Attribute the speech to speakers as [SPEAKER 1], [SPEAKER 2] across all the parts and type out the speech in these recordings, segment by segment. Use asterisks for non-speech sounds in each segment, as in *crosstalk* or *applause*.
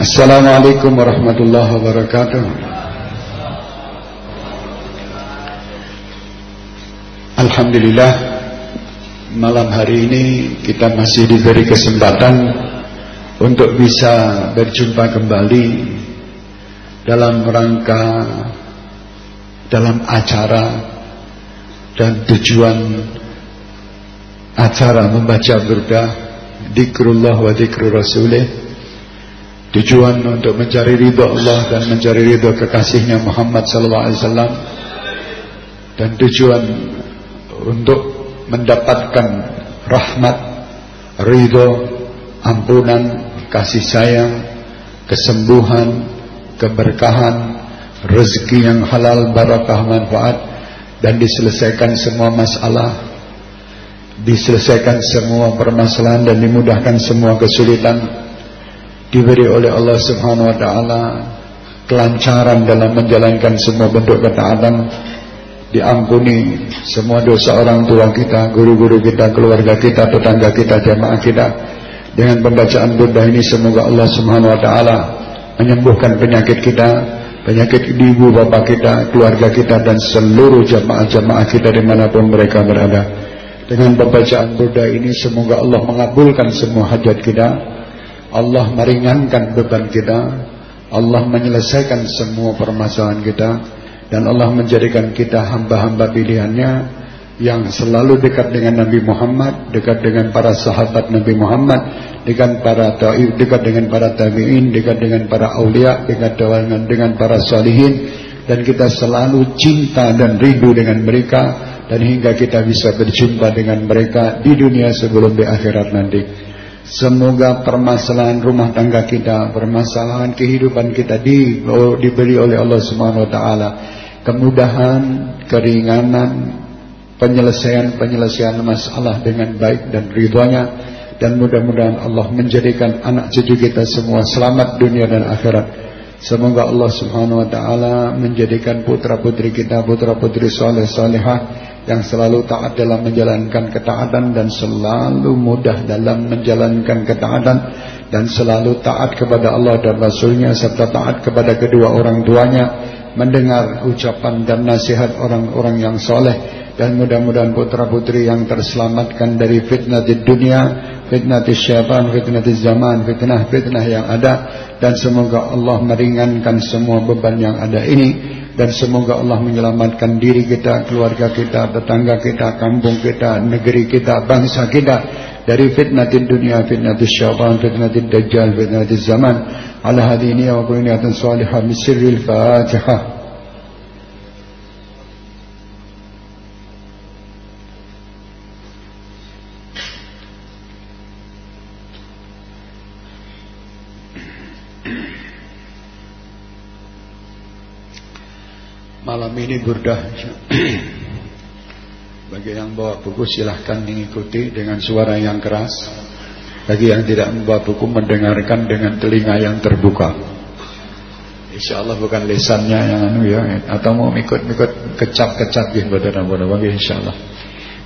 [SPEAKER 1] Assalamualaikum warahmatullahi wabarakatuh. Alhamdulillah Malam hari ini kita masih diberi kesempatan Untuk bisa berjumpa kembali Dalam rangka Dalam acara Dan tujuan Acara membaca burda Dikrullah wa dikru rasulih Tujuan untuk mencari ridho Allah dan mencari ridho kekasihnya Muhammad sallallahu alaihi wasallam. Dan tujuan untuk mendapatkan rahmat, ridho, ampunan, kasih sayang, kesembuhan, keberkahan, rezeki yang halal, barakah, manfaat. Dan diselesaikan semua masalah diselesaikan semua permasalahan dan dimudahkan semua kesulitan diberi oleh Allah Subhanahu wa taala kelancaran dalam menjalankan semua bentuk ketaatan diampuni semua dosa orang tua kita, guru-guru kita, keluarga kita, tetangga kita, jamaah kita. Dengan pembacaan Buddha ini semoga Allah Subhanahu wa taala menyembuhkan penyakit kita, penyakit ibu bapak kita, keluarga kita dan seluruh jamaah-jamaah kita di mana pun mereka berada. Dengan pembacaan Buddha ini semoga Allah mengabulkan semua hajat kita Allah meringankan beban kita. Allah menyelesaikan semua permasalahan kita. Dan Allah menjadikan kita hamba-hamba pilihannya yang selalu dekat dengan Nabi Muhammad, dekat dengan para sahabat Nabi Muhammad, dekat para dekat dengan para tabi'in, dekat dengan para aulia, dekat dengan dengan para salihin. Dan kita selalu cinta dan rindu dengan mereka. Dan hingga kita bisa berjumpa dengan mereka di dunia sebelum di akhirat nanti. Semoga permasalahan rumah tangga kita, permasalahan kehidupan kita di, diberi oleh Allah Subhanahu wa taala kemudahan, keringanan, penyelesaian-penyelesaian masalah dengan baik dan ridhonya dan mudah-mudahan Allah menjadikan anak cucu kita semua selamat dunia dan akhirat. Semoga Allah Subhanahu wa taala menjadikan putra-putri kita putra-putri saleh salehah yang selalu taat dalam menjalankan ketaatan dan selalu mudah dalam menjalankan ketaatan dan selalu taat kepada Allah dan Rasulnya serta taat kepada kedua orang tuanya mendengar ucapan dan nasihat orang-orang yang soleh dan mudah-mudahan putra-putri yang terselamatkan dari fitnah di dunia, fitnah di syaitan, fitnah di zaman, fitnah-fitnah yang ada. Dan semoga Allah meringankan semua beban yang ada ini dan semoga Allah menyelamatkan diri kita, keluarga kita, tetangga kita, kampung kita, negeri kita, bangsa kita dari fitnah dunia, fitnah syaitan, fitnah dajjal, fitnah zaman. Ala hadini wa kulli salihah min sirril Fatihah. Malam ini burdah. *clears throat* Bagi yang bawa buku silahkan mengikuti dengan suara yang keras. Bagi yang tidak membawa buku mendengarkan dengan telinga yang terbuka. Insya Allah bukan lesannya yang anu ya Atau mau ikut-ikut kecap-kecap gitu pada insya Allah.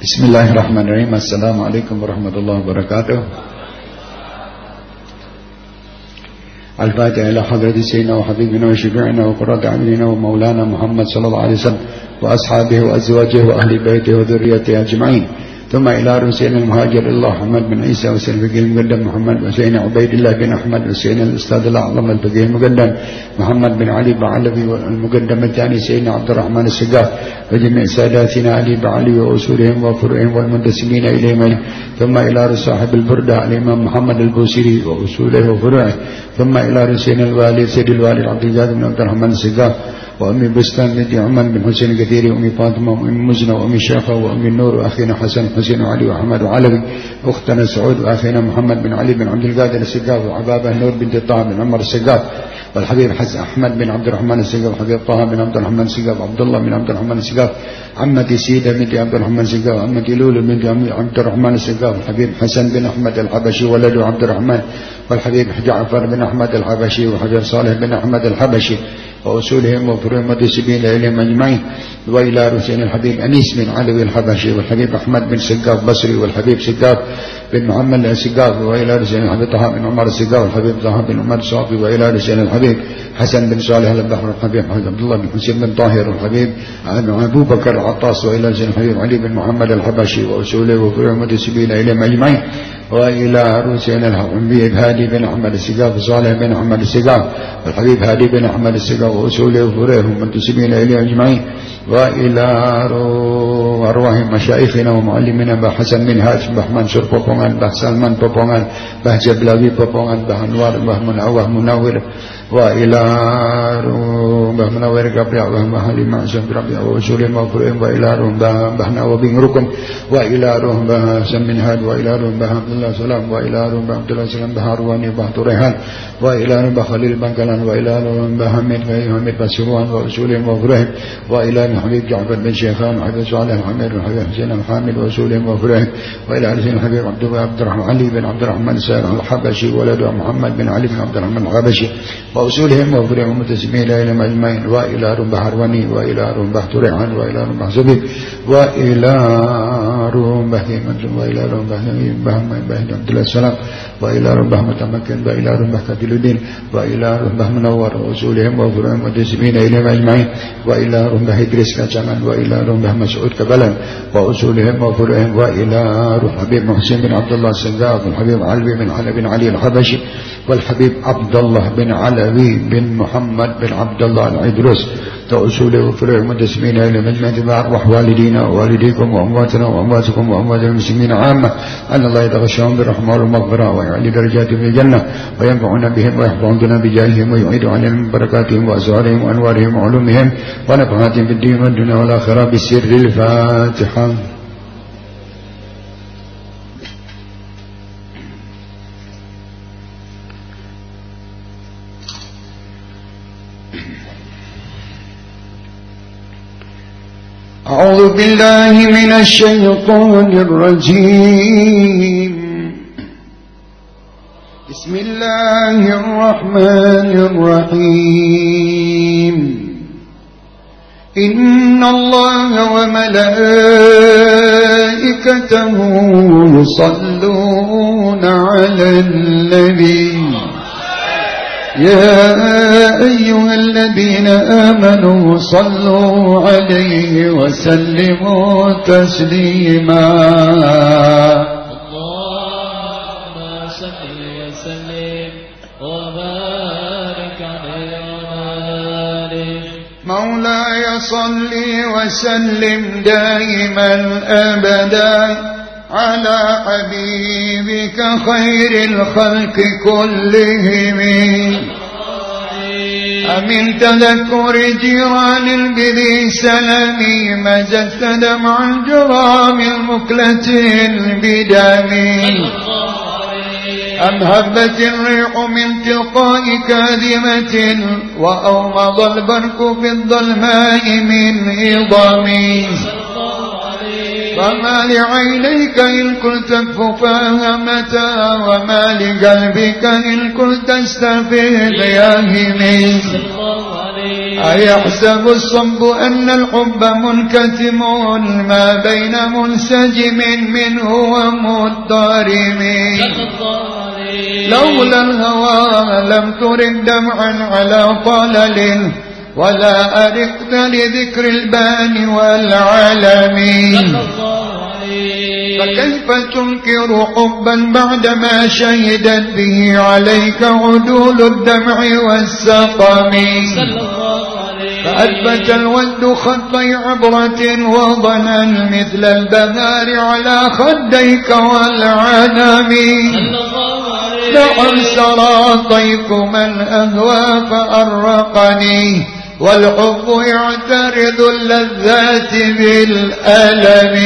[SPEAKER 1] Bismillahirrahmanirrahim. Assalamualaikum warahmatullahi wabarakatuh الفاتحة إلى حضرة سيدنا وحبيبنا وشفيعنا وقرة عملنا ومولانا محمد صلى الله عليه وسلم وأصحابه وأزواجه وأهل بيته وذريته أجمعين. ثم إلى رسول المهاجر الله محمد بن عيسى وسيد الفقيه المقدم محمد وسيدنا عبيد الله بن أحمد وسيدنا الأستاذ الأعظم الفقيه المقدم محمد بن علي بعلوي والمقدم الثاني سيدنا عبد الرحمن السقاف وجميع ساداتنا علي بعلي وأصولهم وفروعهم والمنتسبين إليهم. ثم إلى صاحب البردة الإمام محمد البوسيري وأصوله وفروعه. ثم إلى رسول الوالي سيد الوالي عبد الجاد بن عبد الرحمن السقاف وأمي بستان بنت عمر بن حسين الكثير وأمي فاطمة وأمي مزنة وأمي شافة وأمي النور وأخينا حسن حسين وعلي وأحمد وعلوي أختنا سعود وأخينا محمد بن علي بن عبد القادر السقاف وعبابة النور بنت طه بن عمر السقاف والحبيب حسن أحمد بن عبد الرحمن السقاف والحبيب طه بن عبد الرحمن السقاف عبد الله بن عبد الرحمن السقاف عمتي سيدة بنت عبد الرحمن السقاف عمتي لولو بنت عبد الرحمن السقاف الحبيب حسن بن أحمد الحبشي ولد عبد الرحمن والحبيب جعفر بن أحمد الحبشي وحبيب صالح بن أحمد الحبشي. وأصولهم وفروعهم متسبين إليهم أجمعين وإلى رسول الحبيب أنيس بن علوي الحبشي والحبيب أحمد بن سقاف بصري والحبيب سقاف بن محمد السقاف وإلى رسول الحبيب طه بن عمر السقاف الحبيب طه بن عمر الصافي وإلى رسول الحبيب حسن بن صالح البحر الحبيب محمد عبد الله بن حسين بن طاهر الحبيب عن أبو بكر العطاس وإلى رسول الحبيب علي بن محمد الحبشي وأصوله وفروع المتسبين إليهم أجمعين وإلى عروسنا الحبيب هادي بن أحمد السقاف صالح بن أحمد السقاف الحبيب هادي بن أحمد السقاف وأصوله وفروعه المنتسبين إليهم أجمعين وإلى أرواح مشايخنا ومعلمنا Mbah Hasan Minhaj, Mbah Mansur Popongan, Mbah Salman Popongan, Mbah Jablawi Popongan, Mbah Anwar, Mbah Munawah Munawir, وإلى ربنا ويرقب يا وهم هلما شكرب يا وشول مغفرهم وإلى ربنا بحنا وبنركم وإلى ربنا سمن هاد وإلى ربنا عبد الله سلام وإلى ربنا عبد الله سلام بحرواني بحط ريحان وإلى ربنا خليل بنكلان وإلى ربنا حميد غير حميد بسروان وشول مغفرهم وإلى حميد جعفر بن شيخان وحبيب صالح حميد وحبيب حسين وإلى حسين حبيب عبد الله عبد الرحمن علي بن عبد الرحمن الحبشي ولد محمد بن علي بن عبد الرحمن الحبشي وأصولهم وأفرعهم متسمين إليهم أجمعين وإلههم بحروني وإلههم بحترعا وإلههم بحزبي وإلههم وإلى رب زبيب وإلى رب منزل وإلى رب بهن عبد الله السلام وإلى رب متمكن وإلى رب كفيل الدين وإلى رب منور وأصولهم وفرهم متسمين إليهم أجمعين وإلى رب إدريس كجمال وإلى روح مسعود كبلن وأصولهم وفرعهم وإلى حبيب محسن بن عبد الله السنجاب والحبيب علي بن علي الحبشي والحبيب عبد الله بن علوي بن محمد بن عبد الله إلى أرواح والدينا ووالديكم وأمواتنا وأمواتكم وأموات المسلمين عامة. أن الله يتغشاهم بالرحمة والمغفرة ويعلي درجاتهم في الجنة وينفعنا بهم ويحفظنا بجاههم ويعيد عليهم من بركاتهم وأزهارهم وأنوارهم وعلومهم ونفعاتهم في الدين والدنيا والآخرة بسر الفاتحة. أعوذ بالله من الشيطان الرجيم. بسم الله الرحمن الرحيم. إن الله وملائكته يصلون على النبي. يا أيها الذين آمنوا صلوا عليه وسلموا تسليما.
[SPEAKER 2] اللهم صل وسلم وبارك عليه
[SPEAKER 1] مولاي صل وسلم دائما أبدا. على حبيبك خير الخلق كلهم. أمن تذكر جيران بذي سلمي مزجت دمع الجرام المكلة بدمي أم هبت الريح من تلقاء كاذمة وأومض البرك في الظلماء من إضامي وما لعينيك إن كنت تكففاها متى وما لقلبك إن كنت تستفيد يا أيحسب الصب أن الحب منكتم ما بين منسجم منه ومضطرم. لولا الهوى لم ترد دمعا على طلل. ولا أرقت لذكر البان والعالمين فكيف تنكر حبا بعدما شهدت به عليك عدول الدمع والسقم؟ فأثبت الود خطي عبرة وضنا مثل البهار على خديك والعنم. نعم سرى طيف من أهوى فأرقني. والحب يعترض اللذات بالألم.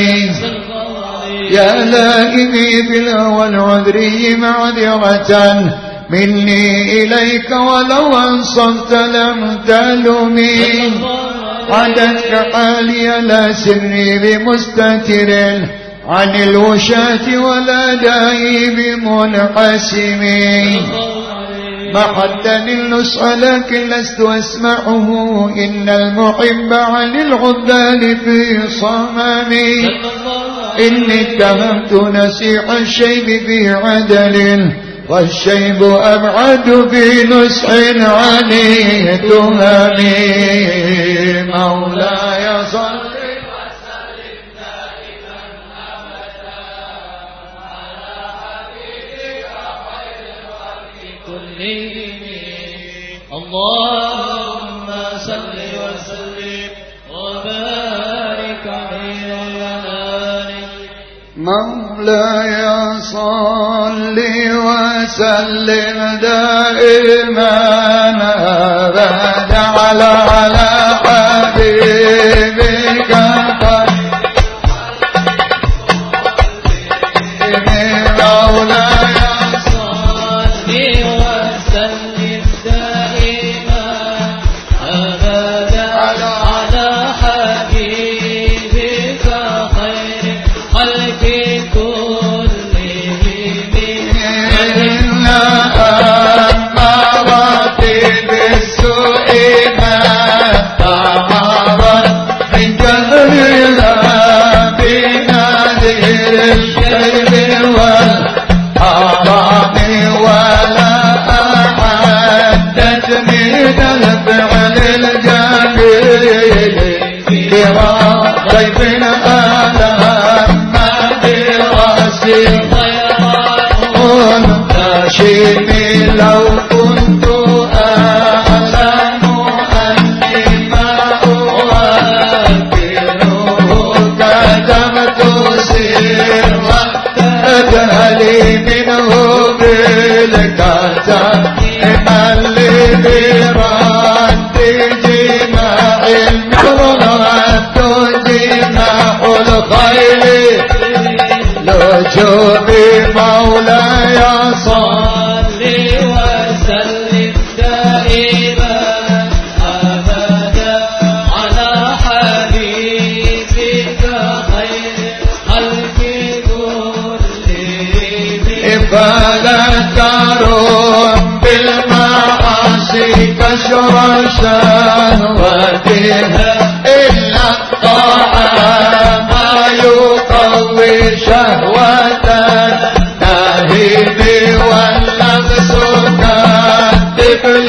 [SPEAKER 1] يا لائمي بالهوى العذري معذرة. مني إليك ولو أنصرت لم تلمي عدتك حالي لا سري بمستتر. عن الوشاة ولا داعي بمنحسم محدني النصح لكن لست أسمعه. إن المحب عن العذال في صممي إني اتهمت نسيح الشيب في عدل والشيب أبعد في نسح عني تهمي مولاي صل
[SPEAKER 2] كلهم اللهم صل وسلم وبارك عليه وعلى
[SPEAKER 1] مولاي صل وسلم دائما ابدا على حبيبك Thank you. كشر شهوتها إلا الطعام ما يقوي شهوة النهيب واللبس كالطفل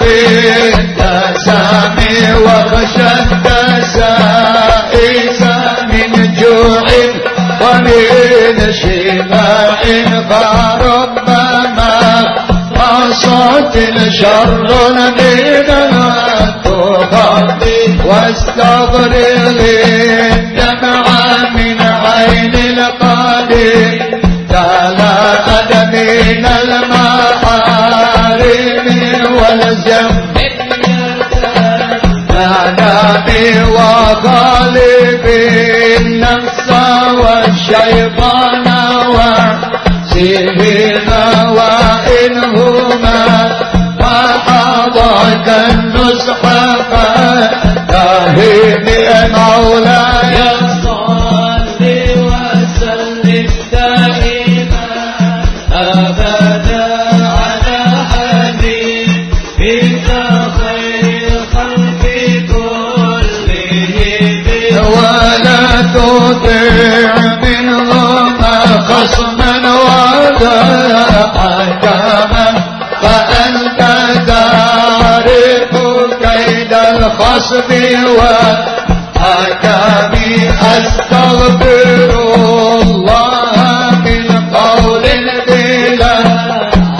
[SPEAKER 1] السم في التسامي وخشى التسائس من جوع ومن شباع فربما قصت شر من تغطي واستغرق الدمع من عين القادر تعالى من المحارم لزمتنا أعلامي وغالب النفس والشيطان وسيهنا وإنهما وحضرت النصح فكاهن مولاي جهنم فأنت تعرف كيد الخصم والآكام أستغفر الله من قول بلا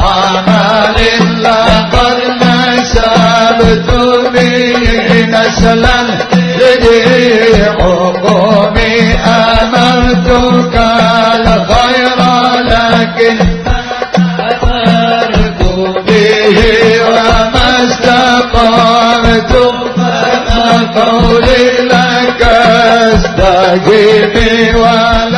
[SPEAKER 1] عمل لقد نسبت به نسلا لذي حكم أمرتك الخير لكن به وما استقامت فما قولي لك استجيبي ولا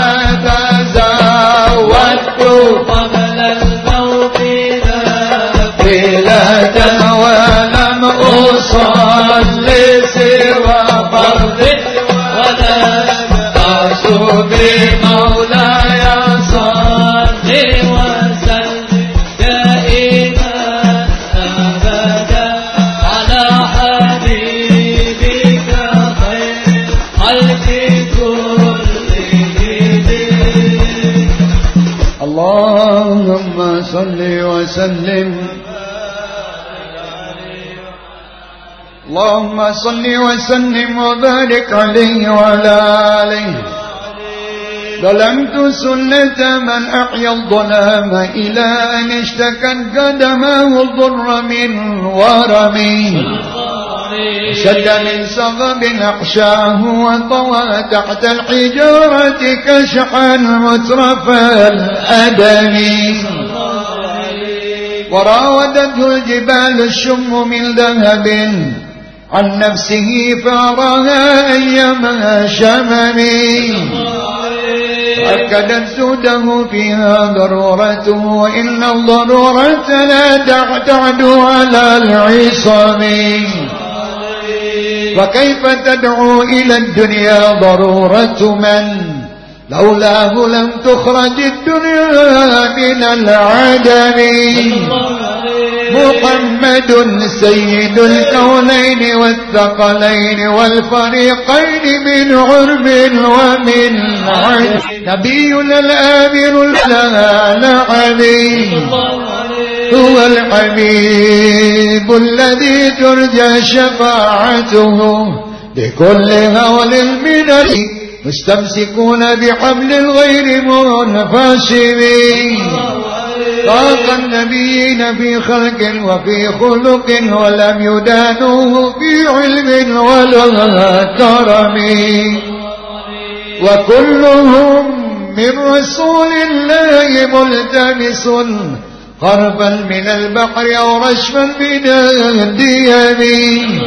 [SPEAKER 1] اللهم صل وسلم وبارك عليه وعلى آله. ظلمت سنة من أحيا الظلام إلى أن اشتكت قدمه الضر من ورمي شد من صغب أحشاه وطوى تحت الحجارة كشحا مترف الأدم. وراودته الجبال الشم من ذهب عن نفسه فأراها أيما شمم أكدت سوده فيها ضرورته وإن الضرورة لا تعتعد على العصام. وكيف تدعو إلى الدنيا ضرورة من؟ لولاه لم تخرج الدنيا من العدم. محمد سيد الكونين والثقلين والفريقين من عرب ومن عجم نبينا الآمر العالمين هو الحبيب الذي ترجى شفاعته. بكل هول المنن مستمسكون بحبل الغير منفصمين فاق النبيين في خلق وفي خلق ولم يدانوه في علم ولا كرم. وكلهم من رسول الله ملتمس غربا من البحر أو رشفا من الديم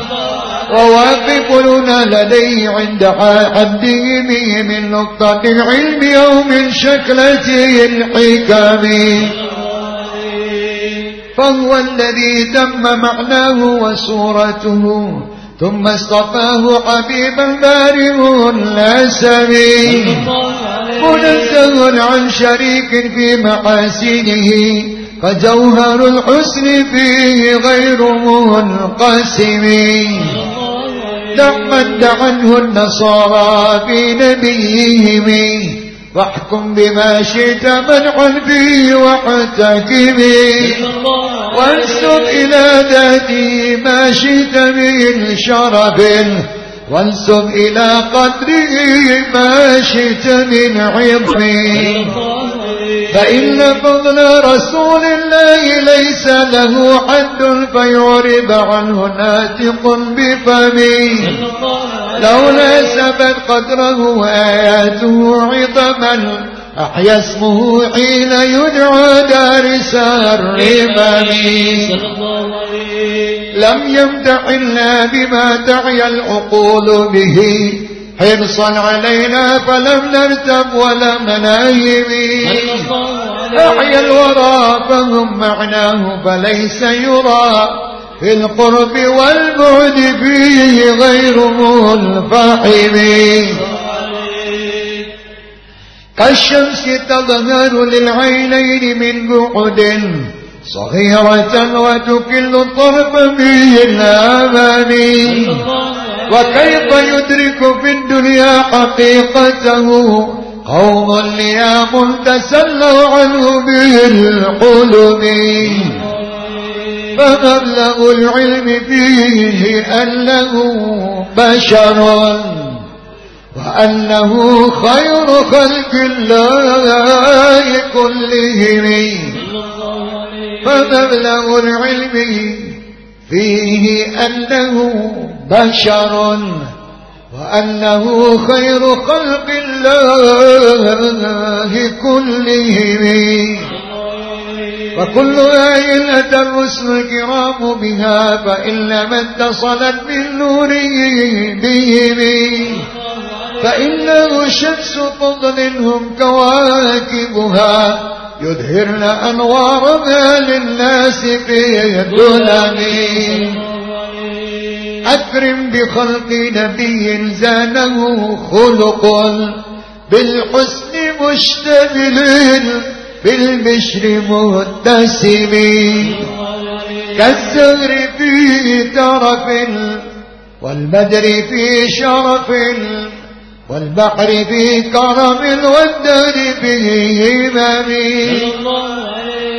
[SPEAKER 1] وواقفون لديه عند حده من نقطة العلم أو من شكلته الحكم فهو الذي تم معناه وصورته ثم اصطفاه حبيبا بارئ الأسمي منزه عن شريك في محاسنه فجوهر الحسن فيه غير منقسم. لقد عنه النصارى في نبيهم واحكم بما شئت منعا فيه واحتكم وانسب إلى ذاته ما شئت من شرف وانسب إلى قدره ما شئت من عظم. فإن فضل رسول الله ليس له حد فيعرب عنه ناتق بفمه. لولا سبت قدره آياته عظما أحيا اسمه حين يدعى دارس الرمم لم يمدح إلا بما تعيا العقول به. حرصا علينا فلم نرتب ولم نايم أحيا الورى فهم معناه فليس يرى. في القرب والبعد فيه غير منفحم كالشمس تظهر للعينين من بعد صغيرة وتكل الطرف به الأمام وكيف يدرك في الدنيا حقيقته؟ قوم نيام تسلوا عنه بالقلب فمبلغ العلم فيه أنه بشر وأنه خير خلق الله كلهم. فمبلغ العلم فيه أنه بشر وأنه خير خلق الله كلهم وكل آية الرسل الكرام بها فإن لم اتصلت بالنوره بهم فإنه شمس فضلهم كواكبها يظهرن أنوارها للناس في الظلم أكرم بخلق نبي زانه خلق بالحسن مشتمل بالبشر متسم. كالزهر في ترف والبدر في شرف. والبحر في كرم والدهر في همم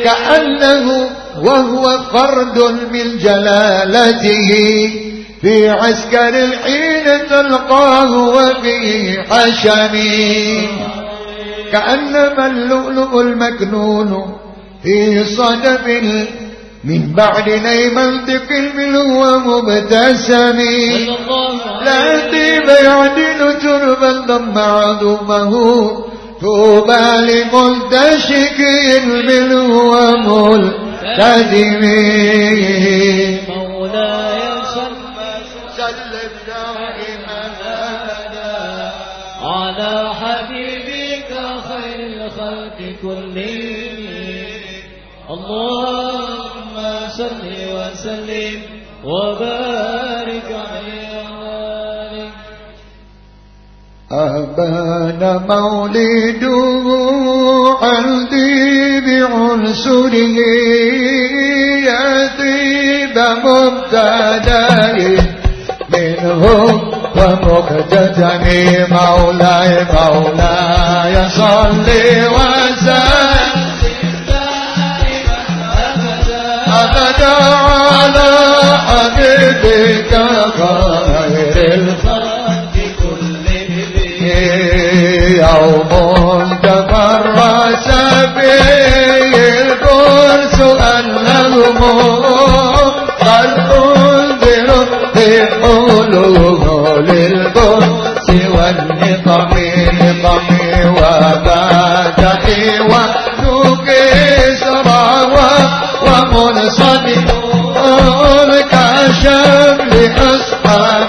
[SPEAKER 1] كأنه وهو فرد من جلالته. في عسكر الحين تلقاه وفي حشم. كأنما اللؤلؤ المكنون في صدف من بعد ني منطق منه ومبتسم. لا طيب يعدل تربا ضم عظمه طوبى لملتشك منه وملتزم.
[SPEAKER 2] مولاي صل
[SPEAKER 1] سلم دائما أبدا.
[SPEAKER 2] على حبيبك خير الخلق كلهم. اللهم صل وسلم وبارك عليه
[SPEAKER 1] أبان مولده عندي بعنصره يطيب مبتدأ منه ومختتم مولاي مولاي صل وسلم. God.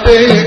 [SPEAKER 1] जाते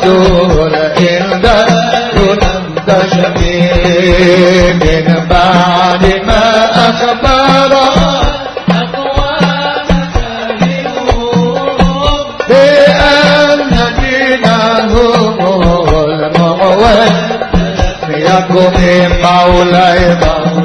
[SPEAKER 1] وبارقة الإمداد لم تشفي من بعد ما أخبر بأن دينهم المعول يكن مولاي مولاي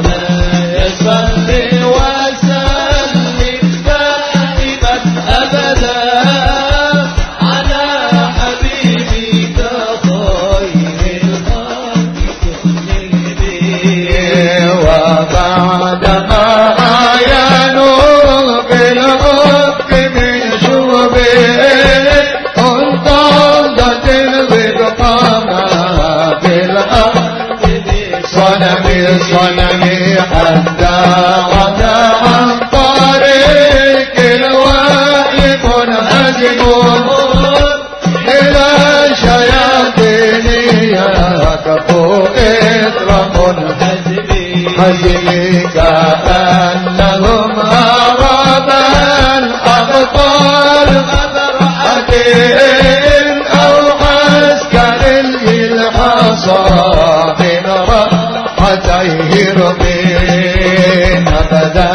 [SPEAKER 1] يرضين أبدا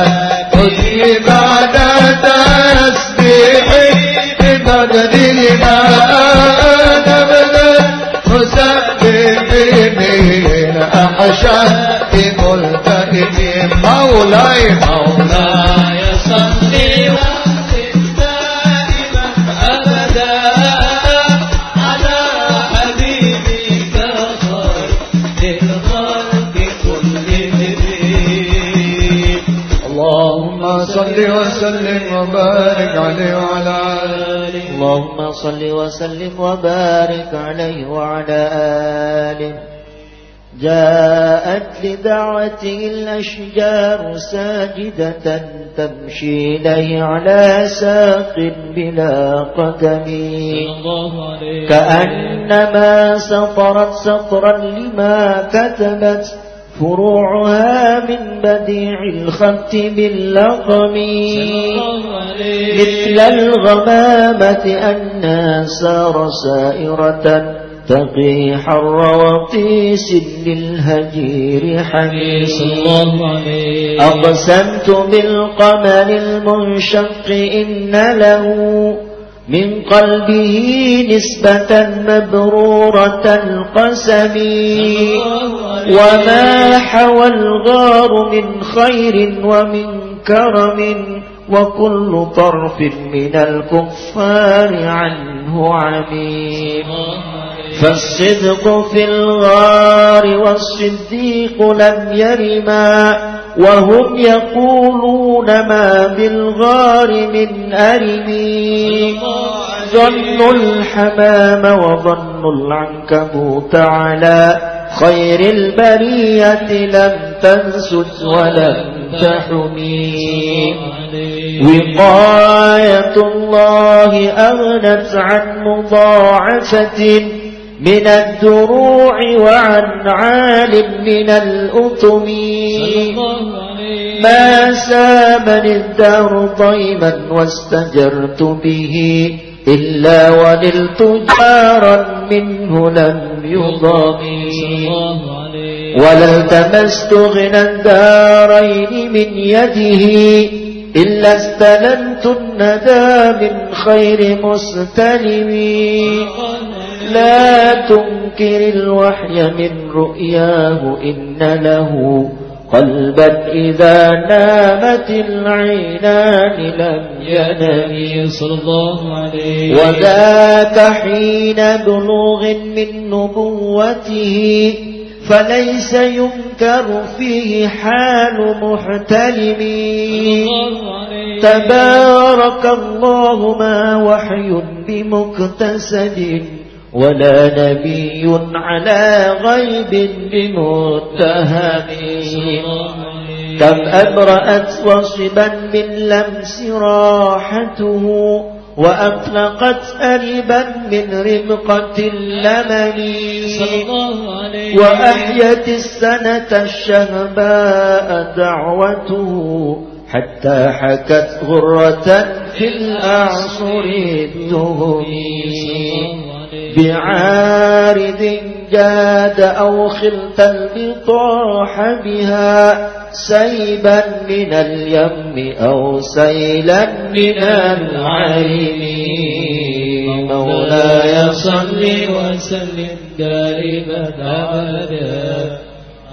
[SPEAKER 1] كل عبادة تسبيحي بمدد ما. أبدا مسبحي من مولاي مولاي عليه وعلى آله.
[SPEAKER 3] اللهم صل وسلم وبارك عليه وعلى آله. جاءت لدعوته الأشجار ساجدة تمشي إليه على ساق بلا قدم. كأنما سطرت سطرا لما كتبت. فروعها من بديع
[SPEAKER 2] الله عليه
[SPEAKER 3] مثل الغمامة أنها سار سائرة تقي حر حميم
[SPEAKER 2] صلى الله عليه
[SPEAKER 3] أقسمت بالقمر المنشق إن له من قلبه نسبة مبرورة القسم. وما حوى الغار من خير ومن كرم وكل طرف من الكفار عنه عميم فالصدق في الغار والصديق لم يرما وهم يقولون ما بالغار من أرمي ظن الحمام وظن العنكبوت على خير البرية لم تنسج ولم تحمي. وقاية الله أغنت عن مضاعفة من الدروع وعن عال من الأطم. ما سامني الدهر ضيما واستجرت به. إلا ونلت جارا منه لم يضمي ولا التمست غنى الدارين من يده إلا استلمت الندى من خير مستلم. لا تنكر الوحي من رؤياه إن له قلبا إذا نامت العينان لم ينم.
[SPEAKER 2] صلى الله عليه
[SPEAKER 3] وذاك حين بلوغ من نبوته فليس ينكر فيه حال محتلم. تبارك الله ما وحي بمكتسب ولا نبي على غيب بمتهم كم أبرأت وصبا من لمس راحته وأطلقت أربا من ربقة اللمن. وأحيت السنة الشهباء دعوته حتى حكت غرة في الأعصر الدهم بعارض جاد أو خلت البطاح بها سيبا من اليم أو سيلا من العين. مولاي صل
[SPEAKER 2] وسلم دائما أبدا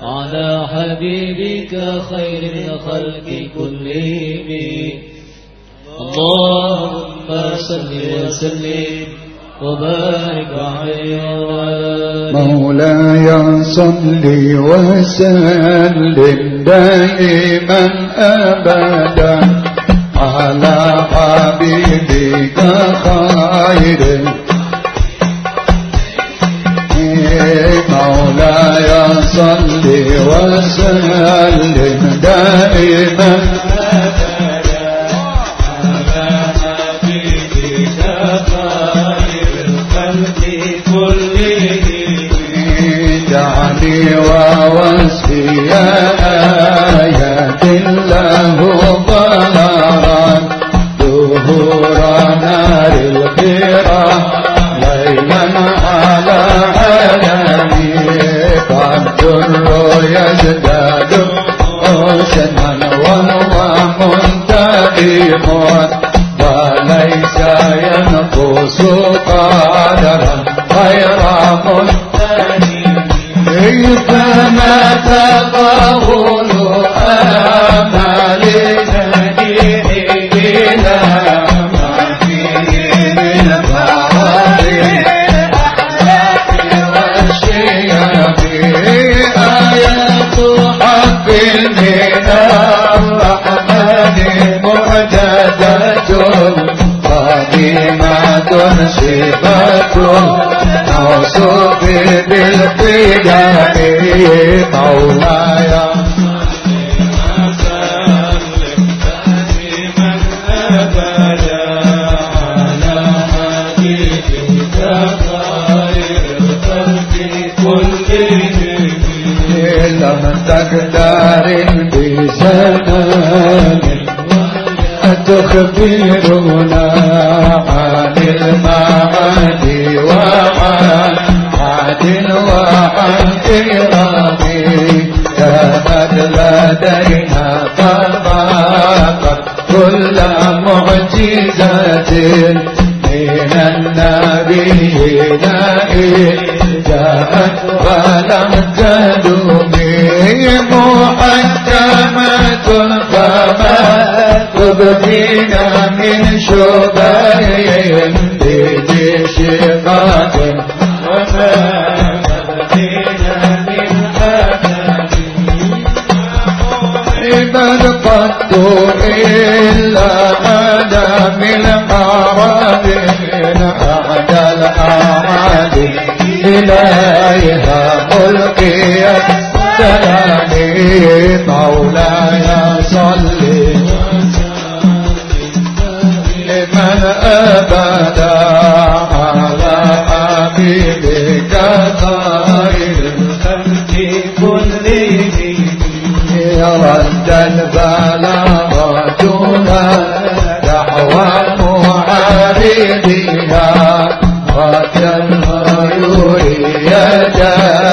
[SPEAKER 2] على حبيبك خير الخلق كلهم. اللهم صل وسلم وبارك عليه
[SPEAKER 1] مولاي صل وسلم دائما أبدا على حبيبك خير. مولاي صل وسلم دائما جعلي ووصفي آيات الله ضررا ظهور نار القرى ليلا على عالمي والدر يزداد حسنا وهو منتقم وليس ينقص قدرا غير منتهي كيف ما تقول أمامي قديمة صفة موصوف بالقدم مولاي لم تقدر بزمان تخبرنا عن المعاد وعن عاد وعن كرام كانت لدينا طبقت كل معجزة من النبيين جاءت ولم تدومي ما ترقى تبدينا من شبههم لجي شقاق وما تبدينا من حسد لمن قد إلا أنا من أعرابنا أعدى الأعادي إليها ألقيت سلامي مولاي صلي لمن أبدا على حبيبك خير الخلق كلهم رد البلاغة دعوى معارضها رد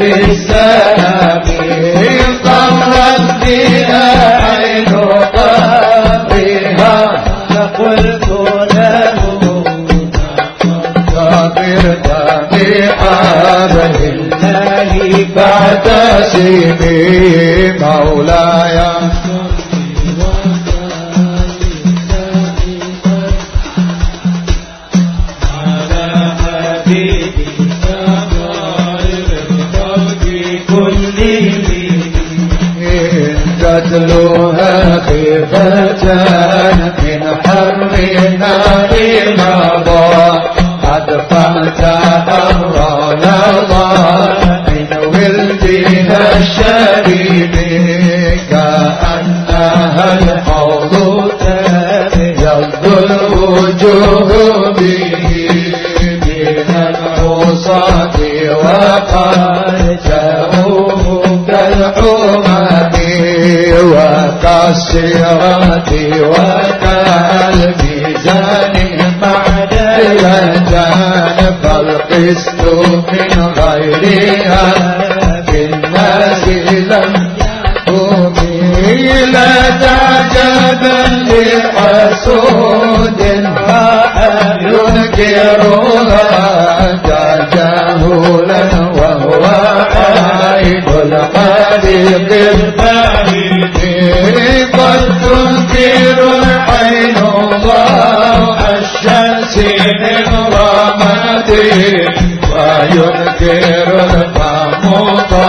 [SPEAKER 1] بالسلام. طرت بها عينها بها فقلت له تقدر بعاب الله فاعتسمي مولاي تتلوها خيفة من حر النار مضى أدفعت أمر لظى من ولدها الشريف. كأنها الحوض يبدو الوجوه به من العصاة وقد جاءوه كالحمام وكالسيرات وكالميزان معدلة فالقسط من غيرها في الناس لم لا تعجبا لحسود ينكرها تجاهلا وهو عين الخالق ati bayo negero pamoto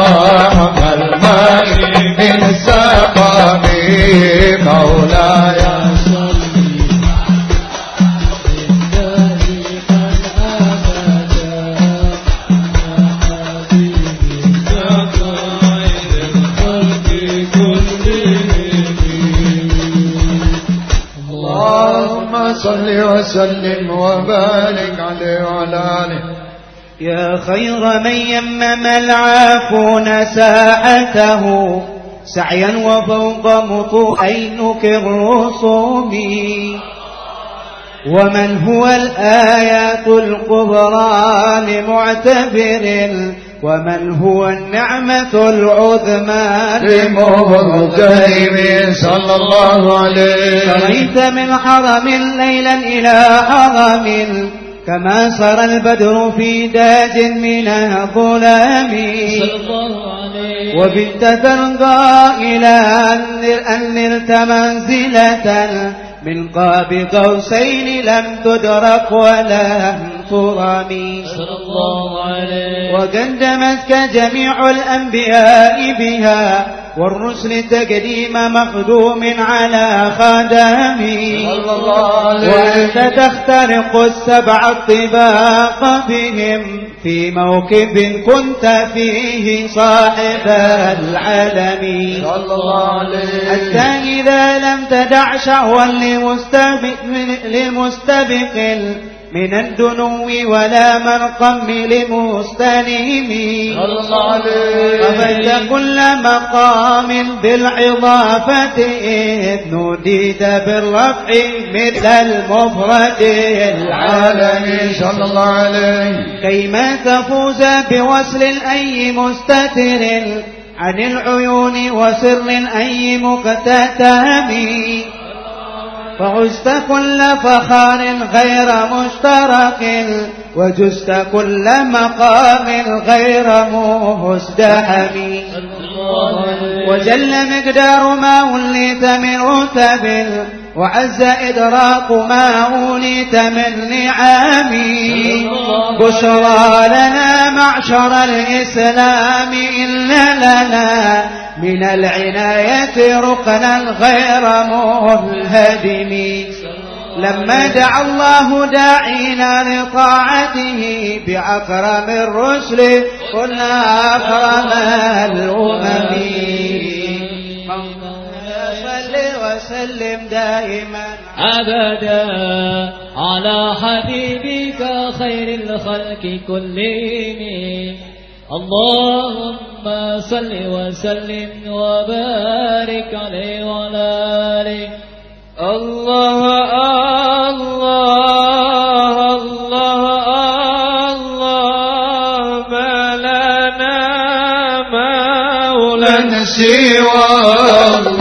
[SPEAKER 1] mangal mani min sapa me maulaya سقمه مولاي
[SPEAKER 4] وسلم وبارك عليه وعلى آله.
[SPEAKER 5] يا خير من يمم العافون ساعته سعيا وفوق مطوعينك الرسوم ومن هو الآيات الكبرى لمعتبر ومن هو النعمة العظمى
[SPEAKER 4] لمغترم صلى الله عليه
[SPEAKER 5] سريت من حرم ليلا إلى حرم كما سرى البدر في داج من الظلام
[SPEAKER 6] صلى الله عليه
[SPEAKER 5] وبنت ترضى إلى أن نلت منزلة من قاب قوسين لم تدرك ولم ترمي.
[SPEAKER 6] صلى الله عليه.
[SPEAKER 5] وقدمتك جميع الأنبياء بها والرسل تقديم مخدوم على
[SPEAKER 4] عليه.
[SPEAKER 5] وأنت تخترق السبع الطباق بهم. في موكب كنت فيه صاحب العالم حتى إذا لم تدع شهوا لمستبق, لمستبق من الدنو ولا مرقم لمستنيم.
[SPEAKER 4] صلى الله عليه
[SPEAKER 5] قبلت كل مقام بالعظافة إذ نوديت بالرفع مثل المفرد. العالمي
[SPEAKER 4] صلى الله عليه.
[SPEAKER 5] كيما تفوز بوصل أي مستتر؟ عن العيون وسر أي مقتتم؟ فعزت كل فخار غير مشترك. وجزت كل مقام غير مزدحم. وجل مقدار ما وليت من رتب وعز إدراك ما أوليت من نعمي بشرى لنا معشر الإسلام إن لنا من العناية ركنا غير منهدم لما دعا الله داعينا لطاعته بأكرم الرسل قلنا أكرم الأمم. صل وسلم دائما.
[SPEAKER 6] أبدا على حبيبك خير الخلق كلهم. اللهم صل وسلم وبارك عليه وعلى آله.
[SPEAKER 5] الله الله الله الله ما لنا مولى
[SPEAKER 4] سوى الله.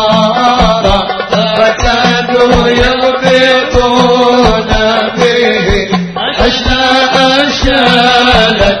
[SPEAKER 2] شالت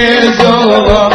[SPEAKER 2] Jehovah.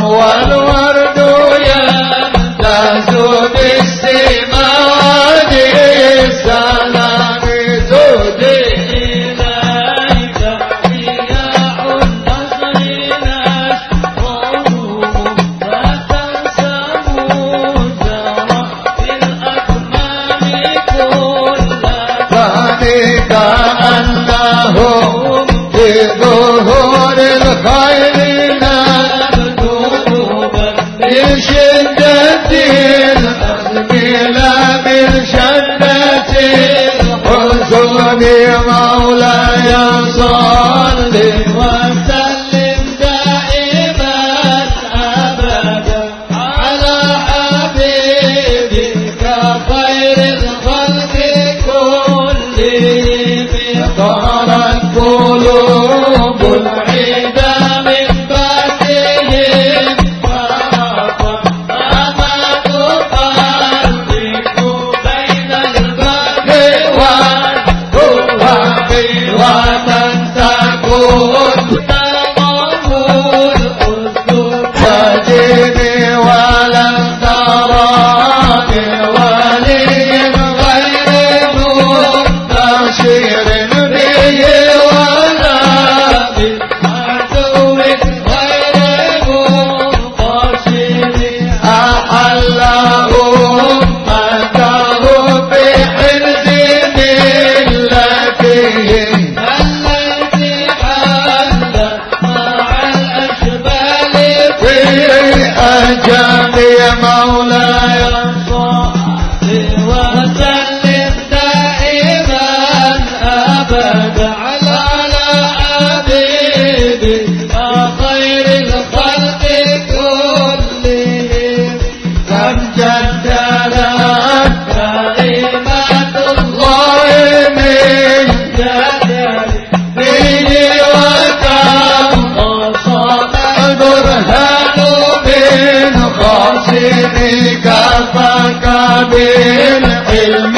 [SPEAKER 2] بالعلم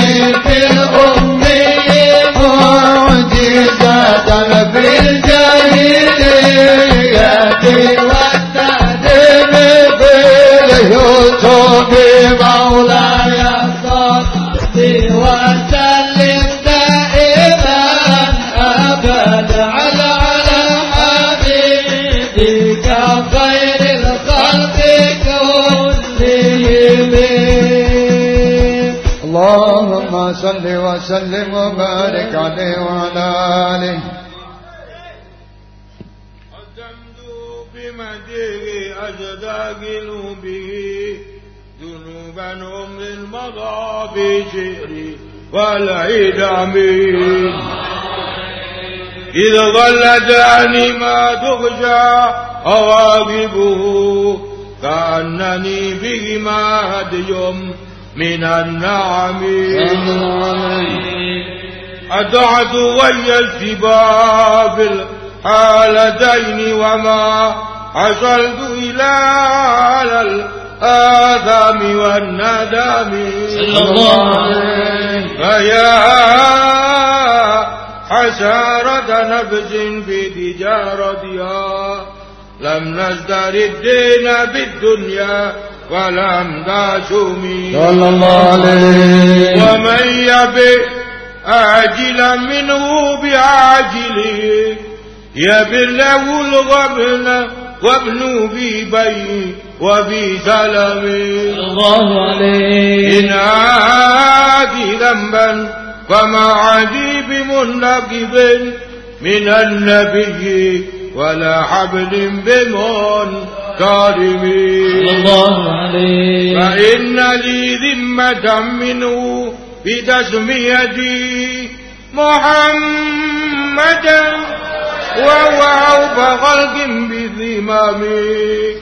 [SPEAKER 2] وسلم
[SPEAKER 1] وبارك عليه وعلى آله.
[SPEAKER 7] قدمت بمديه أجداقل به ذنوبا هم المضى في شعري والعدم إذ ظلت عني ما تخشى عواقبه كأنني بهما هدي من النعم. أدعت ويا السباب الحالتين وما حصلت إلى على الآثام والندم.
[SPEAKER 2] صلى الله عليه
[SPEAKER 7] فيا حسارة نفس في تجارتها لم نزدر الدين بالدنيا ولم تشمي
[SPEAKER 1] صلى الله عليه.
[SPEAKER 7] ومن يبئ عاجلا منه بعاجله يبر له الغبن وابن ببي وبسلم
[SPEAKER 2] صلى الله عليه.
[SPEAKER 7] إن عادي ذنبا فما عادي بمنقب من النبي ولا حبل بمنكرم
[SPEAKER 2] صلى الله عليه
[SPEAKER 7] فإن لي ذمة منه بتسميتي محمدا وهو أوفى خلق بذمامي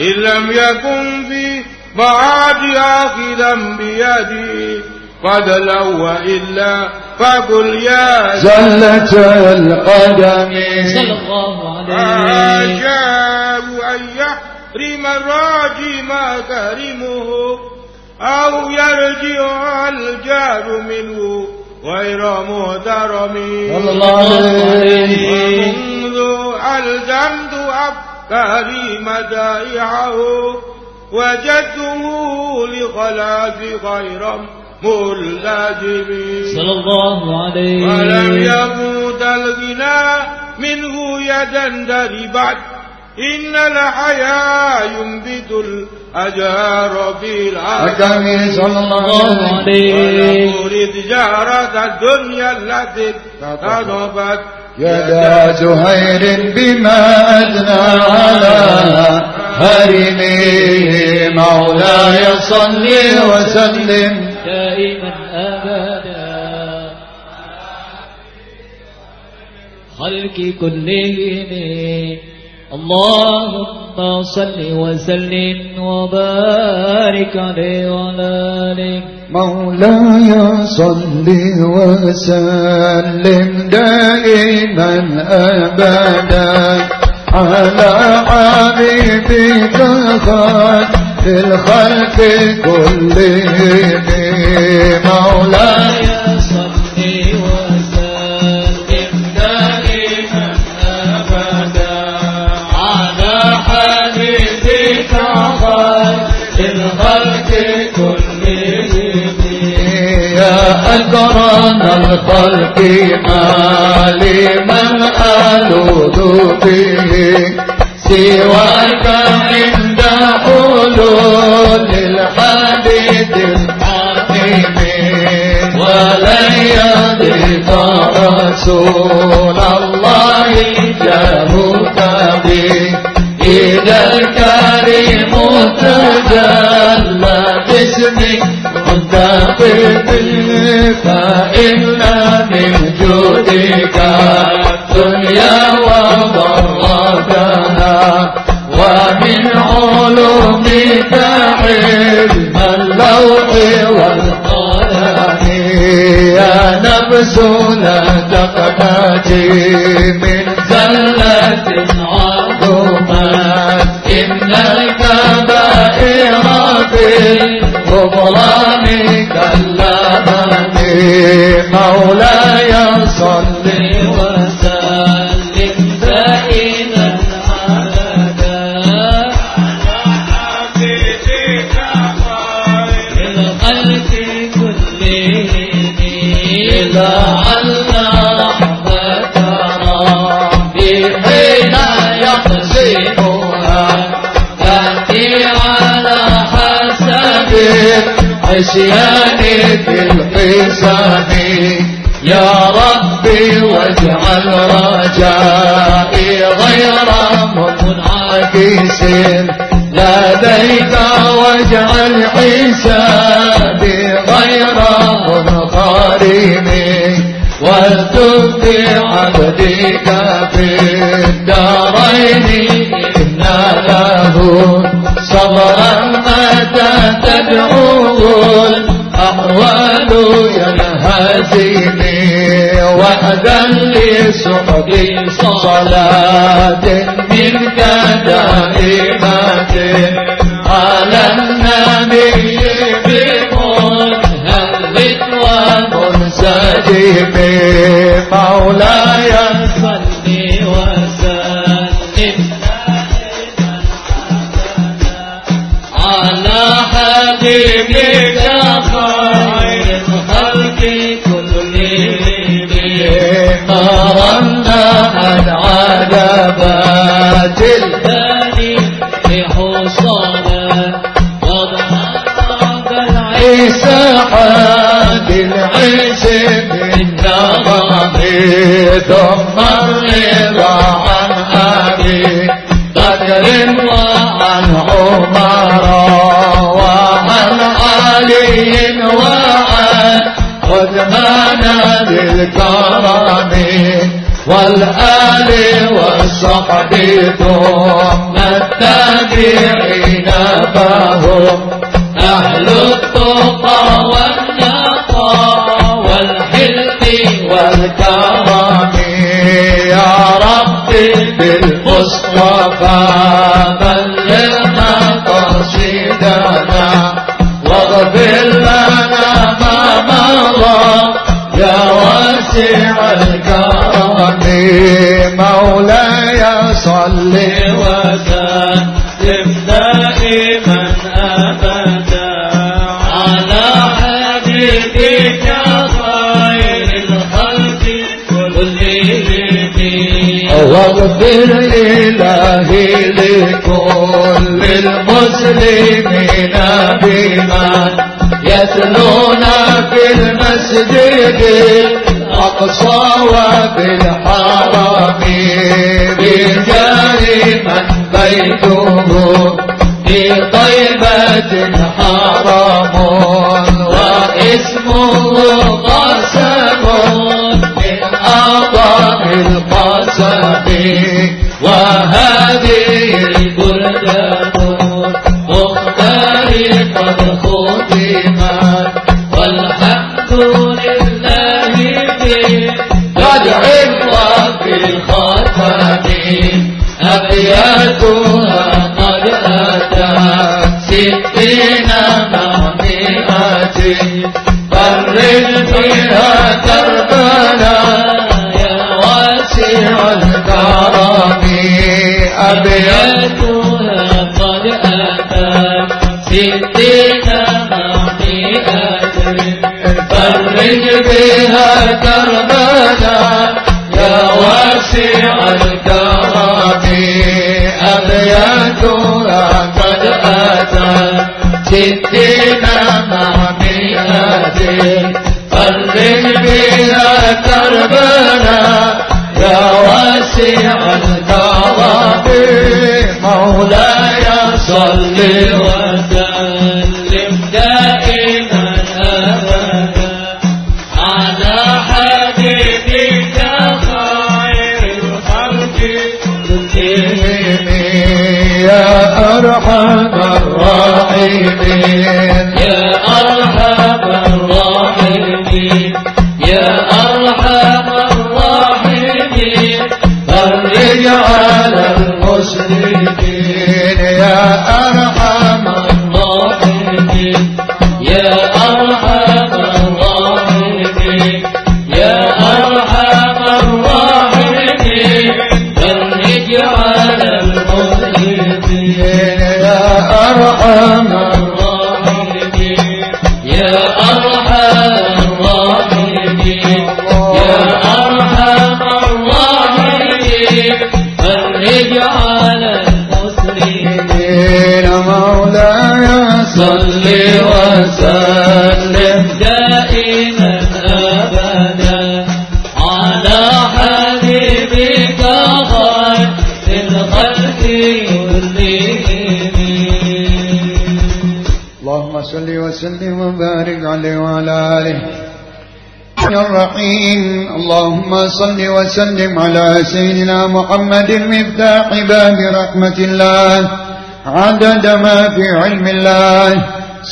[SPEAKER 7] إن لم يكن في بعد آخذا بيدي قد لو إلا فقل يا
[SPEAKER 1] زلة القدم.
[SPEAKER 2] صلى الله عليه
[SPEAKER 7] عجاب أن يحرم الراجي ما كرمه أو يرجع الجار منه غير محترم.
[SPEAKER 1] صلى الله عليه
[SPEAKER 7] ومنذ ألزمت أفكاري مدائعه وجدته لخلاف خيرا ملازم
[SPEAKER 2] صلى الله عليه
[SPEAKER 7] ولم يموت الغنى منه يدا دربت. إن الحياة ينبت الأجار في العالم
[SPEAKER 1] صلى الله عليه
[SPEAKER 7] ولم جارة الدنيا التي كذبت
[SPEAKER 1] يدا زهير بما أدنى على هرمه مولاي صل وسلم.
[SPEAKER 2] خلق كلهم. اللهم صل وسلم وبارك عليه وعلى آله.
[SPEAKER 1] مولاي صل وسلم دائما أبدا على حبيبك خير الخلق كلهم. مولاي أكرم الخلق ما لمن ألوذ به سواك عند حلول الحديث الحكيم ولن يضيق رسول الله جاهك به. إذا الكريم تجلى باسمك منتقب فإن من جودك الدنيا وضرتها ومن علومك علم اللوح والقلم يا نفس لا تقنطي من زلة عظمت إن الكبائر في غفران كاللبن مولاي صل وسلم دائما أبدا الخلق كلهم لعل رحمة ربي حين يقسمها تأتي على حسب عصيان الحساب يا ربي واجعل رجائي غير منعكس لديك واجعل حسابي غير منقرم والتب بعبدك في الدارين. إن له صبرا متى تدعوه الأحوال ينهزمي وحدا لسعدي صلاة منك دائمة على النبي بمنهل ومنسجم مولاي صل عذابات البني بحصنا وضرب العيسى حاد العيش بالنغم ثم الرضا عن أبي بكر وعن عمر وعن علي وعن عثمان بالكرم والآل والصحب ثم التابعين فهم أهل التقى والنقى والحلم والكرم. يا ربي بالمصطفى بلغ مقاصدنا واغفر لنا ما مضى. واسع الكرم مولاي صل وسلم دائما ابدا على حبيبك خير الخلق كلهم واغفر إلهي لكل المسلمين بمن يتلون في المسجد الأقصى وفي الحرم من بيته في طيبة حرم واسمه قسم من أعظم القسم وهذه البلدان مختلفة ختمت فينا مهنئة قرر فيها كربنا يا واسع الكرم أبياتها قد أتت سيدنا مهنئة فرج بها كربنا يا واسع الكرم أتت ستين مع مئة فرج بها كربلاء يا واسع الكرم مولاي صل وسلم دائما ابدا على حبيبك خير الخلق يا أرحم الراحمين
[SPEAKER 2] يا أرحم الراحمين. يا أرحم الراحمين. فرج على
[SPEAKER 1] يا أرحم
[SPEAKER 2] الراحمين. يا أرحم الراحمين. يا أرحم الراحمين. فرج على
[SPEAKER 1] يا أرحم الرحيم اللهم صل وسلم على سيدنا محمد المفتاح باب رحمة الله عدد ما في علم الله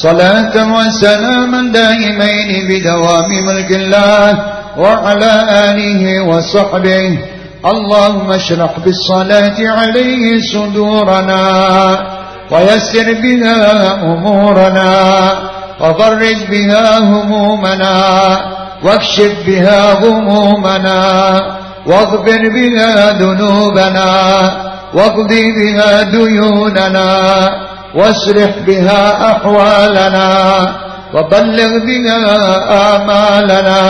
[SPEAKER 1] صلاة وسلاما دائمين بدوام ملك الله وعلى آله وصحبه. اللهم اشرح بالصلاة عليه صدورنا ويسر بها أمورنا وفرج بها همومنا واكشف بها غمومنا واغفر بها ذنوبنا واقضي بها ديوننا واسرح بها أحوالنا وبلغ بها آمالنا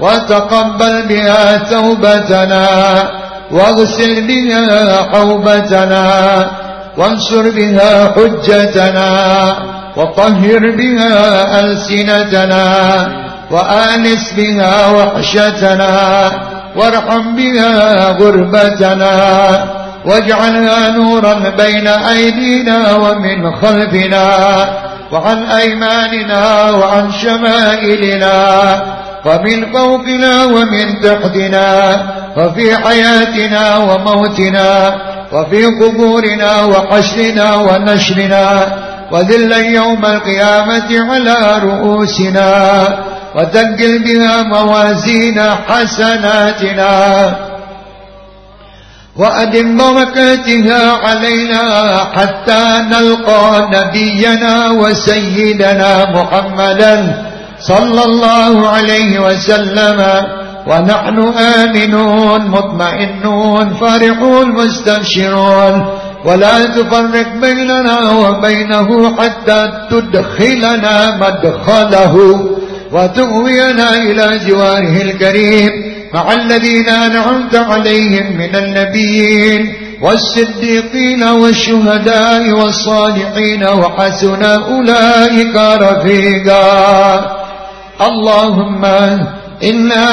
[SPEAKER 1] وتقبل بها توبتنا واغسل بها حوبتنا وانصر بها حجتنا وطهر بها ألسنتنا. وآنس بها وحشتنا وارحم بها غربتنا واجعلها نورا بين أيدينا ومن خلفنا وعن أيماننا وعن شمائلنا ومن فوقنا ومن تحتنا وفي حياتنا وموتنا وفي قبورنا وحشرنا ونشرنا وذلا يوم القيامة على رؤوسنا. وتنقل بها موازين حسناتنا. وأدم بركاتها علينا حتى نلقى نبينا وسيدنا محمدا صلى الله عليه وسلم. ونحن آمنون مطمئنون فرحون مستبشرون. ولا تفرق بيننا وبينه حتى تدخلنا مدخله. وتغوينا إلى جواره الكريم مع الذين أنعمت عليهم من النبيين والصديقين والشهداء والصالحين وحسن أولئك رفيقا. اللهم إنا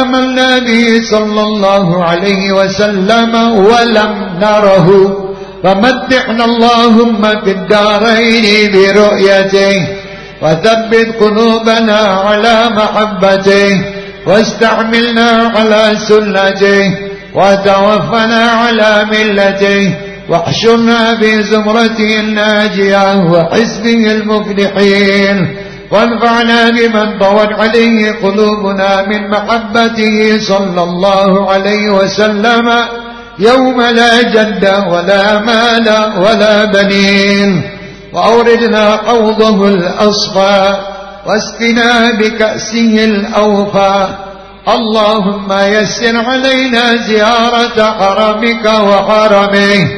[SPEAKER 1] آمنا به صلى الله عليه وسلم ولم نره. فمتعنا اللهم في الدارين برؤيته. وثبت قلوبنا على محبته واستعملنا على سنته وتوفنا على ملته واحشرنا بزمرته الناجية وحزبه المفلحين وانفعنا بمن طوت عليه قلوبنا من محبته صلى الله عليه وسلم يوم لا جد ولا مال ولا بنين وأوردنا حوضه الأصفى واسقنا بكأسه الأوفى. اللهم يسر علينا زيارة حرمك وحرمه.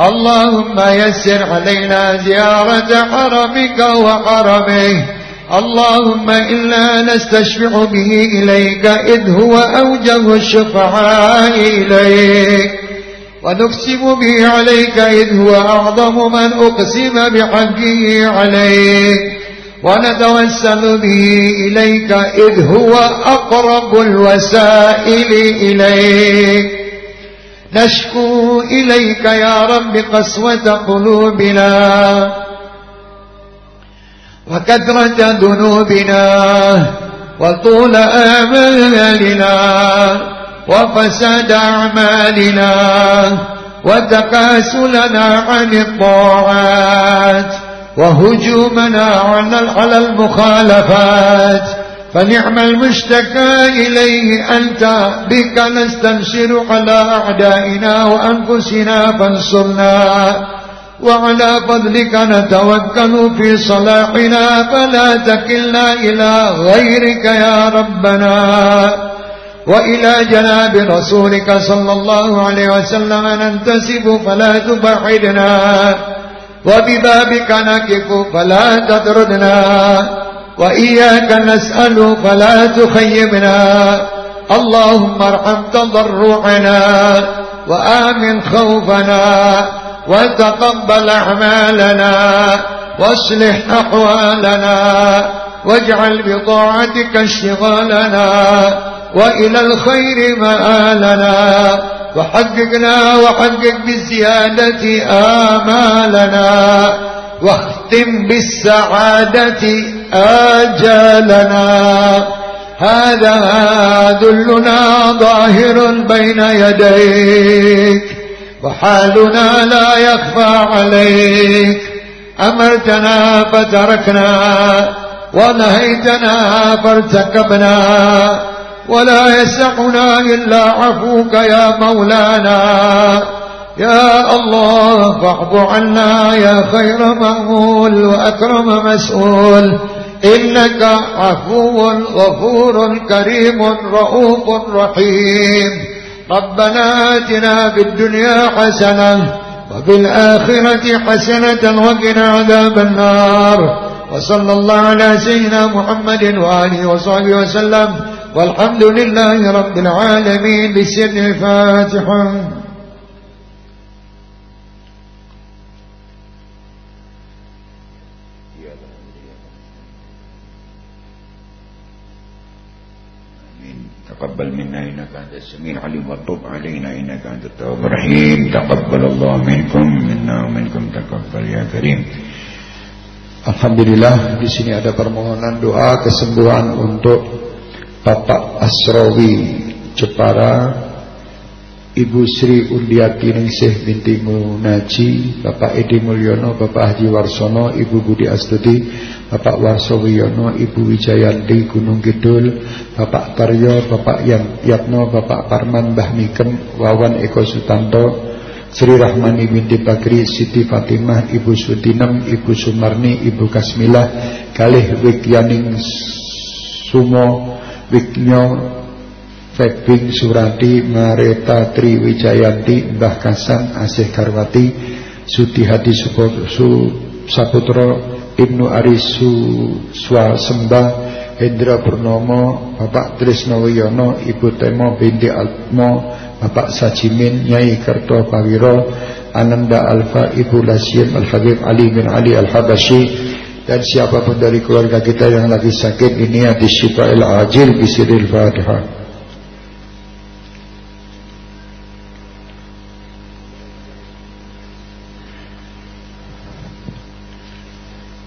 [SPEAKER 1] اللهم يسر علينا زيارة حرمك وحرمه. اللهم إنا نستشفع به إليك إذ هو أوجه الشفعاء إليك. ونقسم به عليك إذ هو أعظم من أقسم بحقه عليك ونتوسل به إليك إذ هو أقرب الوسائل إليك. نشكو إليك يا رب قسوة قلوبنا وكثرة ذنوبنا وطول آمالنا. وفساد أعمالنا وتكاسلنا عن الطاعات وهجومنا على المخالفات فنعم المشتكى إليه أنت بك نستنصر على أعدائنا وأنفسنا فانصرنا وعلى فضلك نتوكل في صلاحنا فلا تكلنا إلى غيرك يا ربنا وإلى جناب رسولك صلى الله عليه وسلم ننتسب فلا تبعدنا وببابك نكف فلا تطردنا وإياك نسأل فلا تخيبنا اللهم ارحم تضرعنا وآمن خوفنا وتقبل أعمالنا واصلح أحوالنا واجعل بطاعتك اشتغالنا. وإلى الخير مآلنا وحققنا وحقق بالزيادة آمالنا. واختم بالسعادة آجالنا. هذا ذلنا ظاهر بين يديك. وحالنا لا يخفى عليك. أمرتنا فتركنا. ونهيتنا فارتكبنا. ولا يسعنا إلا عفوك يا مولانا. يا الله فاعف عنا يا خير مأمول وأكرم مسؤول. إنك عفو غفور كريم رؤوف رحيم. ربنا آتنا في الدنيا حسنة وفي الآخرة حسنة وقنا عذاب النار. وصلى الله على سيدنا محمد وآله وصحبه وسلم. والحمد لله رب العالمين بسر الفاتحة
[SPEAKER 8] تقبل منا إنك أنت السميع العليم وتب علينا إنك أنت التواب الرحيم تقبل الله منكم منا ومنكم تقبل يا كريم
[SPEAKER 1] Alhamdulillah di sini ada permohonan doa kesembuhan untuk Bapak Asrawi Jepara Ibu Sri Undiati Ningsih binti Munaji Bapak Edi Mulyono Bapak Haji Warsono Ibu Budi Astuti Bapak Warso Wiyono Ibu Wijayanti Gunung Kidul Bapak Taryo Bapak Yang Yatno Bapak Parman Mbah Wawan Eko Sutanto Sri Rahmani binti Bakri Siti Fatimah Ibu Sutinem Ibu Sumarni Ibu Kasmilah Kalih Wikyaning Sumo Wiknyo Febing Surati Mareta Tri Wijayanti Mbah Kasan Asih Karwati Suti Hadi Saputro Ibnu Arisu Swasembah Hendra Purnomo Bapak Trisno Wiyono Ibu Temo binti Altmo Bapak Sajimin Nyai Kerto Pawiro Ananda Alfa Ibu Lasim Al-Habib Ali bin Ali Al-Habashi dan siapa pun dari keluarga kita yang lagi sakit ini hati syifa'il ajil bisiril fatihah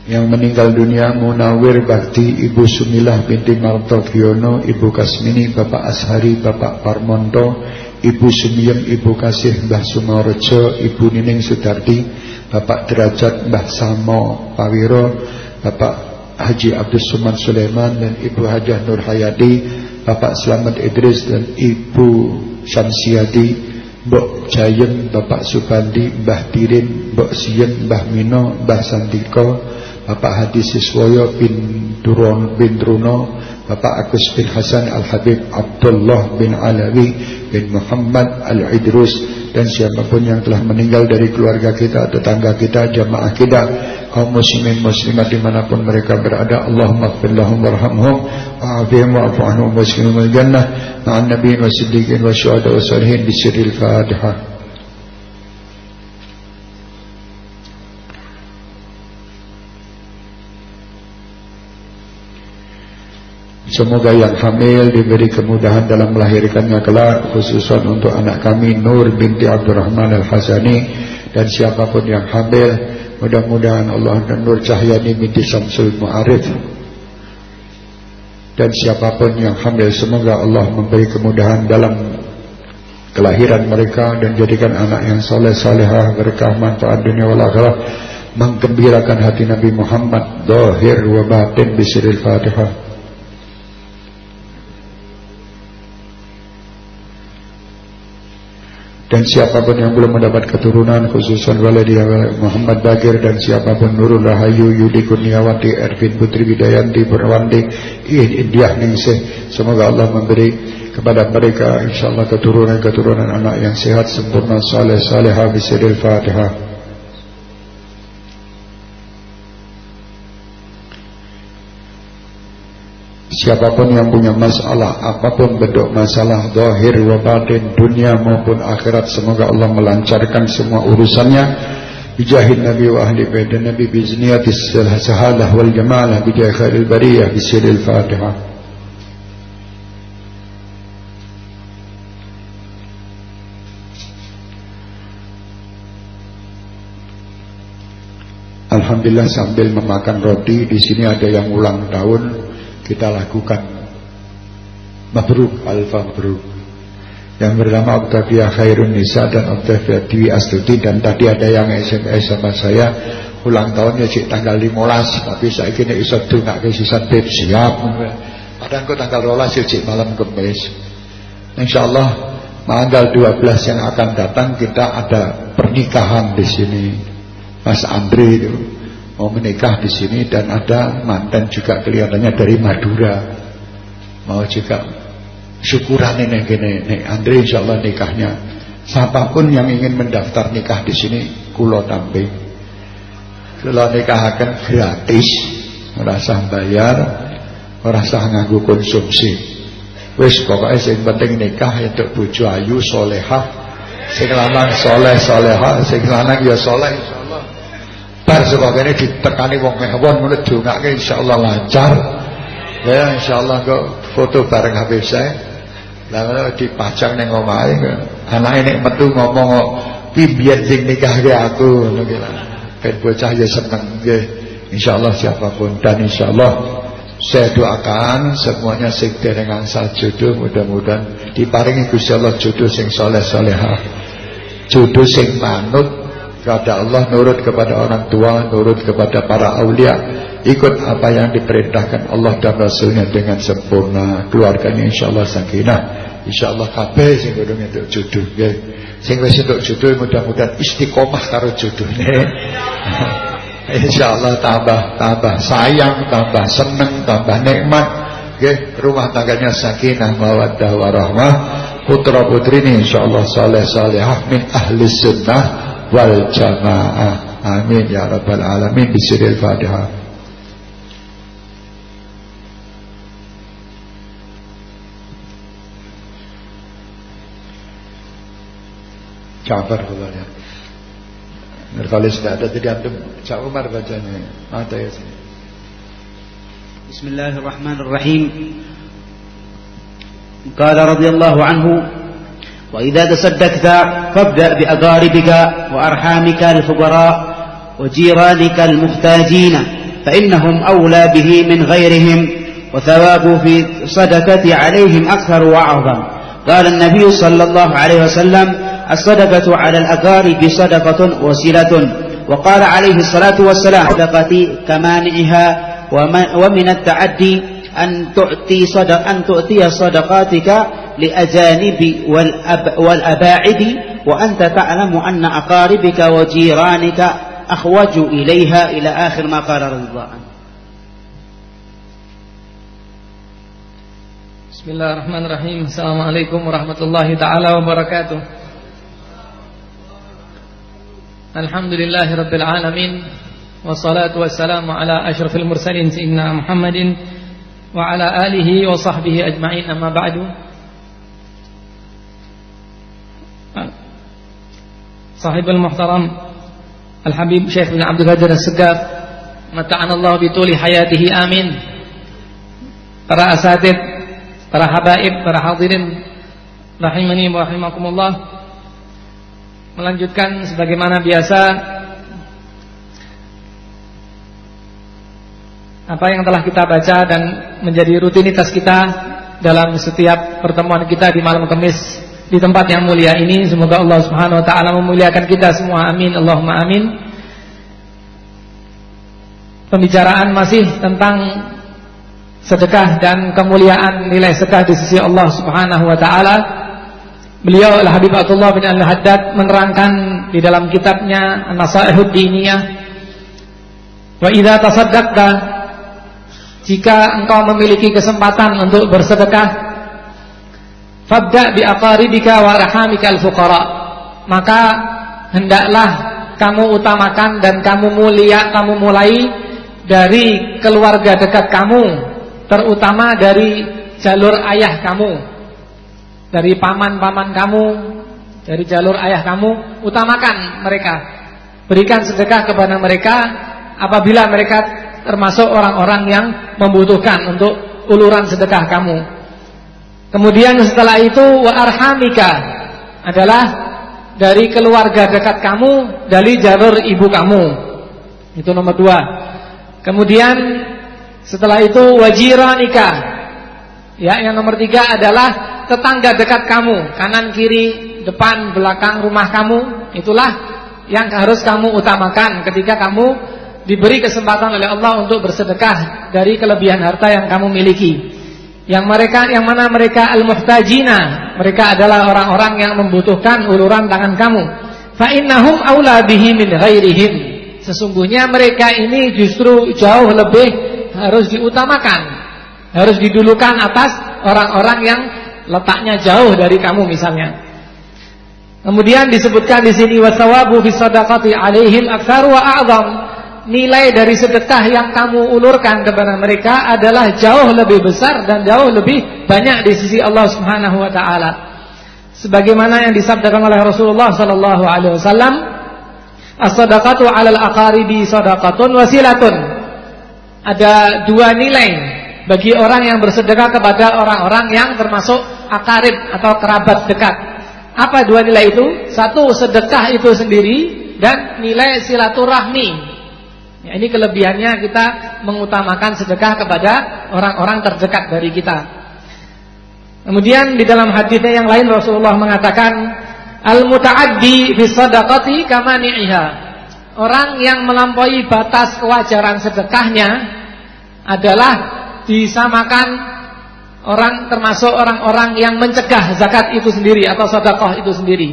[SPEAKER 1] yang meninggal dunia Munawir Bakti Ibu Sumilah binti Martokiono Ibu Kasmini Bapak Ashari Bapak Parmonto Ibu Sumiyem, Ibu Kasih, Mbah Sumarejo, Ibu Nining Sudarti, Bapak Derajat, Mbah Samo Pawiro, Bapak Haji Abdul Suman Sulaiman dan Ibu Hajah Nur Hayati, Bapak Selamat Idris dan Ibu Syamsiati, Mbok Jayen, Bapak Subandi, Mbah Tirin, Mbok Sien, Mbah Mino, Mbah Santiko, Bapak Hadi Siswoyo bin Duron bin Truno, Bapak Agus bin Hasan Al-Habib Abdullah bin Alawi bin Muhammad Al-Idrus dan siapapun yang telah meninggal dari keluarga kita, tetangga kita, jamaah kita, kaum muslimin muslimat dimanapun mereka berada, Allahumma gfir lahum warhamhum wa'afihim wa'afu anhum waskinum al-jannah. Ma'an nabiyyin wa siddiqin wa syuhada wa salihin bisiril fatihah Semoga yang hamil diberi kemudahan dalam melahirkannya kelak Khususan untuk anak kami Nur binti Abdurrahman Al-Hasani Dan siapa pun yang hamil Mudah-mudahan Allah dan Nur Cahyani binti Samsul Mu'arif. Dan siapa pun yang hamil Semoga Allah memberi kemudahan dalam kelahiran mereka dan jadikan anak yang soleh salehah berkah manfaat dunia wal menggembirakan hati Nabi Muhammad zahir wa batin bisiril Fatihah dan siapapun yang belum mendapat keturunan khususan waladi Muhammad Bagir dan siapapun Nurul Rahayu Yudi Kurniawati Ervin Putri Widayanti Purwandi Indiah Ningsih semoga Allah memberi kepada mereka insyaallah keturunan-keturunan anak yang sehat sempurna saleh salehah Fatihah Siapa pun yang punya masalah Apa pun bentuk masalah Zahir wa batin Dunia maupun akhirat Semoga Allah melancarkan semua urusannya. Bijahid Nabi wa ahli baitan Nabi Bizniyatis sahadah wal jamalah Bijahid khairil bariyah Bisilil fatihah Alhamdulillah sambil memakan roti di sini ada yang ulang tahun kita lakukan. Mabruk Alfa Mabruk. Yang bernama Octavia Khairun Nisa dan Octavia Dwi Astuti. Dan tadi ada yang SMS sama saya. Ulang tahunnya cik tanggal 15 tapi saya kini iso dungak ke sisa beb siap. Padahal kok tanggal 12 cik malam kemis. Insyaallah tanggal 12 yang akan datang kita ada pernikahan di sini. Mas Andre itu mau menikah di sini dan ada mantan juga kelihatannya dari Madura. Mau juga syukuran ini gini nih Andre insya Allah nikahnya. Siapa pun yang ingin mendaftar nikah di sini kulo kalau nikah akan gratis. Merasa bayar merasa nganggu konsumsi. Wis pokoknya yang penting nikah untuk bujo ayu solehah. Sing lanang soleh soleha sing lanang ya soleh bar sebagainya ditekani wong mewon ngono dongake insyaallah lancar. Ya insyaallah kok foto bareng Habib saya lah dipajang ning omahe anake nek metu ngomong kok biyen sing nikahke aku ngono ben bocah ya seneng nggih. Insyaallah siapa pun. Dan insyaallah saya doakan semuanya sing dengan jodoh mudah-mudahan diparingi Gusti Allah jodoh sing soleh solehah jodoh sing manut kepada Allah nurut kepada orang tua nurut kepada para aulia. Ikut apa yang diperintahkan Allah dan Rasulnya dengan sempurna. Keluarganya insyaallah sakinah. Insyaallah kabeh sing kudu entuk jodoh nggih. Sing wis entuk jodoh mudah-mudahan istiqomah karo jodohne *laughs* insyaallah tambah tambah sayang tambah seneng tambah nikmat nggih. Rumah tangganya sakinah mawaddah warahmah. Putra putri ini insyaallah saleh salehah min ahli sunnah wal jamaah. Amin ya rabbal alamin. Bisiril fatihah Ja'far ya. Kalau sudah ada jadi antum Cak Umar bacanya. Ada ya sini.
[SPEAKER 5] Bismillahirrahmanirrahim. Qala radhiyallahu anhu وإذا تصدقت فابدأ بأقاربك وأرحامك الفقراء وجيرانك المحتاجين فإنهم أولى به من غيرهم وثواب في صدقة عليهم أكثر وأعظم. قال النبي صلى الله عليه وسلم الصدقة على الأقارب صدقة وسيلة. وقال عليه الصلاة والسلام صدقة كمانعها ومن التعدي أن تؤتي صدق أن تؤتي صدقاتك لأجانب والأب والأباعد وأنت تعلم أن أقاربك وجيرانك أخوج إليها إلى آخر ما قال رضي الله
[SPEAKER 9] بسم الله الرحمن الرحيم السلام عليكم ورحمة الله تعالى وبركاته الحمد لله رب العالمين والصلاة والسلام على أشرف المرسلين سيدنا محمد وعلى آله وصحبه أجمعين أما بعد صاحب المحترم الحبيب شيخ بن عبد القادر السقاف متعنا الله بطول حياته آمين para asatid, para habaib, para hadirin rahimani wa rahimakumullah melanjutkan sebagaimana biasa apa yang telah kita baca dan menjadi rutinitas kita dalam setiap pertemuan kita di malam Kamis di tempat yang mulia ini. Semoga Allah Subhanahu wa taala memuliakan kita semua. Amin. Allahumma amin. Pembicaraan masih tentang sedekah dan kemuliaan nilai sedekah di sisi Allah Subhanahu wa taala. Beliau Al-Habib Abdullah bin Al-Haddad menerangkan di dalam kitabnya An-Nasaihud Diniyah Wa idza tasaddaqta jika engkau memiliki kesempatan untuk bersedekah Fabda bi aqaribika wa rahamika al-fuqara. Maka hendaklah kamu utamakan dan kamu mulia, kamu mulai dari keluarga dekat kamu, terutama dari jalur ayah kamu. Dari paman-paman kamu, dari jalur ayah kamu, utamakan mereka. Berikan sedekah kepada mereka apabila mereka termasuk orang-orang yang membutuhkan untuk uluran sedekah kamu. Kemudian setelah itu wa arhamika adalah dari keluarga dekat kamu dari jalur ibu kamu. Itu nomor dua. Kemudian setelah itu wajiranika. Ya, yang nomor tiga adalah tetangga dekat kamu, kanan kiri, depan, belakang rumah kamu. Itulah yang harus kamu utamakan ketika kamu diberi kesempatan oleh Allah untuk bersedekah dari kelebihan harta yang kamu miliki yang mereka yang mana mereka al-muhtajina. Mereka adalah orang-orang yang membutuhkan uluran tangan kamu. Fa innahum aula bihi min ghairihim. Sesungguhnya mereka ini justru jauh lebih harus diutamakan. Harus didulukan atas orang-orang yang letaknya jauh dari kamu misalnya. Kemudian disebutkan di sini wasawabu fi alaihim aktsar wa a'zam nilai dari sedekah yang kamu ulurkan kepada mereka adalah jauh lebih besar dan jauh lebih banyak di sisi Allah Subhanahu wa taala. Sebagaimana yang disabdakan oleh Rasulullah sallallahu alaihi wasallam, "As-shadaqatu 'alal aqaribi shadaqatun wasilatun." Ada dua nilai bagi orang yang bersedekah kepada orang-orang yang termasuk akarib atau kerabat dekat. Apa dua nilai itu? Satu, sedekah itu sendiri dan nilai silaturahmi Ya, ini kelebihannya kita mengutamakan sedekah kepada orang-orang terdekat dari kita. Kemudian di dalam hadisnya yang lain Rasulullah mengatakan al-muta'addi fi sadaqati kamani'iha. Orang yang melampaui batas kewajaran sedekahnya adalah disamakan orang termasuk orang-orang yang mencegah zakat itu sendiri atau sedekah itu sendiri.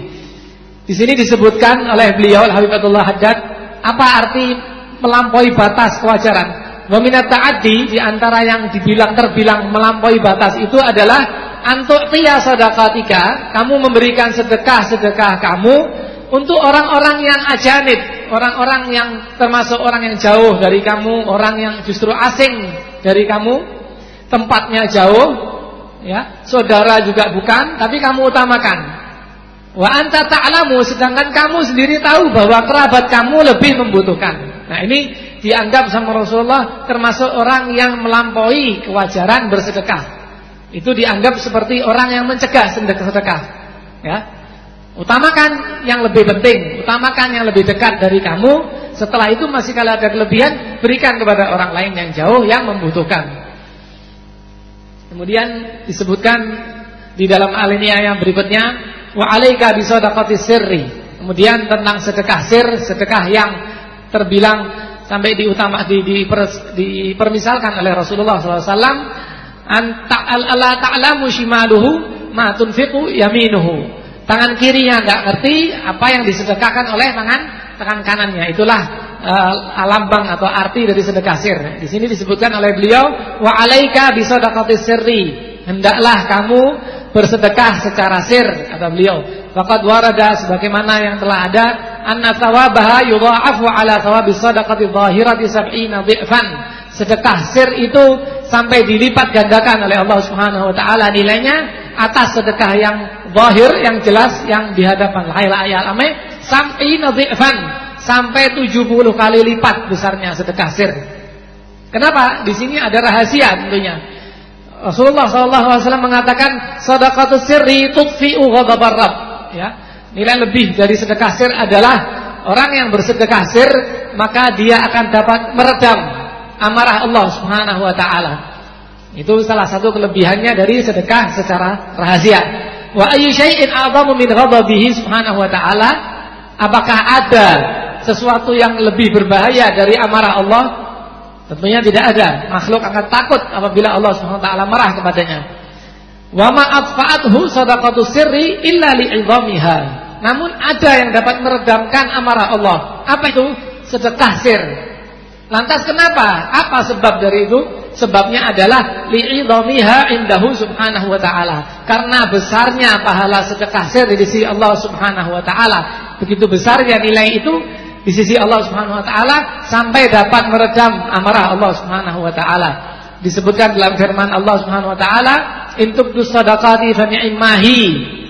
[SPEAKER 9] Di sini disebutkan oleh beliau Al-Habibullah Haddad apa arti melampaui batas kewajaran. Wa minat ta'addi di antara yang dibilang terbilang melampaui batas itu adalah antuk tiya sadaqatika, kamu memberikan sedekah-sedekah kamu untuk orang-orang yang ajanib, orang-orang yang termasuk orang yang jauh dari kamu, orang yang justru asing dari kamu, tempatnya jauh, ya, saudara juga bukan, tapi kamu utamakan. Wa anta ta'lamu sedangkan kamu sendiri tahu bahwa kerabat kamu lebih membutuhkan. Nah ini dianggap sama Rasulullah termasuk orang yang melampaui kewajaran bersedekah. Itu dianggap seperti orang yang mencegah sedekah. Ya. Utamakan yang lebih penting, utamakan yang lebih dekat dari kamu. Setelah itu masih kalau ada kelebihan, berikan kepada orang lain yang jauh yang membutuhkan. Kemudian disebutkan di dalam alinea yang berikutnya, wa alaika bisadaqati sirri. Kemudian tentang sedekah sir, sedekah yang terbilang sampai diutama di, di dipermisalkan oleh Rasulullah SAW anta alla ta'lamu shimaluhu ma tunfiqu yaminuhu. Tangan kirinya nggak ngerti apa yang disedekahkan oleh tangan tangan kanannya. Itulah uh, alambang atau arti dari sedekah sir. Di sini disebutkan oleh beliau wa alaika bisadaqati sirri. Hendaklah kamu bersedekah secara sir kata beliau Faqad warada sebagaimana yang telah ada anna thawabaha yudha'afu ala thawabi sadaqati dhahirati sab'ina dhi'fan. Sedekah sir itu sampai dilipat gandakan oleh Allah Subhanahu wa taala nilainya atas sedekah yang zahir yang jelas yang di hadapan lahir ayat ame sab'ina dhi'fan sampai 70 kali lipat besarnya sedekah sir. Kenapa? Di sini ada rahasia tentunya. Rasulullah SAW mengatakan sadaqatus sirri tudfi'u ghadabar ya. Nilai lebih dari sedekah sir adalah orang yang bersedekah sir maka dia akan dapat meredam amarah Allah Subhanahu wa taala. Itu salah satu kelebihannya dari sedekah secara rahasia. Wa ayyu syai'in a'zamu min ghadabihi subhanahu wa ta'ala? Apakah ada sesuatu yang lebih berbahaya dari amarah Allah? Tentunya tidak ada. Makhluk akan takut apabila Allah taala marah kepadanya. Wa ma atfa'athu sadaqatu sirri illa li'idhamiha. Namun ada yang dapat meredamkan amarah Allah. Apa itu? Sedekah sir. Lantas kenapa? Apa sebab dari itu? Sebabnya adalah li'idhamiha indahu subhanahu wa ta'ala. Karena besarnya pahala sedekah sir di sisi Allah subhanahu wa ta'ala. Begitu besarnya nilai itu di sisi Allah subhanahu wa ta'ala. Sampai dapat meredam amarah Allah subhanahu wa ta'ala. Disebutkan dalam firman Allah subhanahu wa ta'ala. Intuk dusadaqati fani'imahi.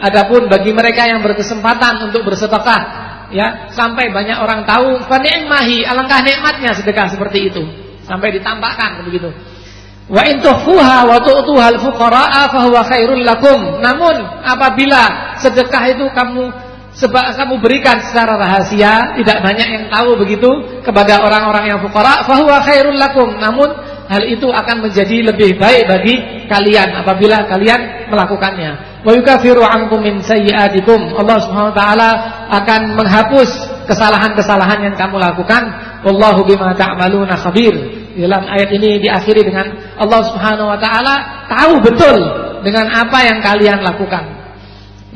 [SPEAKER 9] Adapun bagi mereka yang berkesempatan untuk bersedekah ya sampai banyak orang tahu fani'mahi alangkah nikmatnya sedekah seperti itu sampai ditampakkan begitu wa in tukhfuha wa tu'tuha al-fuqara'a fa huwa khairul lakum namun apabila sedekah itu kamu sebab kamu berikan secara rahasia tidak banyak yang tahu begitu kepada orang-orang yang fuqara fa huwa khairul lakum namun hal itu akan menjadi lebih baik bagi kalian apabila kalian melakukannya. Wa yukaffiru ankum min sayyi'atikum. Allah Subhanahu wa taala akan menghapus kesalahan-kesalahan yang kamu lakukan. Wallahu bima ta'maluna khabir. Dalam ayat ini diakhiri dengan Allah Subhanahu wa taala tahu betul dengan apa yang kalian lakukan.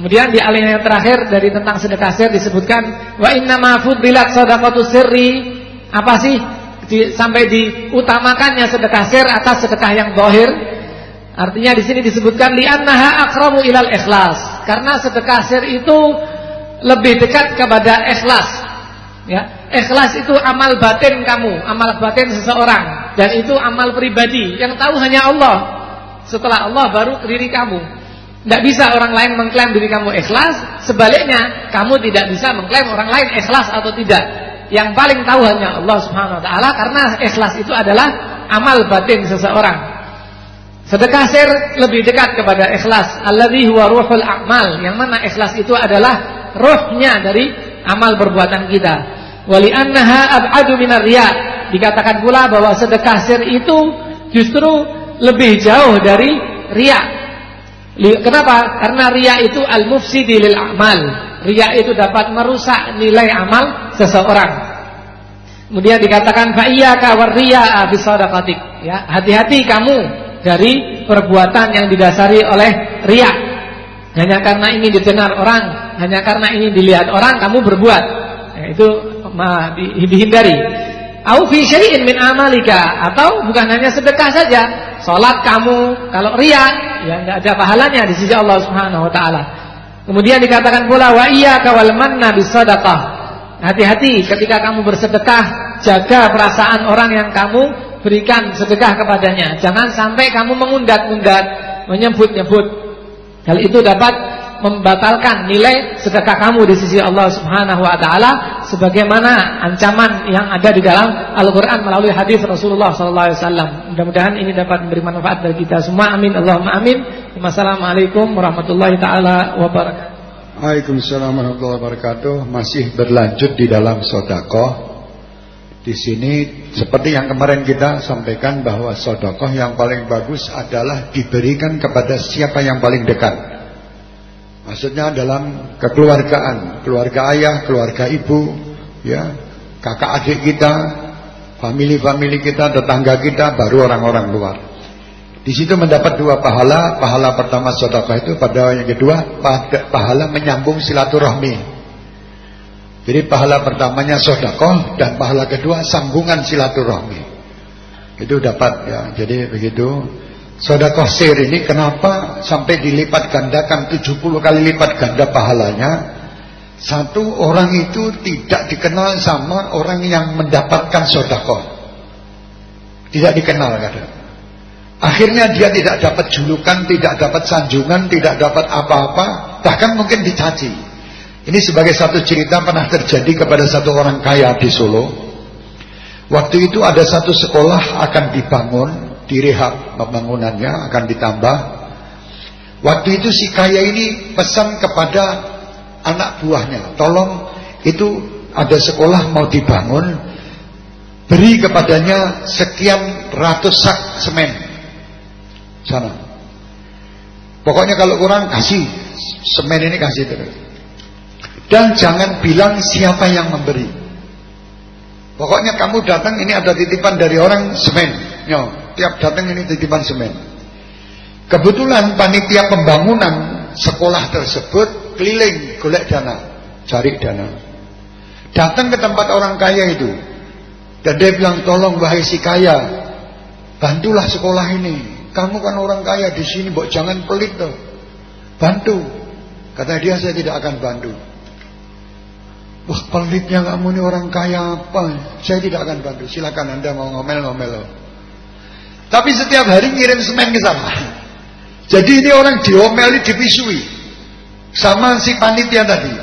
[SPEAKER 9] Kemudian di yang terakhir dari tentang sedekah sir disebutkan wa inna ma fuddilat shadaqatu sirri apa sih di, sampai diutamakannya sedekah sir atas sedekah yang zahir. Artinya di sini disebutkan li'annaha aqrabu ilal ikhlas. Karena sedekah sir itu lebih dekat kepada ikhlas. Ya, ikhlas itu amal batin kamu, amal batin seseorang dan itu amal pribadi yang tahu hanya Allah. Setelah Allah baru diri kamu. Tidak bisa orang lain mengklaim diri kamu ikhlas, sebaliknya kamu tidak bisa mengklaim orang lain ikhlas atau tidak. Yang paling tahu hanya Allah Subhanahu wa taala karena ikhlas itu adalah amal batin seseorang. Sedekah sir lebih dekat kepada ikhlas. Alladzi huwa ruhul a'mal. Yang mana ikhlas itu adalah ruhnya dari amal perbuatan kita. Wali ab'adu minar riya. Dikatakan pula bahwa sedekah sir itu justru lebih jauh dari riya. Kenapa? Karena riya itu al-mufsidi lil a'mal. Riya itu dapat merusak nilai amal seseorang. Kemudian dikatakan fa iyyaka warriya'a bisadaqatik. Ya, hati-hati kamu dari perbuatan yang didasari oleh riya. Hanya karena ingin didengar orang, hanya karena ingin dilihat orang kamu berbuat. Ya, itu dihindari. Au fi syai'in min amalika atau bukan hanya sedekah saja. Salat kamu kalau riya ya enggak ada pahalanya di sisi Allah Subhanahu wa taala. Kemudian dikatakan pula wa iyyaka wal manna bisadaqah. Hati-hati ketika kamu bersedekah, jaga perasaan orang yang kamu berikan sedekah kepadanya. Jangan sampai kamu mengundat-undat, menyebut-nyebut. Hal itu dapat membatalkan nilai sedekah kamu di sisi Allah Subhanahu wa taala sebagaimana ancaman yang ada di dalam Al-Qur'an melalui hadis Rasulullah sallallahu alaihi wasallam. Mudah-mudahan ini dapat memberi manfaat bagi kita semua. Amin Allahumma amin. Wassalamualaikum warahmatullahi taala wabarakatuh.
[SPEAKER 1] Waalaikumsalam warahmatullahi wabarakatuh. Masih berlanjut di dalam sodakoh. Di sini seperti yang kemarin kita sampaikan bahwa sodakoh yang paling bagus adalah diberikan kepada siapa yang paling dekat. Maksudnya dalam kekeluargaan, keluarga ayah, keluarga ibu, ya, kakak adik kita, family-family kita, tetangga kita, baru orang-orang luar. Di situ mendapat dua pahala. Pahala pertama sedekah itu, pada yang kedua pahala menyambung silaturahmi. Jadi pahala pertamanya sedekah dan pahala kedua sambungan silaturahmi. Itu dapat ya. Jadi begitu. Sedekah sir ini kenapa sampai dilipat gandakan 70 kali lipat ganda pahalanya? Satu orang itu tidak dikenal sama orang yang mendapatkan sedekah. Tidak dikenal kadang. Akhirnya dia tidak dapat julukan, tidak dapat sanjungan, tidak dapat apa-apa, bahkan mungkin dicaci. Ini sebagai satu cerita pernah terjadi kepada satu orang kaya di Solo. Waktu itu ada satu sekolah akan dibangun direhab pembangunannya akan ditambah. Waktu itu si kaya ini pesan kepada anak buahnya, tolong itu ada sekolah mau dibangun, beri kepadanya sekian ratus sak semen. Sana. Pokoknya kalau kurang kasih semen ini kasih terus. Dan jangan bilang siapa yang memberi. Pokoknya kamu datang ini ada titipan dari orang semen. Yo, tiap datang ini titipan semen. Kebetulan panitia pembangunan sekolah tersebut keliling golek dana, cari dana. Datang ke tempat orang kaya itu. Dan dia bilang, tolong wahai si kaya, bantulah sekolah ini. Kamu kan orang kaya di sini, bok jangan pelit tuh. Bantu. Kata dia, saya tidak akan bantu. Wah pelitnya kamu ini orang kaya apa? Saya tidak akan bantu. Silakan anda mau ngomel-ngomel. Tapi setiap hari ngirim semen ke sana. Jadi ini orang diomeli, dipisui. Sama si panitia tadi.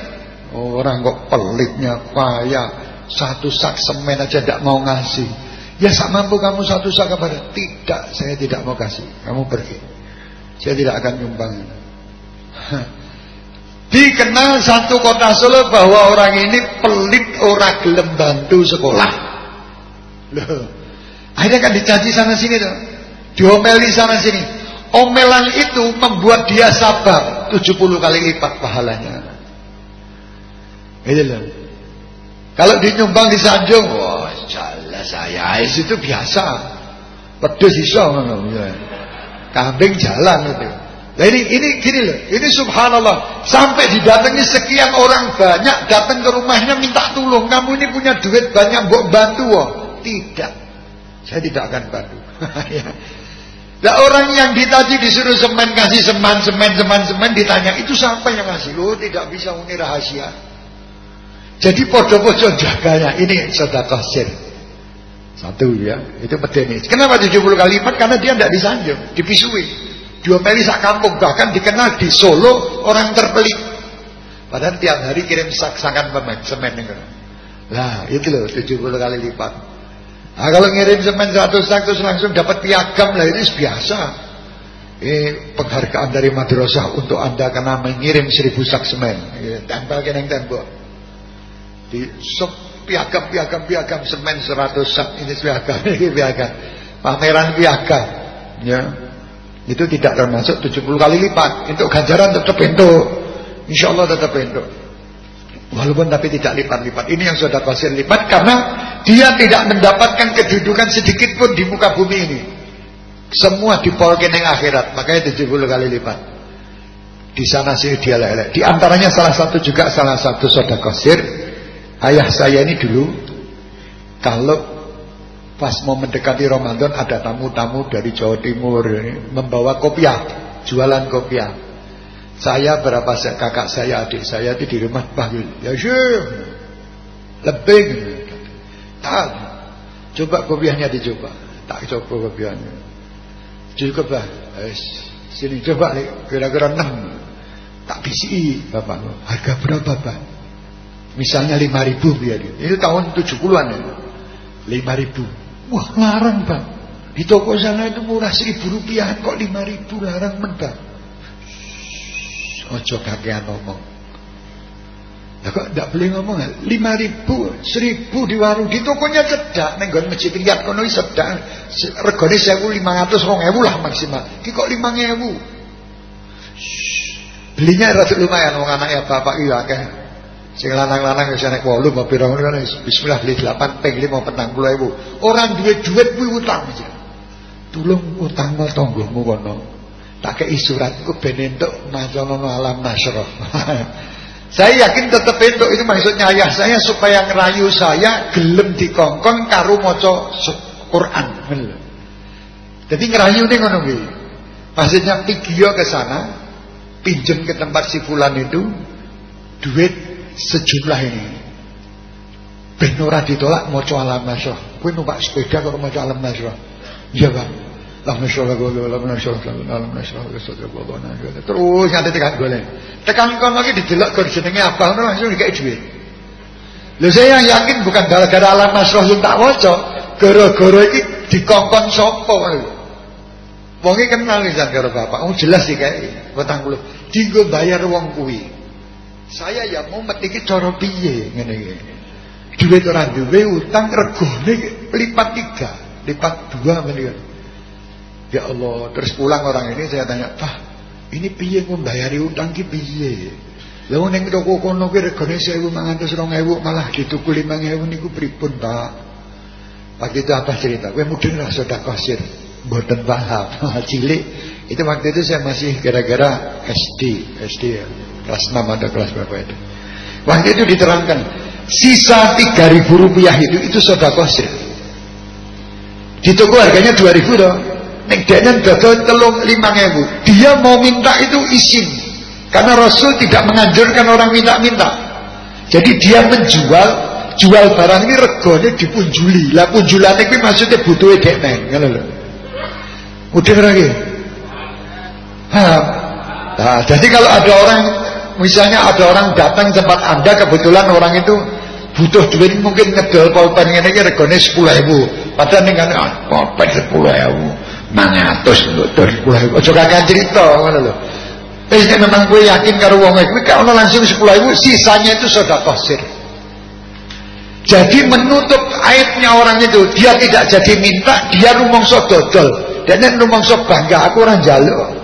[SPEAKER 1] Orang kok pelitnya kaya. Satu sak semen aja tidak mau ngasih. Ya sak mampu kamu satu sak kepada. Tidak, saya tidak mau kasih. Kamu pergi. Saya tidak akan nyumbang. Dikenal satu kota Solo bahwa orang ini pelit orang gelem bantu sekolah. Loh. Akhirnya kan dicaci sana sini tuh. Diomeli sana sini. Omelan itu membuat dia sabar 70 kali lipat pahalanya. Itu loh. Kalau dinyumbang di Sanjung, wah jelas saya itu biasa. Pedes iso Kambing jalan itu. Nah ini, ini gini loh, ini subhanallah Sampai didatangi sekian orang banyak Datang ke rumahnya minta tolong Kamu ini punya duit banyak, buat bantu oh. Tidak Saya tidak akan bantu *laughs* ya. Nah orang yang ditadi disuruh semen Kasih semen, semen, semen, semen Ditanya itu siapa yang ngasih Loh tidak bisa ini rahasia Jadi podo-podo jaganya Ini sedekah sir Satu ya Itu medeni Kenapa 70 kali lipat? Karena dia tidak disanjung Dipisui Diomeli sak kampung bahkan dikenal di Solo orang terpelit. Padahal tiap hari kirim sak-sakan pemain semen itu. Lah, itu loh 70 kali lipat. Nah, kalau ngirim semen 100 sak terus langsung dapat piagam lah ini biasa. Ini penghargaan dari madrasah untuk Anda karena mengirim 1000 sak semen. Ya, tempel keneng tembok. Di sop piagam piagam piagam semen 100 sak ini piagam *laughs* ini piagam. Pameran piagam. Ya. Itu tidak termasuk 70 kali lipat. Untuk ganjaran tetap bentuk. Insya Allah tetap bentuk. Walaupun tapi tidak lipat-lipat. Ini yang sudah pasir lipat karena dia tidak mendapatkan kedudukan sedikit pun di muka bumi ini. Semua dipolken yang akhirat. Makanya 70 kali lipat. Di sana sih dia lelek. Di antaranya salah satu juga salah satu saudara kosir. Ayah saya ini dulu kalau Pas mau mendekati Ramadan ada tamu-tamu dari Jawa Timur membawa kopiah, jualan kopiah. Saya berapa kakak saya, adik saya itu di rumah panggil, ya syekh, lebih. Tak, coba kopiahnya dicoba. Tak coba kopiahnya. Lah, es, sini coba kira-kira enam. Tak bisi, bapak. Harga berapa, pak? Misalnya lima ribu biar. Ini tahun tujuh puluhan ya. Lima ribu. Wah larang bang Di toko sana itu murah seribu rupiah Kok lima ribu larang men bang Ojo kakean ngomong. Ya kok tidak boleh ngomong? Lima ribu Seribu di warung Di tokonya cedak. Nenggon masjid lihat kono sedak Regone sewu lima ratus Rong ewu lah maksimal. Ki kok lima ewu? Belinya rasa lumayan Wong anaknya bapak iya kan Sing lanang-lanang wis nek 8 apa pira ngono bismillah beli 8 ping 5 petang puluh. Orang duwe duit kuwi utang aja. Tulung utang tanggomu kono. Tak kei surat ku ben entuk macono alam nasroh. *laughs* saya yakin tetap entuk itu maksudnya ayah saya supaya ngerayu saya gelem dikongkon karo maca Quran. Jadi ngerayu ning ngono kuwi. Maksudnya pigiyo ke sana, pinjem ke tempat si fulan itu duit sejumlah ini ben ditolak maca alam nasrah kowe numpak sepeda kok maca alam nasrah iya Bang Nasrah terus nganti tekan golek tekan kono iki didelok kok jenenge apa ngono langsung dikek dhuwit Lho saya yakin bukan gara-gara alam nasrah yang tak waca gara-gara iki dikongkon sapa Wong iki kenal iki karo bapak. Oh jelas sih kayak 40. Dienggo bayar wong kuwi. Saya ya mau metiki cara piye ngene iki. Duit ora duwe utang regone lipat tiga, lipat dua miliar. Ya Allah, terus pulang orang ini saya tanya, "Pak, Ini piye bayari utang ki piye? Lah ning toko kono ki regane 1500 2000 malah dituku 5000 niku pripun, Pak? Waktu itu apa cerita? Kowe mudeng lah sedekah sir. Mboten paham. *laughs* Cilik itu waktu itu saya masih gara-gara SD, SD ya. Kelas 6 ada kelas berapa itu. Waktu itu diterangkan sisa 3000 rupiah itu itu sedekah sir. Di toko harganya 2000 dong. Nek dene dodol telung 5000. Dia mau minta itu izin. Karena Rasul tidak menganjurkan orang minta-minta. Jadi dia menjual jual barang ini regane dipunjuli. Lah punjulane kuwi maksudnya butuh dek neng. Mudeng lagi. Nah, jadi kalau ada orang misalnya ada orang datang tempat Anda kebetulan orang itu butuh duit mungkin ngedol pulpen ngene iki regane 10.000. Padahal ning kan pulpen 10.000 mangatus lho tur aja kakek cerita ngono lho Wis nek memang gue yakin karo wong kuwi gak ono langsung 10.000 sisanya itu sedekah sir. Jadi menutup aibnya orang itu, dia tidak jadi minta, dia rumongso dodol. Dan nek rumongso bangga aku orang jaluk.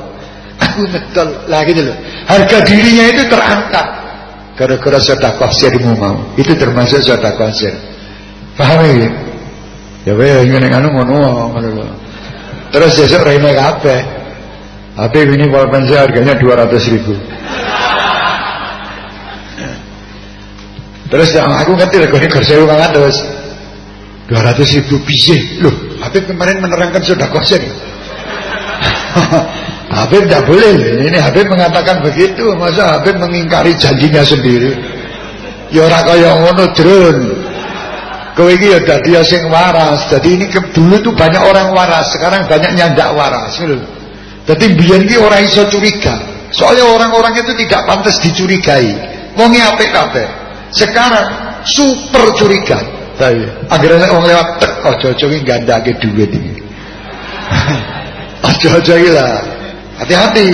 [SPEAKER 1] Aku betul lah gitu loh. Harga dirinya itu terangkat gara-gara sedekah sirmu mau. Itu termasuk sedekah sir. Paham ya? Ya wae ngene anu ngono ngono. Terus besok rene kabeh. HP ini pulpen saya harganya 200 ribu. Terus yang aku ngerti regane kerja banget terus 200 ribu bisa loh Habib kemarin menerangkan sudah kosen *laughs* Habib tidak boleh. Ini Habib mengatakan begitu. Masa Habib mengingkari janjinya sendiri? Ya ora kaya ngono drone Kowe iki ya dadi sing waras. Jadi ini ke, dulu tuh banyak orang waras, sekarang banyak nyandak waras. Jadi biyen iki ora iso curiga. Soalnya orang-orang itu tidak pantas dicurigai. Wonge apik kabeh. Sekarang super curiga. Tapi akhirnya orang lewat tek aja-aja iki gandake duit iki. *laughs* Aja-aja lah. Hati-hati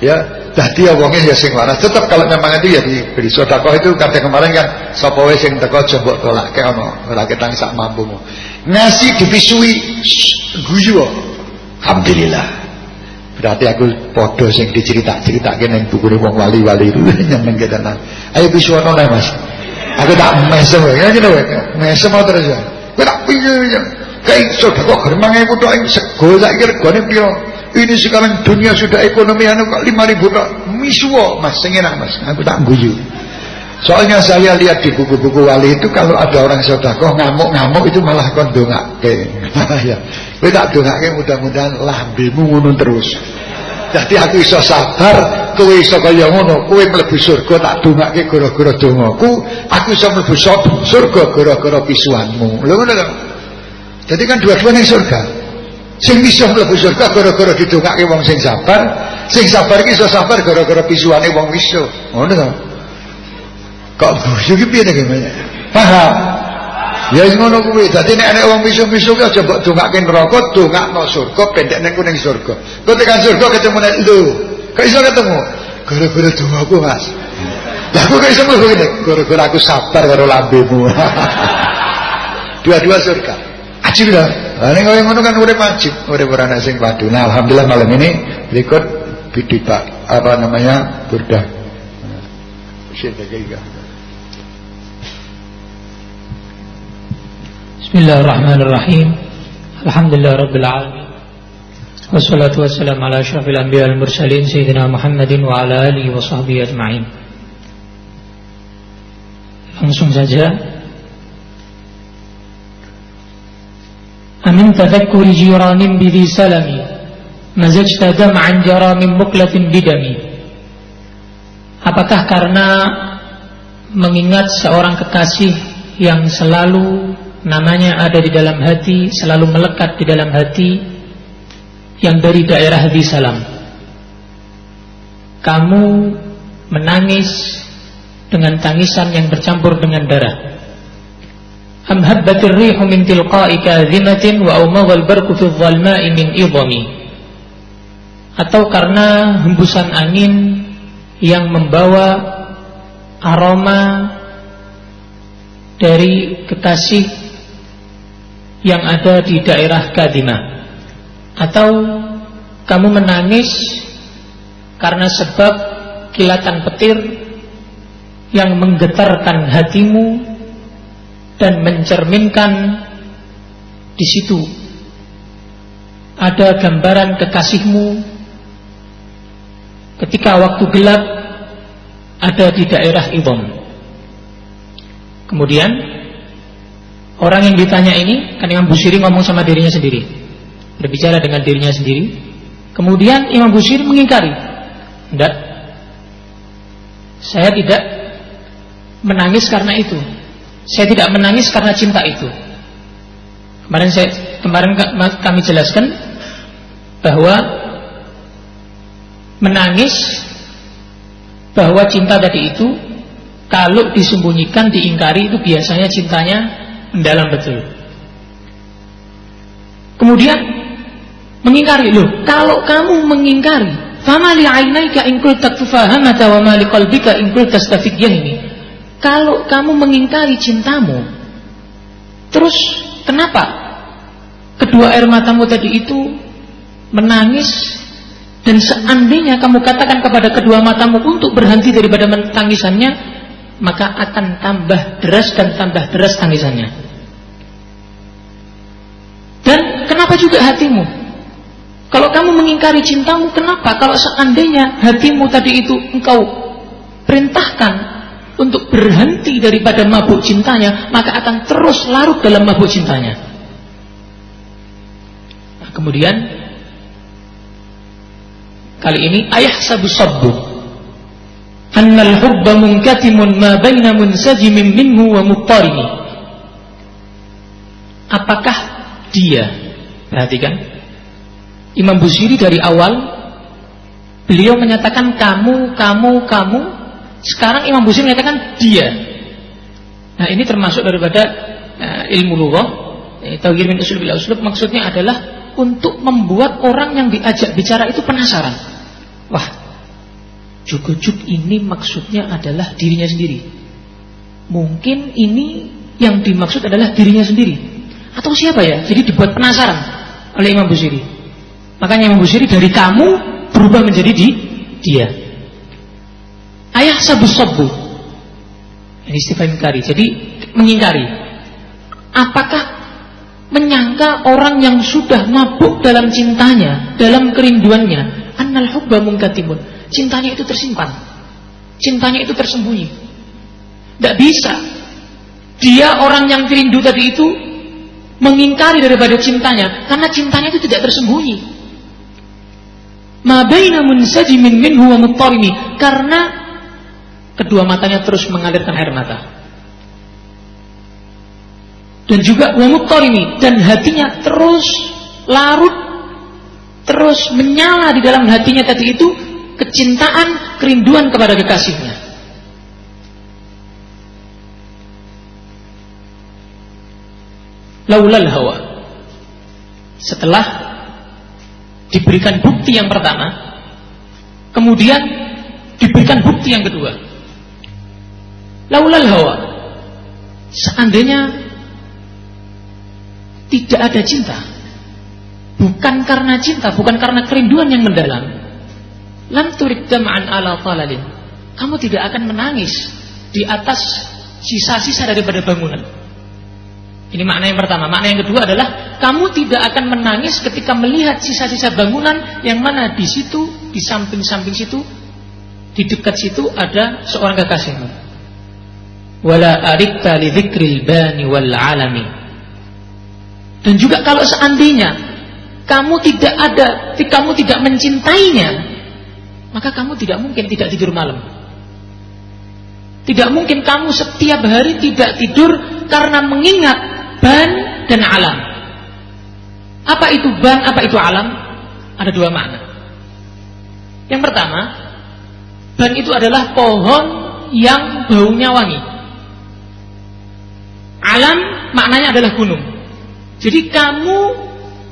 [SPEAKER 1] ya. Jadi ya wongnya ya sing waras. Tetap kalau memang itu ya diberi sedekah itu kata kemarin kan sapa wae sing teko coba tolak ke ono ora ketang sak mampumu. Ngasih dipisui guyu. Alhamdulillah. Berarti aku podo sing dicerita-ceritake ning buku wong wali-wali *laughs* nyeneng tenan. Ayo pisuwono nek Mas. Aku tak mesem ya ngene wae. Mesem terus ya. Kowe tak piye ya. Kayak sedekah germang iku tok sego saiki regane piro? Ini sekarang dunia sudah ekonomi anu kok 5000 tok. Misuwo Mas, sing enak Mas. Aku tak guyu. Soalnya saya lihat di buku-buku wali itu kalau ada orang sedekah ngamuk-ngamuk itu malah kon dongake. *laughs* ya. Kowe tak dongake mudah-mudahan lambemu ngono terus. Jadi aku iso sabar, kowe iso kaya ngono, kowe mlebu surga tak dongake gara-gara dongaku, aku iso mlebu surga gara-gara pisuanmu. Lho ngono. Jadi kan dua-duanya surga. Sing bisa mlebu surga gara-gara didongake wong sing sabar, sing sabar ki iso sabar gara-gara pisuane wong wisu. Ngono to. Kok guyu ki piye to Paham? Ya ngono kuwi. Dadi nek ana wong wisu-wisu ki aja mbok dongake neraka, dongakno surga, pendek ning kuning surga. Kok tekan surga ketemu nek lho. Kok iso ketemu? Gara-gara dongaku, Mas. Lah kok iso mlebu ngene? Gara-gara aku sabar karo lambemu. *laughs* Dua-dua surga. Ajib lah. Nah, ini kalau ngono kan udah wajib, udah berana sing padu. Nah, alhamdulillah malam ini berikut Pak apa namanya burdah.
[SPEAKER 2] Bismillahirrahmanirrahim. Alhamdulillah rabbil alamin. Wassalatu wassalamu ala asyrafil anbiya wal mursalin sayyidina Muhammadin wa ala alihi wa sahbihi ajma'in. Langsung saja أمن تذكر جيران بذي سلم مزجت دمعا جرى من مقلة بدمي Apakah karena mengingat seorang kekasih yang selalu namanya ada di dalam hati, selalu melekat di dalam hati yang dari daerah di Salam. Kamu menangis dengan tangisan yang bercampur dengan darah. أم هبت الريح من تلقاء كاذمة wa البرك في الظلماء من adh-dhalma'i atau karena hembusan angin yang membawa aroma dari kekasih yang ada di daerah kadima. Atau kamu menangis karena sebab kilatan petir yang menggetarkan hatimu dan mencerminkan di situ ada gambaran kekasihmu ketika waktu gelap ada di daerah Ibom. Kemudian orang yang ditanya ini kan Imam Busiri ngomong sama dirinya sendiri, berbicara dengan dirinya sendiri. Kemudian Imam Busiri mengingkari, tidak, saya tidak menangis karena itu. Saya tidak menangis karena cinta itu. Kemarin saya kemarin kami jelaskan bahwa menangis bahwa cinta tadi itu kalau disembunyikan, diingkari itu biasanya cintanya mendalam betul. Kemudian mengingkari loh, kalau kamu mengingkari, fama li ainaika in kunta tufahamata wa ma li qalbika in kunta ini. Kalau kamu mengingkari cintamu, terus kenapa kedua air matamu tadi itu menangis dan seandainya kamu katakan kepada kedua matamu untuk berhenti daripada tangisannya, maka akan tambah deras dan tambah deras tangisannya. Dan kenapa juga hatimu? Kalau kamu mengingkari cintamu, kenapa? Kalau seandainya hatimu tadi itu engkau perintahkan untuk berhenti daripada mabuk cintanya, maka akan terus larut dalam mabuk cintanya. Nah, kemudian kali ini ayah sabu sabbu annal hubba munkatimun ma baina munsajimin minhu wa muqtarini apakah dia perhatikan Imam Busiri dari awal beliau menyatakan kamu kamu kamu sekarang Imam Busiri menyatakan dia. Nah ini termasuk daripada uh, ilmu lughah. Eh, Tauhid min usul bila usul maksudnya adalah untuk membuat orang yang diajak bicara itu penasaran. Wah, juk-juk ini maksudnya adalah dirinya sendiri. Mungkin ini yang dimaksud adalah dirinya sendiri. Atau siapa ya? Jadi dibuat penasaran oleh Imam Busiri. Makanya Imam Busiri dari kamu berubah menjadi di dia. Ayah sabu sabu. Ini istifham kari. Jadi mengingkari. Apakah menyangka orang yang sudah mabuk dalam cintanya, dalam kerinduannya, annal hubba mungkatimun. Cintanya itu tersimpan. Cintanya itu tersembunyi. Tidak bisa. Dia orang yang kerindu tadi itu mengingkari daripada cintanya karena cintanya itu tidak tersembunyi. Ma baina munsajimin minhu wa muttarimi karena kedua matanya terus mengalirkan air mata. Dan juga ini dan hatinya terus larut terus menyala di dalam hatinya tadi itu kecintaan, kerinduan kepada kekasihnya. Laulal hawa. Setelah diberikan bukti yang pertama, kemudian diberikan bukti yang kedua. Laulal hawa. Seandainya tidak ada cinta, bukan karena cinta, bukan karena kerinduan yang mendalam, lam turid dam'an ala talalin. Kamu tidak akan menangis di atas sisa-sisa daripada bangunan. Ini makna yang pertama. Makna yang kedua adalah kamu tidak akan menangis ketika melihat sisa-sisa bangunan yang mana di situ, di samping-samping situ, di dekat situ ada seorang kekasihmu wala arikta li dzikril bani wal alami. Dan juga kalau seandainya kamu tidak ada kamu tidak mencintainya maka kamu tidak mungkin tidak tidur malam. Tidak mungkin kamu setiap hari tidak tidur karena mengingat ban dan alam. Apa itu ban apa itu alam? Ada dua makna. Yang pertama ban itu adalah pohon yang baunya wangi Alam maknanya adalah gunung. Jadi kamu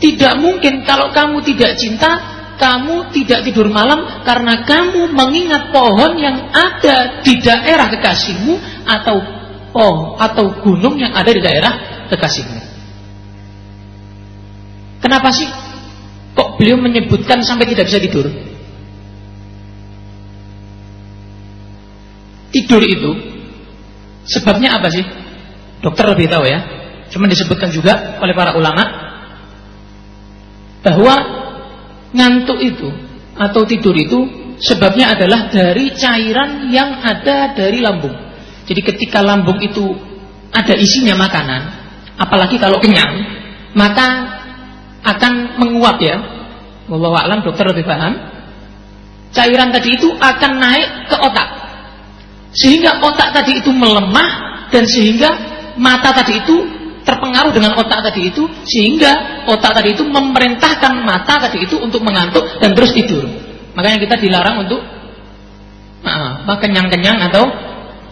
[SPEAKER 2] tidak mungkin kalau kamu tidak cinta, kamu tidak tidur malam karena kamu mengingat pohon yang ada di daerah kekasihmu atau oh atau gunung yang ada di daerah kekasihmu. Kenapa sih kok beliau menyebutkan sampai tidak bisa tidur? tidur itu sebabnya apa sih? Dokter lebih tahu ya. Cuma disebutkan juga oleh para ulama bahwa ngantuk itu atau tidur itu sebabnya adalah dari cairan yang ada dari lambung. Jadi ketika lambung itu ada isinya makanan, apalagi kalau kenyang, maka akan menguap ya. Wallahu a'lam dokter lebih paham. Cairan tadi itu akan naik ke otak. Sehingga otak tadi itu melemah dan sehingga mata tadi itu terpengaruh dengan otak tadi itu sehingga otak tadi itu memerintahkan mata tadi itu untuk mengantuk dan terus tidur. Makanya kita dilarang untuk uh, kenyang-kenyang atau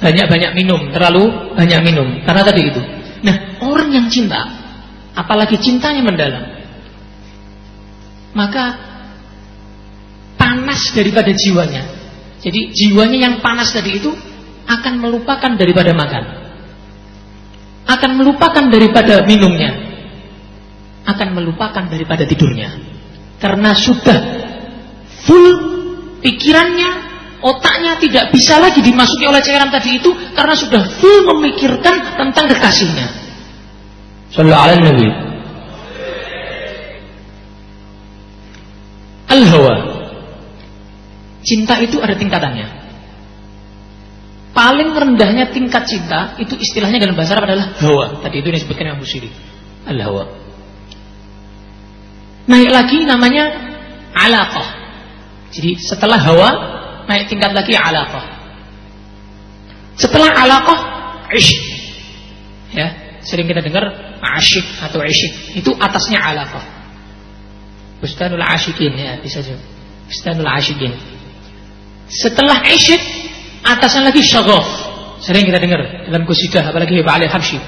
[SPEAKER 2] banyak-banyak minum, terlalu banyak minum karena tadi itu. Nah, orang yang cinta, apalagi cintanya mendalam, maka panas daripada jiwanya. Jadi jiwanya yang panas tadi itu akan melupakan daripada makan. Akan melupakan daripada minumnya. Akan melupakan daripada tidurnya. Karena sudah full pikirannya, otaknya tidak bisa lagi dimasuki oleh cairan tadi itu karena sudah full memikirkan tentang kekasihnya. Sallallahu alaihi Nabi. Al-hawa. Cinta itu ada tingkatannya. Paling rendahnya tingkat cinta itu istilahnya dalam bahasa Arab adalah hawa. Tadi itu disebutkan Abu Siri. Al-hawa. Naik lagi namanya alaqah. Jadi setelah hawa naik tingkat lagi alaqah. Setelah alaqah isyq. Ya, sering kita dengar asyik atau isyik. Itu atasnya alaqah. Bustanul Ashikin ya bisa juga. Bustanul Ashikin. Setelah isyik atasnya lagi syaghaf. Sering kita dengar dalam kusidah apalagi Pak Ali Habsyi.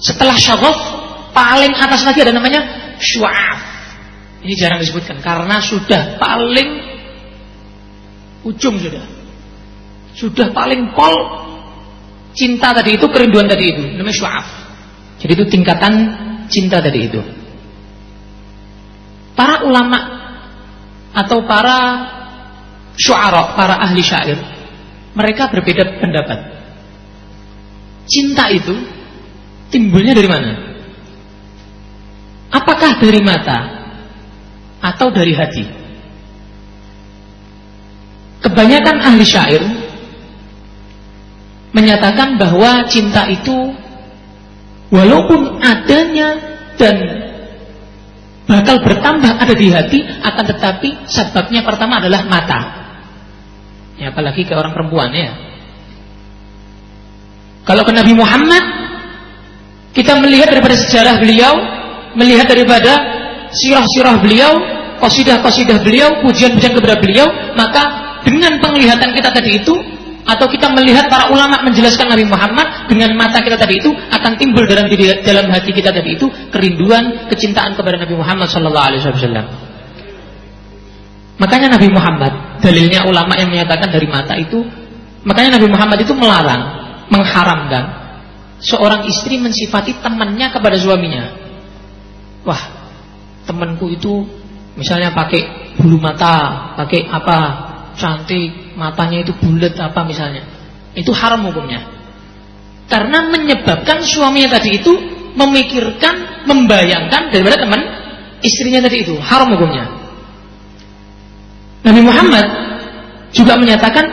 [SPEAKER 2] Setelah syaghaf paling atas lagi ada namanya syu'af. Ini jarang disebutkan karena sudah paling ujung sudah. Sudah paling pol cinta tadi itu, kerinduan tadi itu, namanya syu'af. Jadi itu tingkatan cinta tadi itu. Para ulama atau para syuara, para ahli syair, mereka berbeda pendapat. Cinta itu timbulnya dari mana? Apakah dari mata atau dari hati? Kebanyakan ahli syair menyatakan bahwa cinta itu walaupun adanya dan bakal bertambah ada di hati akan tetapi sebabnya pertama adalah mata ya apalagi ke orang perempuan ya kalau ke Nabi Muhammad kita melihat daripada sejarah beliau melihat daripada sirah-sirah beliau kosidah-kosidah beliau pujian-pujian kepada beliau maka dengan penglihatan kita tadi itu atau kita melihat para ulama menjelaskan Nabi Muhammad dengan mata kita tadi itu akan timbul dalam dalam hati kita tadi itu kerinduan, kecintaan kepada Nabi Muhammad sallallahu alaihi wasallam. Makanya Nabi Muhammad, dalilnya ulama yang menyatakan dari mata itu, makanya Nabi Muhammad itu melarang, mengharamkan seorang istri mensifati temannya kepada suaminya. Wah, temanku itu misalnya pakai bulu mata, pakai apa, cantik, matanya itu bulat apa misalnya. Itu haram hukumnya. Karena menyebabkan suaminya tadi itu memikirkan, membayangkan daripada teman istrinya tadi itu. Haram hukumnya. Nabi Muhammad juga menyatakan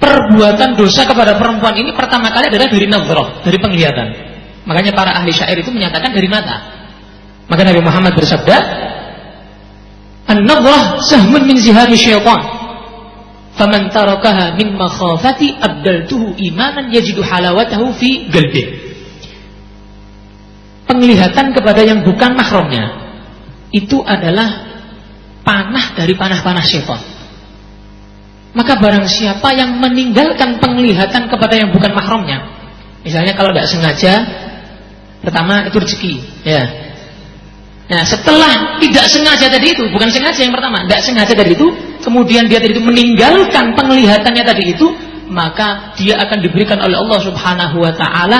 [SPEAKER 2] perbuatan dosa kepada perempuan ini pertama kali adalah dari nazroh, dari penglihatan. Makanya para ahli syair itu menyatakan dari mata. Maka Nabi Muhammad bersabda, An-nazrah sahmun min zihami syaitan. Faman tarakaha min makhafati abdaltuhu imanan yajidu halawatahu fi galbi. Penglihatan kepada yang bukan mahramnya itu adalah panah dari panah-panah syaitan. Maka barang siapa yang meninggalkan penglihatan kepada yang bukan mahramnya, misalnya kalau tidak sengaja, pertama itu rezeki, ya, Nah, setelah tidak sengaja tadi itu, bukan sengaja yang pertama, tidak sengaja tadi itu, kemudian dia tadi itu meninggalkan penglihatannya tadi itu, maka dia akan diberikan oleh Allah Subhanahu wa taala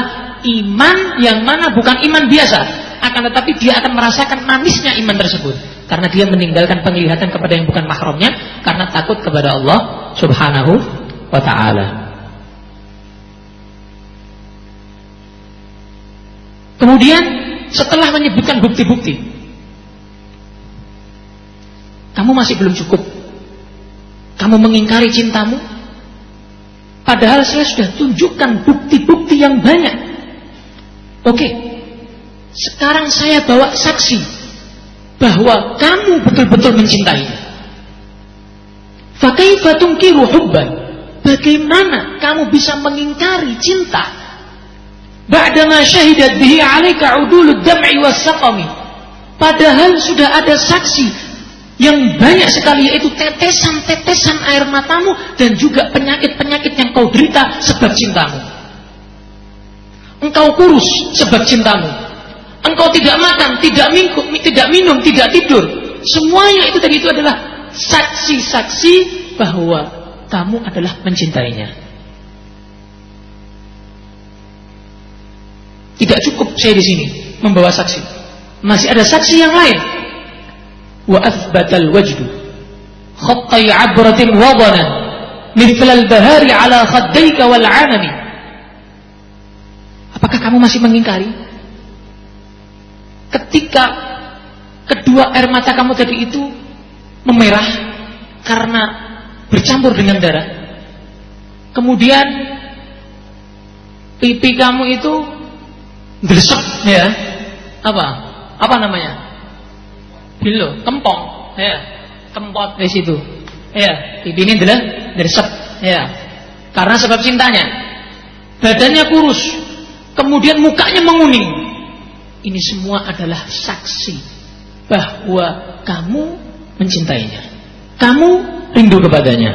[SPEAKER 2] iman yang mana bukan iman biasa, akan tetapi dia akan merasakan manisnya iman tersebut karena dia meninggalkan penglihatan kepada yang bukan mahramnya karena takut kepada Allah Subhanahu wa taala. Kemudian setelah menyebutkan bukti-bukti, kamu masih belum cukup. Kamu mengingkari cintamu, padahal saya sudah tunjukkan bukti-bukti yang banyak. Oke, sekarang saya bawa saksi bahwa kamu betul-betul mencintai. Fakaifa tunkiru hubban? Bagaimana kamu bisa mengingkari cinta? Ba'dama syahidat bihi 'alaika 'udulud dam'i. Padahal sudah ada saksi yang banyak sekali yaitu tetesan-tetesan air matamu dan juga penyakit-penyakit yang kau derita sebab cintamu. Engkau kurus sebab cintamu. Engkau tidak makan, tidak minum, tidak minum, tidak tidur. Semuanya itu tadi itu adalah saksi-saksi bahwa kamu adalah mencintainya. Tidak cukup saya di sini membawa saksi. Masih ada saksi yang lain. Wa athbatal wajdu khattai abratin wadanan al-bahari ala khaddayka wal anami. Apakah kamu masih mengingkari? Ketika kedua air mata kamu tadi itu memerah karena bercampur dengan darah. Kemudian pipi kamu itu gresek ya. Apa? Apa namanya? Bilo, kempong, ya. Kempot di situ. Ya, pipi ini adalah gresek, ya. Karena sebab cintanya. Badannya kurus, kemudian mukanya menguning. Ini semua adalah saksi bahwa kamu mencintainya. Kamu rindu kepadanya.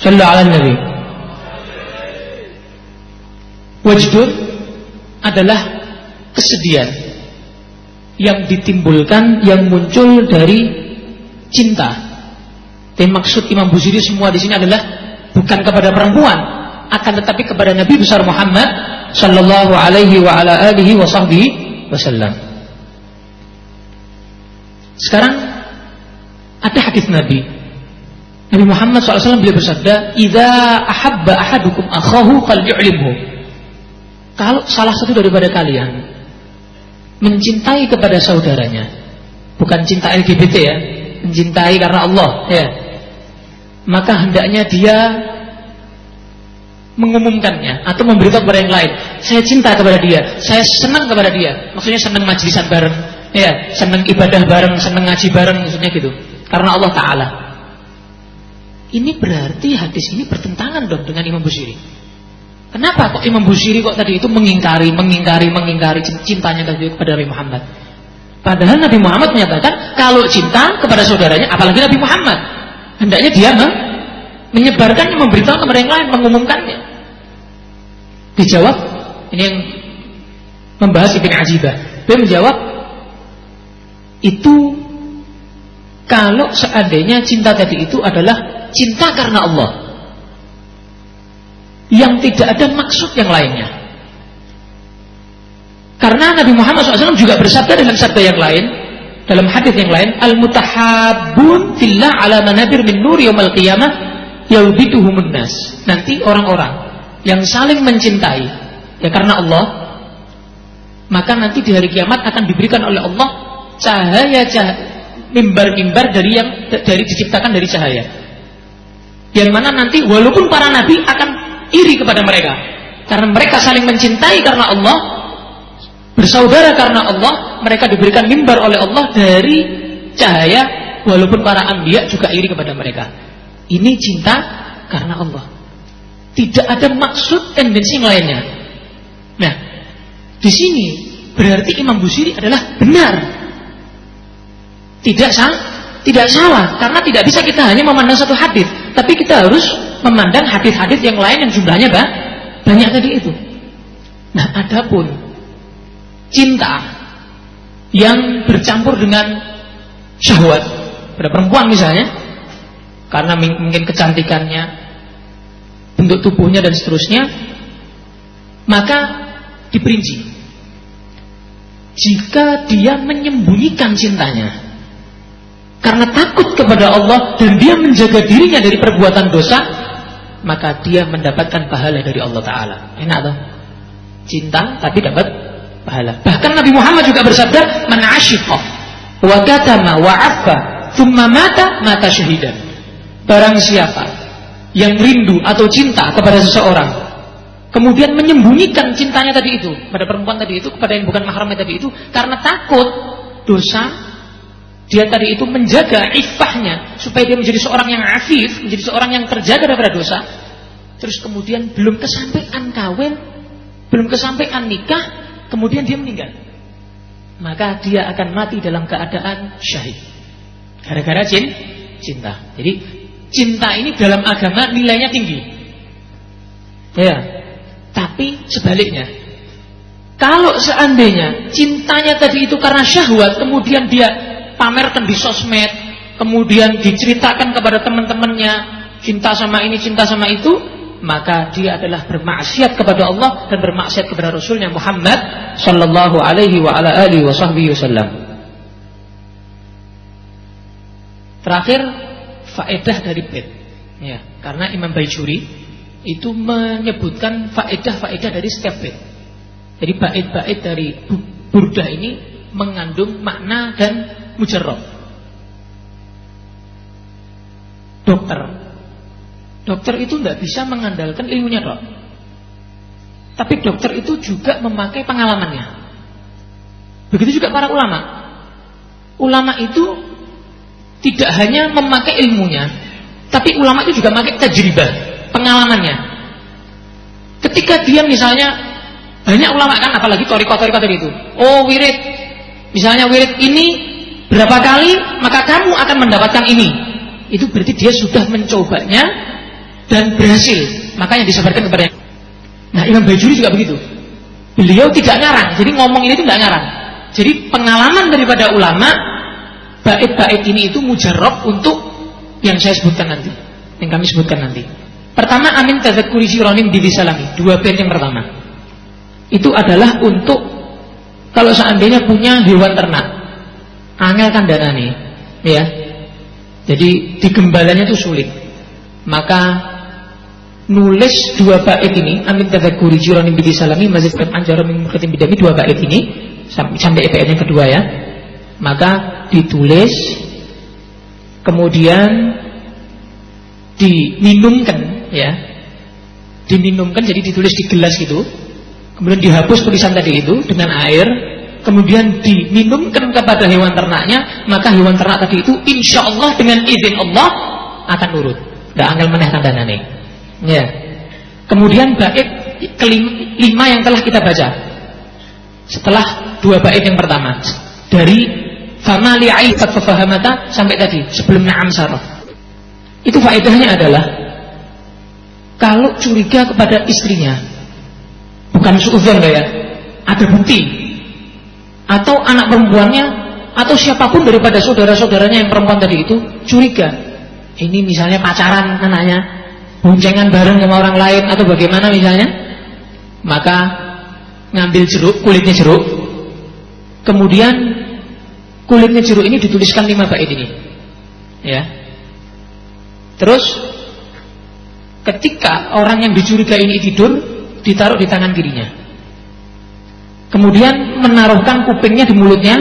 [SPEAKER 2] Sallallahu alaihi Nabi. Wajdun adalah kesedihan yang ditimbulkan, yang muncul dari cinta. Dan maksud Imam Buziri semua di sini adalah bukan kepada perempuan, akan tetapi kepada Nabi besar Muhammad sallallahu alaihi wa ala alihi wa sahbihi wasallam. Sekarang ada hadis Nabi. Nabi Muhammad SAW beliau bersabda, "Idza ahabba ahadukum akhahu falyu'limhu." Kalau salah satu daripada kalian mencintai kepada saudaranya, bukan cinta LGBT ya, mencintai karena Allah, ya. Maka hendaknya dia mengumumkannya atau memberitahu kepada yang lain. Saya cinta kepada dia, saya senang kepada dia. Maksudnya senang majlisan bareng, Ya, senang ibadah bareng, senang ngaji bareng maksudnya gitu. Karena Allah Taala. Ini berarti hadis ini bertentangan dong dengan Imam Busiri. Kenapa kok Imam Busiri kok tadi itu mengingkari, mengingkari, mengingkari cintanya tadi kepada Nabi Muhammad? Padahal Nabi Muhammad menyatakan kalau cinta kepada saudaranya, apalagi Nabi Muhammad, hendaknya dia menyebarkannya, memberitahu kepada yang lain, mengumumkannya. Dijawab, ini yang membahas Ibn Ajibah. Dia menjawab, itu kalau seandainya cinta tadi itu adalah cinta karena Allah yang tidak ada maksud yang lainnya karena Nabi Muhammad SAW juga bersabda dengan sabda yang lain dalam hadis yang lain al mutahabun fillah ala manabir min nur yaumil qiyamah yaubituhumun nas nanti orang-orang yang saling mencintai ya karena Allah maka nanti di hari kiamat akan diberikan oleh Allah cahaya cahaya mimbar-mimbar dari yang dari diciptakan dari cahaya. Yang mana nanti walaupun para nabi akan iri kepada mereka karena mereka saling mencintai karena Allah, bersaudara karena Allah, mereka diberikan mimbar oleh Allah dari cahaya walaupun para anbiya juga iri kepada mereka. Ini cinta karena Allah. Tidak ada maksud tendensi yang lainnya. Nah, di sini berarti Imam Busiri adalah benar tidak salah, tidak salah karena tidak bisa kita hanya memandang satu hadis, tapi kita harus memandang hadis-hadis yang lain yang jumlahnya bah, banyak tadi itu. Nah, adapun cinta yang bercampur dengan syahwat pada perempuan misalnya, karena mungkin kecantikannya, bentuk tubuhnya dan seterusnya, maka diperinci. Jika dia menyembunyikan cintanya, karena takut kepada Allah dan dia menjaga dirinya dari perbuatan dosa, maka dia mendapatkan pahala dari Allah Taala. Enak toh? Cinta tapi dapat pahala. Bahkan Nabi Muhammad juga bersabda, "Man asyiqa wa katama wa affa, thumma mata mata syahidan." Barang siapa yang rindu atau cinta kepada seseorang, kemudian menyembunyikan cintanya tadi itu pada perempuan tadi itu kepada yang bukan mahramnya tadi itu karena takut dosa dia tadi itu menjaga iffahnya supaya dia menjadi seorang yang afif, menjadi seorang yang terjaga daripada dosa. Terus kemudian belum kesampaian kawin, belum kesampaian nikah, kemudian dia meninggal. Maka dia akan mati dalam keadaan syahid. Gara-gara cinta. Jadi cinta ini dalam agama nilainya tinggi. Ya. Tapi sebaliknya, kalau seandainya cintanya tadi itu karena syahwat, kemudian dia pamerkan di sosmed, kemudian diceritakan kepada teman-temannya, cinta sama ini, cinta sama itu, maka dia adalah bermaksiat kepada Allah dan bermaksiat kepada Rasulnya Muhammad sallallahu alaihi wasallam. Terakhir faedah dari bait. Ya, karena Imam Baijuri itu menyebutkan faedah-faedah dari setiap bait. Jadi bait-bait dari burdah ini mengandung makna dan mujarrab. Dokter. Dokter itu tidak bisa mengandalkan ilmunya dok. Tapi dokter itu juga memakai pengalamannya. Begitu juga para ulama. Ulama itu tidak hanya memakai ilmunya, tapi ulama itu juga memakai tajribah, pengalamannya. Ketika dia misalnya banyak ulama kan, apalagi toriko-toriko tadi itu. Oh wirid, misalnya wirid ini berapa kali maka kamu akan mendapatkan ini. Itu berarti dia sudah mencobanya dan berhasil. Makanya disabarkan kepada nah Imam Bajuri juga begitu. Beliau tidak ngarang. Jadi ngomong ini itu tidak ngarang. Jadi pengalaman daripada ulama bait-bait ini itu mujarab untuk yang saya sebutkan nanti yang kami sebutkan nanti pertama amin tazakuri sironim dibisalami dua bait yang pertama itu adalah untuk kalau seandainya punya hewan ternak angel kan dana nih, ya. Jadi digembalanya itu sulit. Maka nulis dua bait ini, amin tadzakuri jirani bi salami mazid kan anjara min murkatin bidami dua bait ini sampai bait yang kedua ya. Maka ditulis kemudian diminumkan ya. Diminumkan jadi ditulis di gelas gitu. Kemudian dihapus tulisan tadi itu dengan air kemudian diminumkan kepada hewan ternaknya, maka hewan ternak tadi itu insya Allah dengan izin Allah akan nurut. Tidak angel meneh nih. Ya. Kemudian bait kelima yang telah kita baca. Setelah dua bait yang pertama dari fama li'aifat fafahamata sampai tadi sebelum na'am. Itu faedahnya adalah kalau curiga kepada istrinya bukan suudzon ya, ada bukti atau anak perempuannya atau siapa pun daripada saudara-saudaranya yang perempuan tadi itu curiga. Ini misalnya pacaran anaknya, boncengan bareng sama orang lain atau bagaimana misalnya, maka ngambil jeruk, kulitnya jeruk, kemudian kulitnya jeruk ini dituliskan lima bait ini, ya. Terus ketika orang yang dicurigai ini tidur, ditaruh di tangan kirinya. Kemudian menaruhkan kupingnya di mulutnya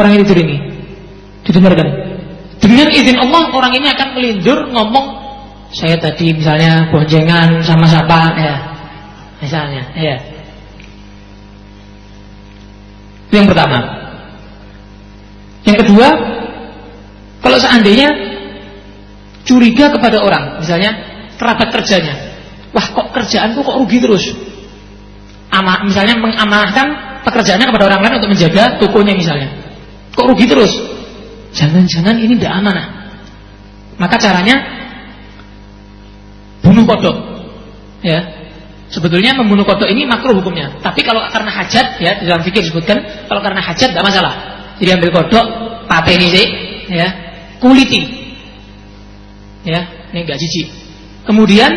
[SPEAKER 2] orang yang tidur ini. Didengarkan. Dengan izin Allah orang ini akan melindur ngomong saya tadi misalnya boncengan sama siapa ya. Misalnya, ya. Yang pertama. Yang kedua, kalau seandainya curiga kepada orang, misalnya kerabat kerjanya, wah kok kerjaanku kok rugi terus, ama, misalnya mengamanahkan pekerjaannya kepada orang lain untuk menjaga tokonya misalnya. Kok rugi terus? Jangan-jangan ini tidak amanah. Maka caranya bunuh kodok. Ya. Sebetulnya membunuh kodok ini makruh hukumnya. Tapi kalau karena hajat ya dalam fikir disebutkan kalau karena hajat tidak masalah. Jadi ambil kodok, pateni sih, ya, kuliti. Ya, ini enggak jijik. Kemudian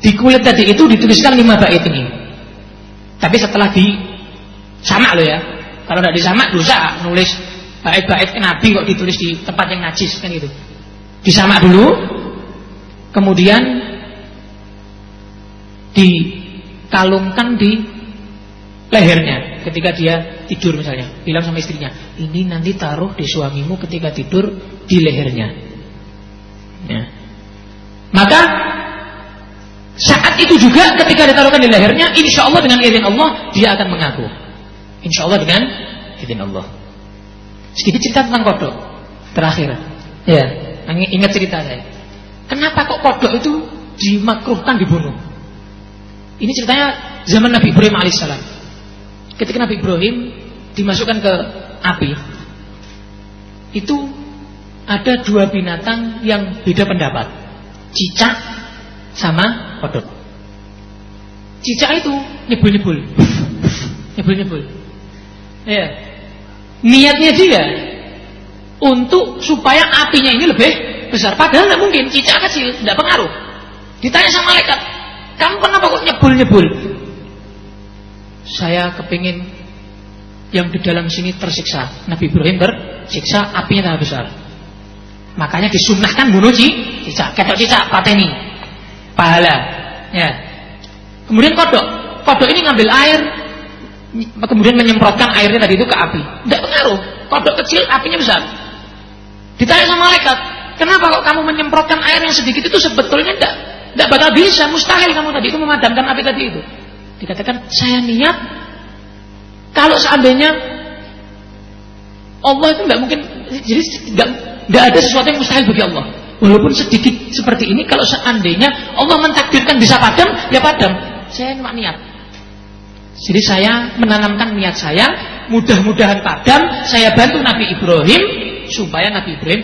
[SPEAKER 2] di kulit tadi itu dituliskan lima bait ini. Tapi setelah di sama lo ya. Kalau tidak disamak dosa nulis bait-bait Nabi kok ditulis di tempat yang najis kan gitu. Disamak dulu, kemudian dikalungkan di lehernya ketika dia tidur misalnya. Bilang sama istrinya, ini nanti taruh di suamimu ketika tidur di lehernya. Ya. Maka saat itu juga ketika ditaruhkan di lehernya, insya Allah dengan izin Allah dia akan mengaku. Insya Allah dengan izin Allah. Sedikit cerita tentang kodok terakhir. Ya, ingat cerita saya. Kenapa kok kodok itu dimakruhkan dibunuh? Ini ceritanya zaman Nabi Ibrahim alaihissalam. Ketika Nabi Ibrahim dimasukkan ke api, itu ada dua binatang yang beda pendapat. Cicak sama kodok. Cicak itu nyebul-nyebul. *laughs* Nyebul-nyebul. Ya. Niatnya dia untuk supaya apinya ini lebih besar. Padahal tidak mungkin, cicak kecil, tidak pengaruh. Ditanya sama malaikat, kamu kenapa kok nyebul-nyebul? Saya kepingin yang di dalam sini tersiksa. Nabi Ibrahim bersiksa, apinya tambah besar. Makanya disunahkan bunuh cicak, ketok cicak, pateni pahala. Ya. Kemudian kodok, kodok ini ngambil air, kemudian menyemprotkan airnya tadi itu ke api. Tidak pengaruh. Kodok kecil, apinya besar. Ditanya sama malaikat, kenapa kok kamu menyemprotkan air yang sedikit itu sebetulnya tidak tidak bakal bisa, mustahil kamu tadi itu memadamkan api tadi itu. Dikatakan saya niat kalau seandainya Allah itu tidak mungkin jadi tidak ada sesuatu yang mustahil bagi Allah. Walaupun sedikit seperti ini, kalau seandainya Allah mentakdirkan bisa padam, ya padam. Saya cuma niat. Jadi saya menanamkan niat saya, mudah-mudahan padam, saya bantu Nabi Ibrahim supaya Nabi Ibrahim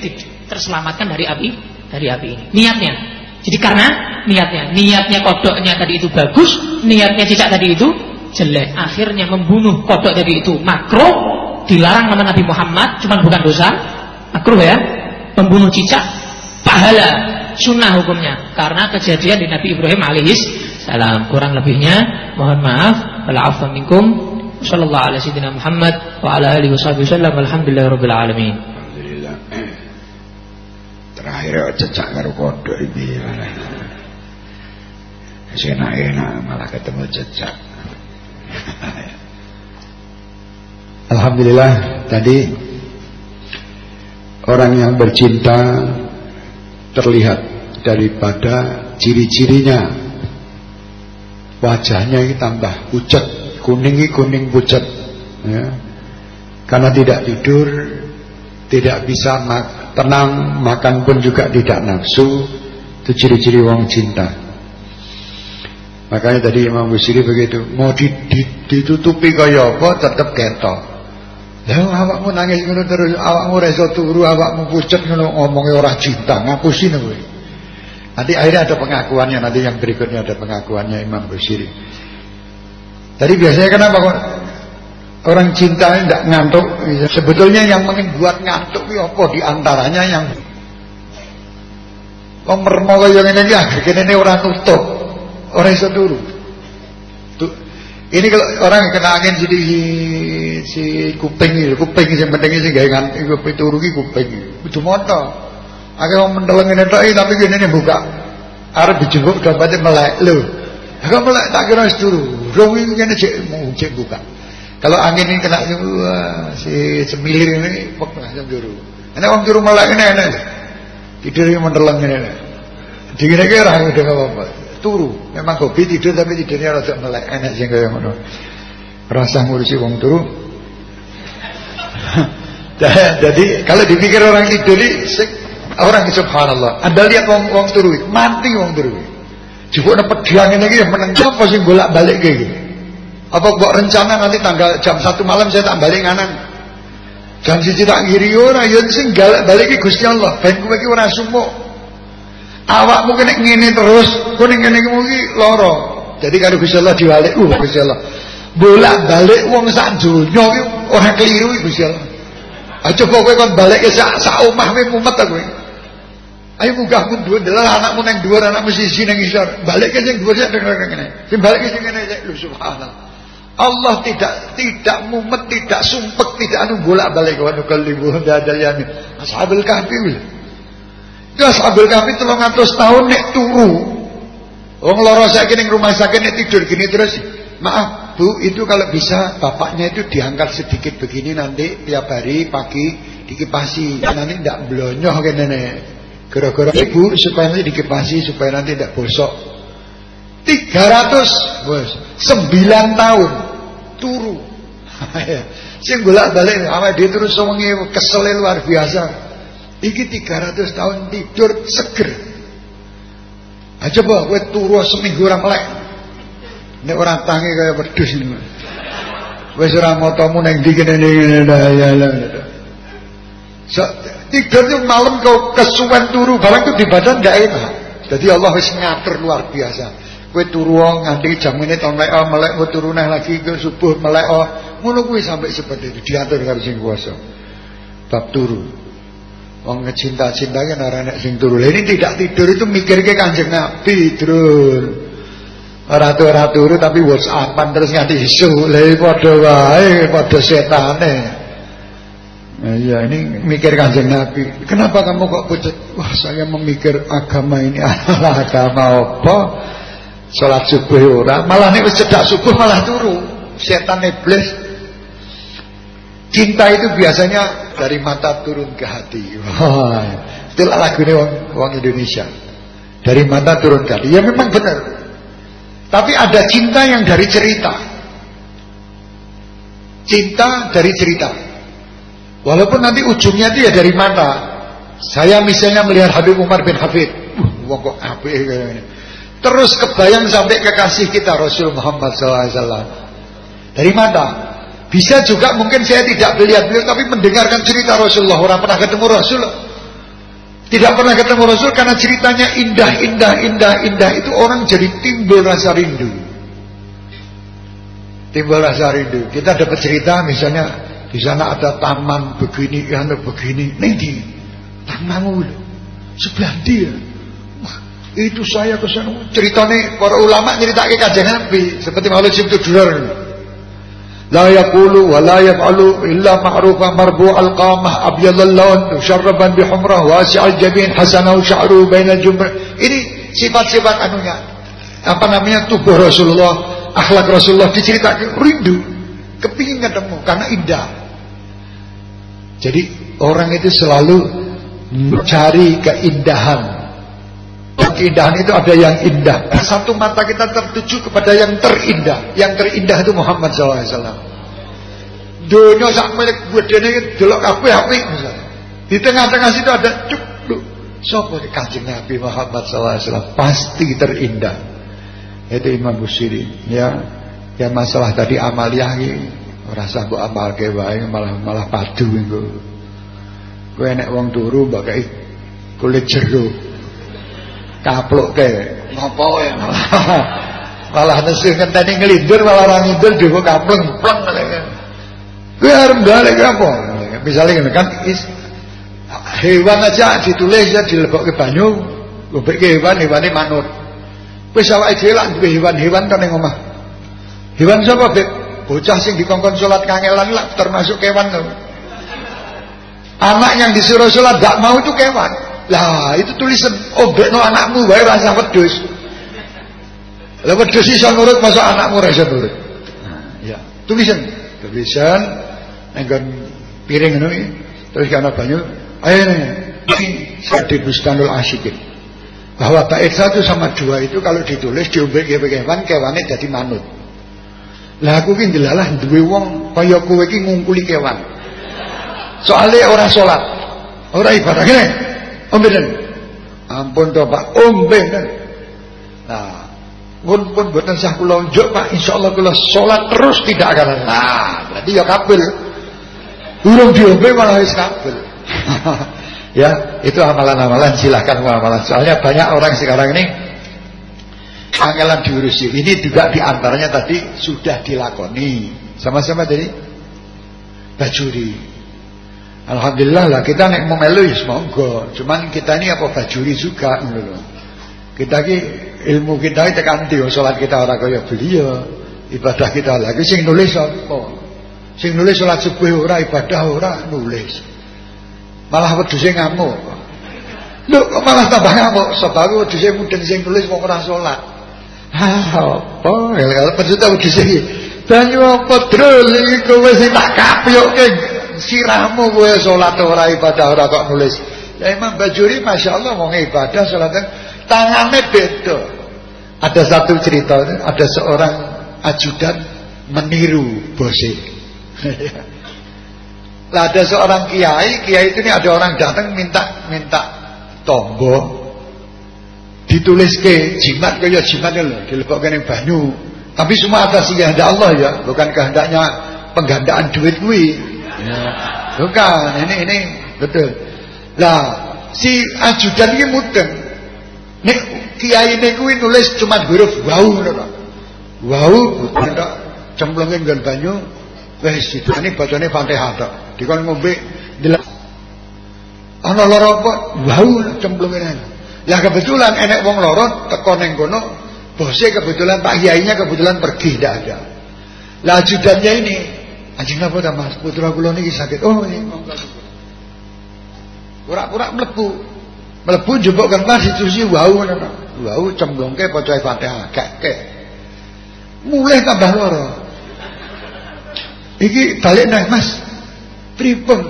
[SPEAKER 2] terselamatkan dari api dari api ini. Niatnya. Jadi karena niatnya, niatnya kodoknya tadi itu bagus, niatnya cicak tadi itu jelek. Akhirnya membunuh kodok tadi itu. Makro, dilarang nama Nabi Muhammad, cuman bukan dosa, makro ya. Membunuh cicak pahala sunnah hukumnya. Karena kejadian di Nabi Ibrahim alaihis salam. Kurang lebihnya mohon maaf. Wal minkum. Sallallahu alaihi wasallam Muhammad wa ala alihi wasallam. Alhamdulillah rabbil alamin.
[SPEAKER 8] Terakhir cecak karo kodok iki. Enak-enak malah ketemu cecak *laughs*
[SPEAKER 1] Alhamdulillah tadi orang yang bercinta terlihat daripada ciri-cirinya. Wajahnya ini tambah pucat kuning ini kuning pucat ya. karena tidak tidur tidak bisa tenang makan pun juga tidak nafsu. Itu ciri-ciri wong cinta makanya tadi Imam Busiri begitu mau ditutupi kaya apa tetap ketok Ya awakmu nangis ngono terus, awakmu reso turu, awakmu pucet ngono ngomongi ora cinta, ngapusin kowe. Nanti akhirnya ada pengakuannya, nanti yang berikutnya ada pengakuannya Imam Busiri. Tadi biasanya kenapa kok orang cinta tidak ngantuk? Sebetulnya yang membuat ngantuk itu apa? Di antaranya yang Wong mermo kaya ngene iki akhirnya ini orang nutup. Ora iso turu. Ini kalau orang kena angin jadi si kuping itu, kuping yang penting sih gawe ngan iku pituru ki kuping. Kudu moto. Akeh wong mendeleng tok tapi gini nih buka. Arep dijenguk dapate melek lho. Kok melek tak kira wis turu. Rong iki cek mau cek buka. Kalau angin ini kena wah, si semilir ini pok langsung turu. Ana wong turu melek ngene enak. Tidur mendeleng ngene. Dikira-kira ora apa-apa turu. Memang hobi tidur tapi tidurnya rada melek, enak sing kaya ngono. Rasa ngurusi wong turu. *laughs* Jadi kalau dipikir orang tidur orang subhanallah. Anda lihat wong wong turu, mati wong turu. Jupuk pedang ini iki meneng apa sing bolak-balik kayak. Apa kok rencana nanti tanggal jam satu malam saya tak balik nganan. Jam siji tak ngiri ora ya sing galak balik Gusti Allah. Ben kowe iki ora sumuk awakmu kena ngene terus kowe ngene iki mugi lara. Jadi kalau Gusti Allah diwalik uh Gusti Allah. Bolak-balik wong sak donya ki ora keliru Gusti Allah. Aja coba kowe kon balik ke sak sak omah kowe mumet ayo munggah mun dhuwur delok anakmu nang dhuwur anakmu sisi nang isor. Balik ke sing dhuwur sik ngene sing balik ke sing ngene lho subhanallah. Allah tidak tidak mumet, tidak sumpek, tidak anu bolak-balik. Wa nukallibu dadal yamin. Ashabul kahfi. Itu ashabul kahfi 300 tahun nek turu. Wong lara saiki ning rumah sakit nek tidur gini terus, maaf Bu, itu kalau bisa bapaknya itu diangkat sedikit begini nanti tiap hari pagi dikipasi. Nanti ndak blonyoh kene nek. Gara-gara ibu supaya nanti dikipasi supaya nanti tidak bosok. 300 bos 9 tahun turu *laughs* sing bolak-balik awake dhewe terus sewengi kesel luar biasa iki 300 tahun tidur seger. Aja coba kowe turu seminggu ora melek. Nek ora tangi kaya wedhus ini wis ora motomu ning ndi kene ya so, tidur itu malam kau kesuwen turu barang itu di badan gak enak. Jadi Allah wis ngatur luar biasa. Kowe turu nganti jam ini tahun melek melek kowe turu lagi ke subuh melek ngono kuwi sampai seperti itu diatur karo sing kuasa. Bab turu. Wong ngecinta-cinta kan ora nek sing turu. Lah ini tidak tidur itu mikirke Kanjeng Nabi, Drul. Ora ora turu tapi WhatsAppan terus nganti isu. Lah padha wae, padha setane. Nah, iya ini mikir kanjeng Nabi Kenapa kamu kok pucat Wah saya memikir agama ini adalah *laughs* agama apa Sholat subuh ora, malah nih cedak subuh malah turu. Setan iblis. Cinta itu biasanya dari mata turun ke hati. Itulah lagu ini orang, Indonesia. Dari mata turun ke hati. Ya memang benar. Tapi ada cinta yang dari cerita. Cinta dari cerita. Walaupun nanti ujungnya itu ya dari mata. Saya misalnya melihat Habib Umar bin ini. Terus kebayang sampai kekasih kita Rasul Muhammad SAW. Dari mana? Bisa juga mungkin saya tidak melihat beliau tapi mendengarkan cerita Rasulullah. Orang pernah ketemu Rasul. Tidak pernah ketemu Rasul karena ceritanya indah, indah, indah, indah. Itu orang jadi timbul rasa rindu. Timbul rasa rindu. Kita dapat cerita misalnya di sana ada taman begini, ada begini. Nih tamanmu sebelah dia itu saya ke sana ceritanya para ulama cerita ke kajian Nabi seperti Maulid Sibtu Durar wa la yaf'alu illa ma'rufa marbu al-qamah abyad al-lawn syarraban bi humrah wasi' jabin hasanahu sya'ru baina jumrah ini sifat-sifat anunya. Apa namanya? Tubuh Rasulullah akhlak Rasulullah diceritakan rindu kepingin ketemu karena indah. Jadi orang itu selalu mencari keindahan keindahan itu ada yang indah. Satu mata kita tertuju kepada yang terindah. Yang terindah itu Muhammad SAW. Dunia sak milik gedene delok kabeh apik misalnya. Di tengah-tengah situ ada cuk lu. Sopo Kanjeng Nabi Muhammad SAW pasti terindah. Itu Imam Busiri ya. Ya masalah tadi amaliah iki ora sah mbok amalke wae malah malah padu. Kowe nek wong turu mbok kulit jeruk kaplok ke ngopo ya *laughs* malah nesu ngenteni ngelindur malah orang ngindur juga kapleng pleng gue harus balik apa? Misalnya kan is, hewan aja ditulis ya dilebok ke banyu lebih ke hewan hewannya manut. Wis awake dhewe lak duwe hewan-hewan kan ning omah. Hewan sapa Beb? Bocah sing dikongkon salat kangelan lah termasuk kewan anak yang disuruh salat gak mau itu kewan lah itu tulisan obekno anakmu wae rasa wedhus. Lah wedhus iso nurut masa anakmu ora iso nurut. Nah, ya, tulisan, tulisan enggon piring ngono iki. Terus kana banyu, ayo nih, ini Sadi Bustanul Asyikin. Bahwa bait satu sama dua itu kalau ditulis diombe kewan kewane jadi manut. Lah aku ki ndelalah duwe wong kaya kowe ki ngungkuli kewan. Soalnya orang sholat, orang ibadah gini. Omben. Ampun to Pak, omben. Nah, pun pun boten sah kula unjuk Pak, insyaallah kula salat terus tidak akan. Nah, berarti ya kabel. Urung diombe malah wis kabel. *laughs* ya, itu amalan-amalan silahkan amalan. Soalnya banyak orang sekarang ini angelan diurusi. Ini juga di antaranya tadi sudah dilakoni. Sama-sama jadi bajuri. Alhamdulillah lah kita nek mau melu ya monggo. Cuman kita ini apa bajuri juga ngono Kita ki ilmu kita tekan ndi salat kita ora kaya beliau. ibadah kita lagi sing nulis apa? Sing nulis salat subuh ora ibadah ora nulis. Malah wedhuse ngamuk. Lho kok malah tambah ngamuk? Sebab wedhuse mudeng sing nulis kok ora salat ha apa? Ya maksudnya wedhuse iki. Banyu apa drul iki kowe sing tak kapyokke sirahmu kowe salat ora ibadah ora kok nulis ya Imam Bajuri Masya Allah mau ibadah salat tangannya beda ada satu cerita ada seorang ajudan meniru bose. *laughs* Lah ada seorang kiai, kiai itu nih ada orang datang minta minta tombo ditulis ke jimat kaya jimat lho, dilebokkan yang banyu. Tapi semua atas kehendak Allah ya, bukan kehendaknya penggandaan duit gue. Bukan, ini ini betul. Lah si ajudan ini mudeng. Nek kiai ini nulis cuma huruf wau ngono Wau ada cemplungin nggon banyu wis ini bacane Fatihah tok. Dikon ngombe delok ana lara apa? Wau cemplungin. Ya kebetulan enek wong loro teko ning kono, bose kebetulan Pak Yainya kebetulan pergi tidak ada. Lah ajudannya ini, anjing apa ta Mas? Putra kula niki sakit. Oh, ini monggo. Pura-pura mlebu. Mlebu njupuk kertas ditulis wau ngono. Wau cemplungke paca Fatihah, kek-kek mulai tambah loro iki balik nih mas pripun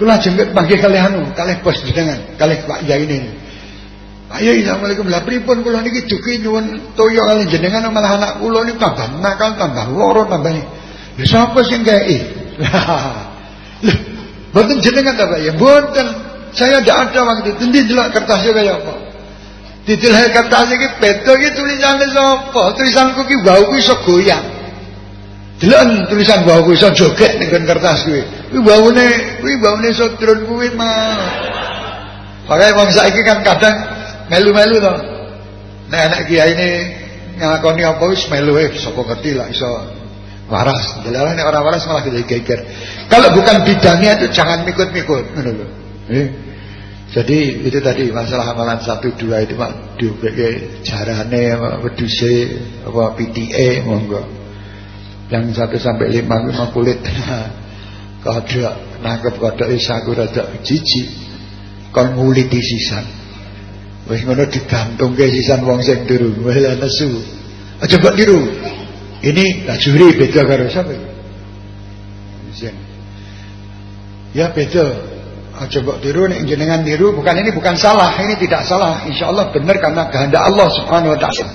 [SPEAKER 1] kula jemput panggil kali anu kali bos jenengan kali Pak Yai ini Pak Yai Assalamualaikum lah pripun kula niki duki nyuwun toyo kali jenengan malah anak kula ini tambah nakal tambah loro tambah ini lha sapa sing gawe lho mboten jenengan ta Pak ya mboten saya tidak ada waktu itu ndi delok kertasnya kayak apa Didilai kertas iki beda iki tulisane sapa? Tulisanku ki wau ku iso goyang. Delok tulisan wau ku iso joget ning kertas kuwi. Kuwi waune, kuwi waune iso turun kuwi mah. Pakai wong saiki kan kadang melu-melu to. Nek anak kiai ini ngakoni apa wis melu eh sapa ngerti lah iso waras. Jelarane orang waras malah geger. Kalau bukan bidangnya itu jangan mikut-mikut. Eh. Jadi itu tadi masalah amalan satu dua itu mak diubeke jarane weduse apa PTE monggo. Yang satu sampai lima lima kulit *laughs* kodok nangkep kodok isaku rada jijik kon nguliti sisan. Wis ngono digantungke sisan wong sing turu. Wis nesu. Aja mbok niru. Ini lajuri beda karo sapa? Ya beda Aja kok tiru nek jenengan tiru bukan ini bukan salah, ini tidak salah. Insya Allah benar karena kehendak Allah Subhanahu wa taala.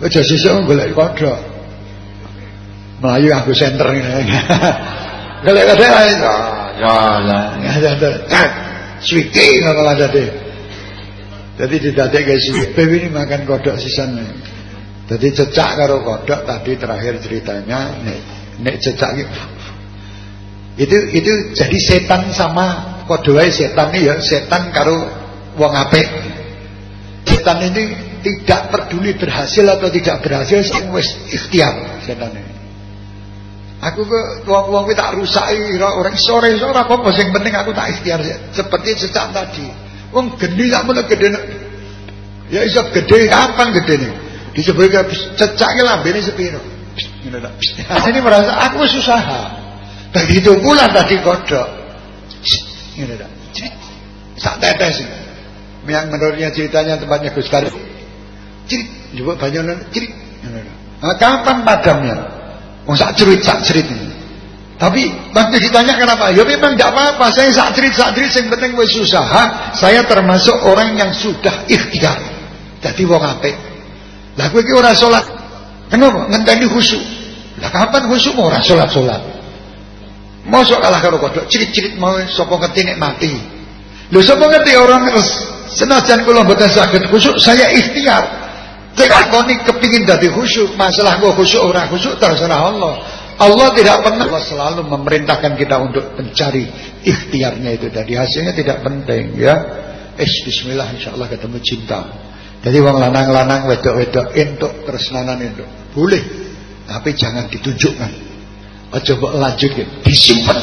[SPEAKER 1] Aja sesuk golek kodok. Melayu aku center ngene. *laughs* Golek kodok ya ya ya. Swiki malah dadi. Jadi didadek guys, baby ini makan kodok sisan. Jadi cecak karo kodok tadi terakhir ceritanya nek nek cecak itu itu jadi setan sama wae setan ya setan karo wong apik. Setan ini tidak peduli berhasil atau tidak berhasil sing wis ikhtiar setan ini. Aku ke wong-wong kuwi tak rusaki orang sore sore apa-apa sing penting aku tak ikhtiar seperti sejak tadi. Wong gede tak mulai gede Ya iso gede kapan gede nih? Disebut cecak ki lambene sepiro. Ini merasa aku susah. Begitu pula tadi kodok. Ini. Cerit. Sak tetes. Yang menurutnya ceritanya tempatnya Gus Karim. Cerit. Coba banyak cerit. Nah, kapan padamnya? Oh sak cerit sak cerit ini. Tapi waktu ditanya kenapa? Ya memang tidak apa-apa. Saya sak cerit yang penting wis usaha. Saya termasuk orang yang sudah ikhtiar. Jadi wong apik. Lah kowe iki ora salat. Kenapa? Ngenteni khusyuk. Lah kapan khusyuk ora salat-salat? Mosok kalah karo kodok cirit-cirit mau sapa ngerti nek mati. Lho sapa ngerti orang senajan kula mboten saged khusyuk saya ikhtiar. Cek akoni kepingin dadi khusyuk, masalah gua khusyuk ora khusyuk terserah Allah. Allah tidak pernah Allah selalu memerintahkan kita untuk mencari ikhtiarnya itu tadi hasilnya tidak penting ya. Eh bismillah insyaallah ketemu cinta. Jadi wong lanang-lanang wedok-wedok entuk tresnanan itu. Boleh. Tapi jangan ditunjukkan. Aja mbok lanjut disimpen.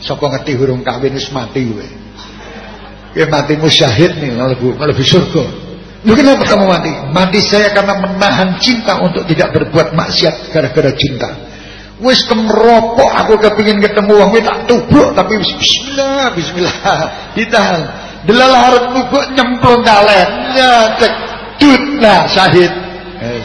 [SPEAKER 1] Sapa ngerti hurung kawin wis mati kowe. Kowe matimu syahid nih mlebu mlebu surga. Lu kenapa kamu mati? Mati saya karena menahan cinta untuk tidak berbuat maksiat gara-gara cinta. Wis kemerokok aku kepingin ketemu wong tak tubruk tapi bismillah bismillah ditahan. Delala harap nyemplung kalen. Ya dut nah syahid. Eh.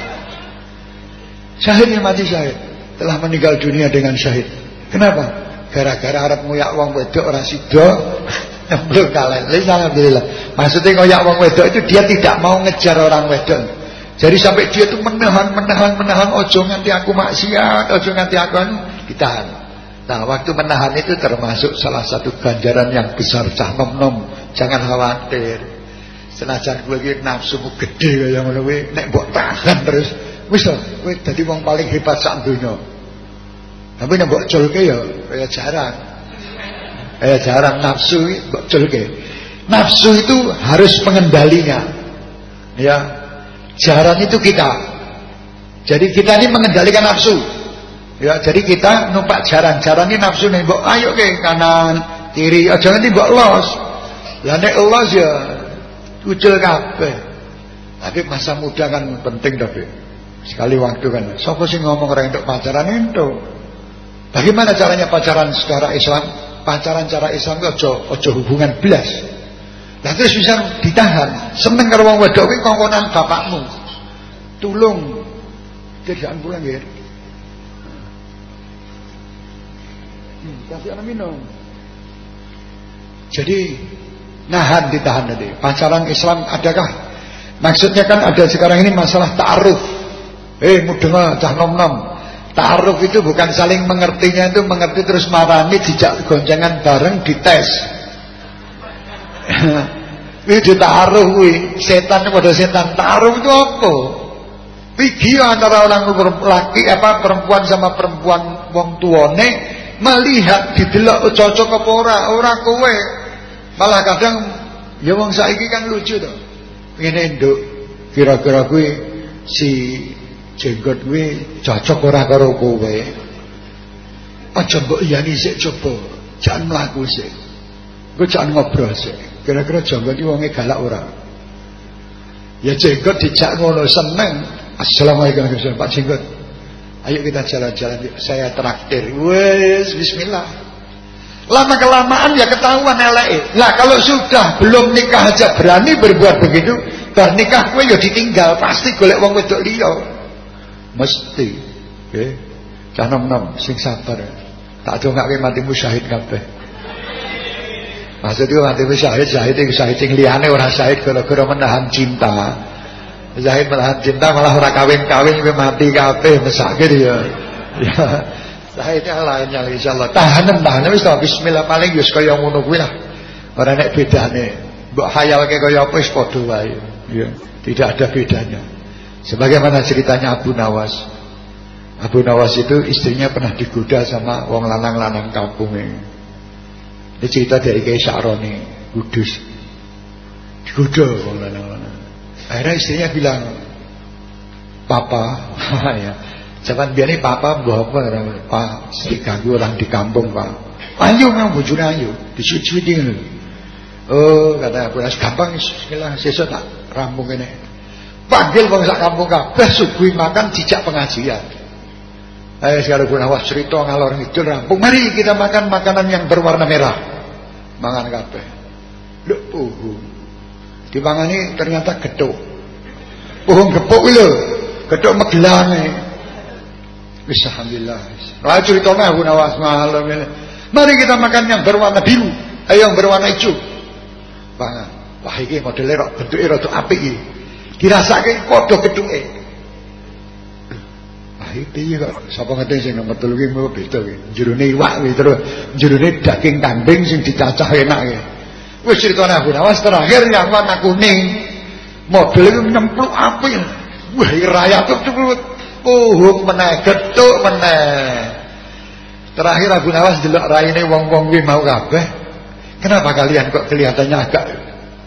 [SPEAKER 1] Syahid yang mati syahid telah meninggal dunia dengan syahid. Kenapa? Gara-gara harap nguyak wong wedok ora sida *laughs* belum kalian. Alhamdulillah. Maksudnya ngoyak wong wedok itu dia tidak mau ngejar orang wedok. Jadi sampai dia itu menahan, menahan, menahan. Ojo nganti aku maksiat, ojo nganti aku anu ditahan. Nah waktu menahan itu termasuk salah satu ganjaran yang besar cah nom nom. Jangan khawatir. Senajan gue iki nafsumu gede kaya ngono kuwi, nek mbok tahan terus wis to, kowe dadi paling hebat sak donya. Tapi nek mbok culke ya kaya jarang. Eh jarang nafsu ke. Nafsu itu harus pengendalinya. Ya. Jarang itu kita. Jadi kita ini mengendalikan nafsu. Ya, jadi kita numpak jaran. Jaran ini nafsu nih, mbok ayo ke kanan, kiri, aja nanti mbok los. Lah nek los ya ucul kabeh. Tapi masa muda kan penting tapi sekali waktu kan. Sopo sih ngomong orang untuk pacaran itu? Bagaimana caranya pacaran secara Islam? pacaran cara Islam itu ojo ojo hubungan belas. Lah terus bisa ditahan. Seneng karo wong wedok kuwi kongkonan bapakmu. Tulung. Jangan pulang ya. Hmm, kasih anak minum. Jadi nahan ditahan tadi. Pacaran Islam adakah? Maksudnya kan ada sekarang ini masalah ta'aruf. Eh mudeng cah nom-nom. Ta'aruf itu bukan saling mengertinya itu mengerti terus marani dijak gonjangan bareng dites. *laughs* Itu ta'aruf kuwi, setan pada setan. Ta'aruf itu apa? Pigi antara orang laki apa perempuan sama perempuan wong tuane melihat didelok cocok apa ora, ora kowe. Malah kadang ya wong saiki kan lucu to. Ngene nduk, kira-kira kuwi si jenggot kuwi cocok ora karo kowe. Aja mbok iyani sik coba, jangan mlaku sik. Engko jangan ngobrol sik. Kira-kira jenggot iki wonge galak ora? Ya jenggot dijak ngono seneng. Assalamualaikum Pak Jenggot. Ayo kita jalan-jalan Saya traktir. Wes bismillah. Lama kelamaan ya ketahuan eleke. Lah kalau sudah belum nikah aja berani berbuat begitu, bar nikah kowe ya ditinggal, pasti golek wong wedok liya. Mesti. Nggih. Cah nom-nom sing sabar. Tak dongake matimu syahid kabeh. Maksudnya matimu syahid, syahid itu syahid sing liyane ora syahid gara-gara menahan cinta. Syahid menahan cinta malah ora kawin-kawin mati kabeh mesake dia. Ya. Syahidnya lainnya insyaallah. Tahanan tahanan wis bismillah paling wis kaya ngono kuwi lah. Ora nek bedane. Mbok hayalke kaya apa wis padha wae. Ya, tidak ada bedanya. Sebagaimana ceritanya Abu Nawas. Abu Nawas itu istrinya pernah digoda sama wong lanang-lanang kampung ini. Cerita dari Kiai Sa'roni, Kudus. Digoda wong lanang-lanang. Akhirnya istrinya bilang, "Papa, *laughs* ya. Jangan biarin papa bawa apa Pak, ganggu orang di kampung, Pak. Ayo memang bojone ayo, disuci-suci Oh, kata Abu Nawas, gampang bismillah sesuk tak rampung ini. Panggil bangsa kampung kabeh suguhi makan jejak pengajian. Ayo sekarang guna wah cerita ngalor ngidul rampung. Mari kita makan makanan yang berwarna merah. Mangan kabeh. Lho puhu. Dimangani ternyata geduk. Puhung gepuk lho. Geduk megelange. Wis alhamdulillah. Lah ceritanya Abu Nawas malam ini. Mari kita makan yang berwarna biru. Ayo yang berwarna hijau. Pangan. Wah ini modelnya rok bentuknya rada apik iki dirasake padha gedhuke ah piye kok sapa ngerti sing nomor 3 ki mau beda ki jerone iwak ki terus jerone daging kambing sing dicacah enak ki wis critane Abu Nawas terakhir yang warna kuning model itu nyempluk api wah raya tuh puhuk meneh gethuk meneh terakhir Abu Nawas delok raine wong-wong kuwi mau kabeh kenapa kalian kok kelihatannya agak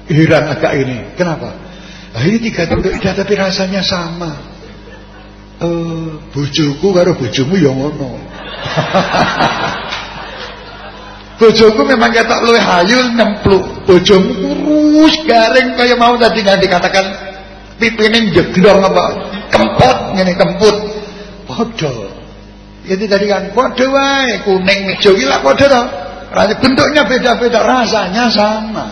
[SPEAKER 1] heran agak ini kenapa Nah, ini tiga beda tapi rasanya sama. Uh, bojoku karo bojomu ya ngono. *laughs* bojoku memang ketok luwih hayu nempluk. Bojomu kurus garing kaya mau tadi nggak dikatakan pipine jeglong apa? Kempot ngene kemput. Padha. Ya Jadi tadi kan padha wae kuning ijo ki lak padha to. Bentuknya beda-beda rasanya sama.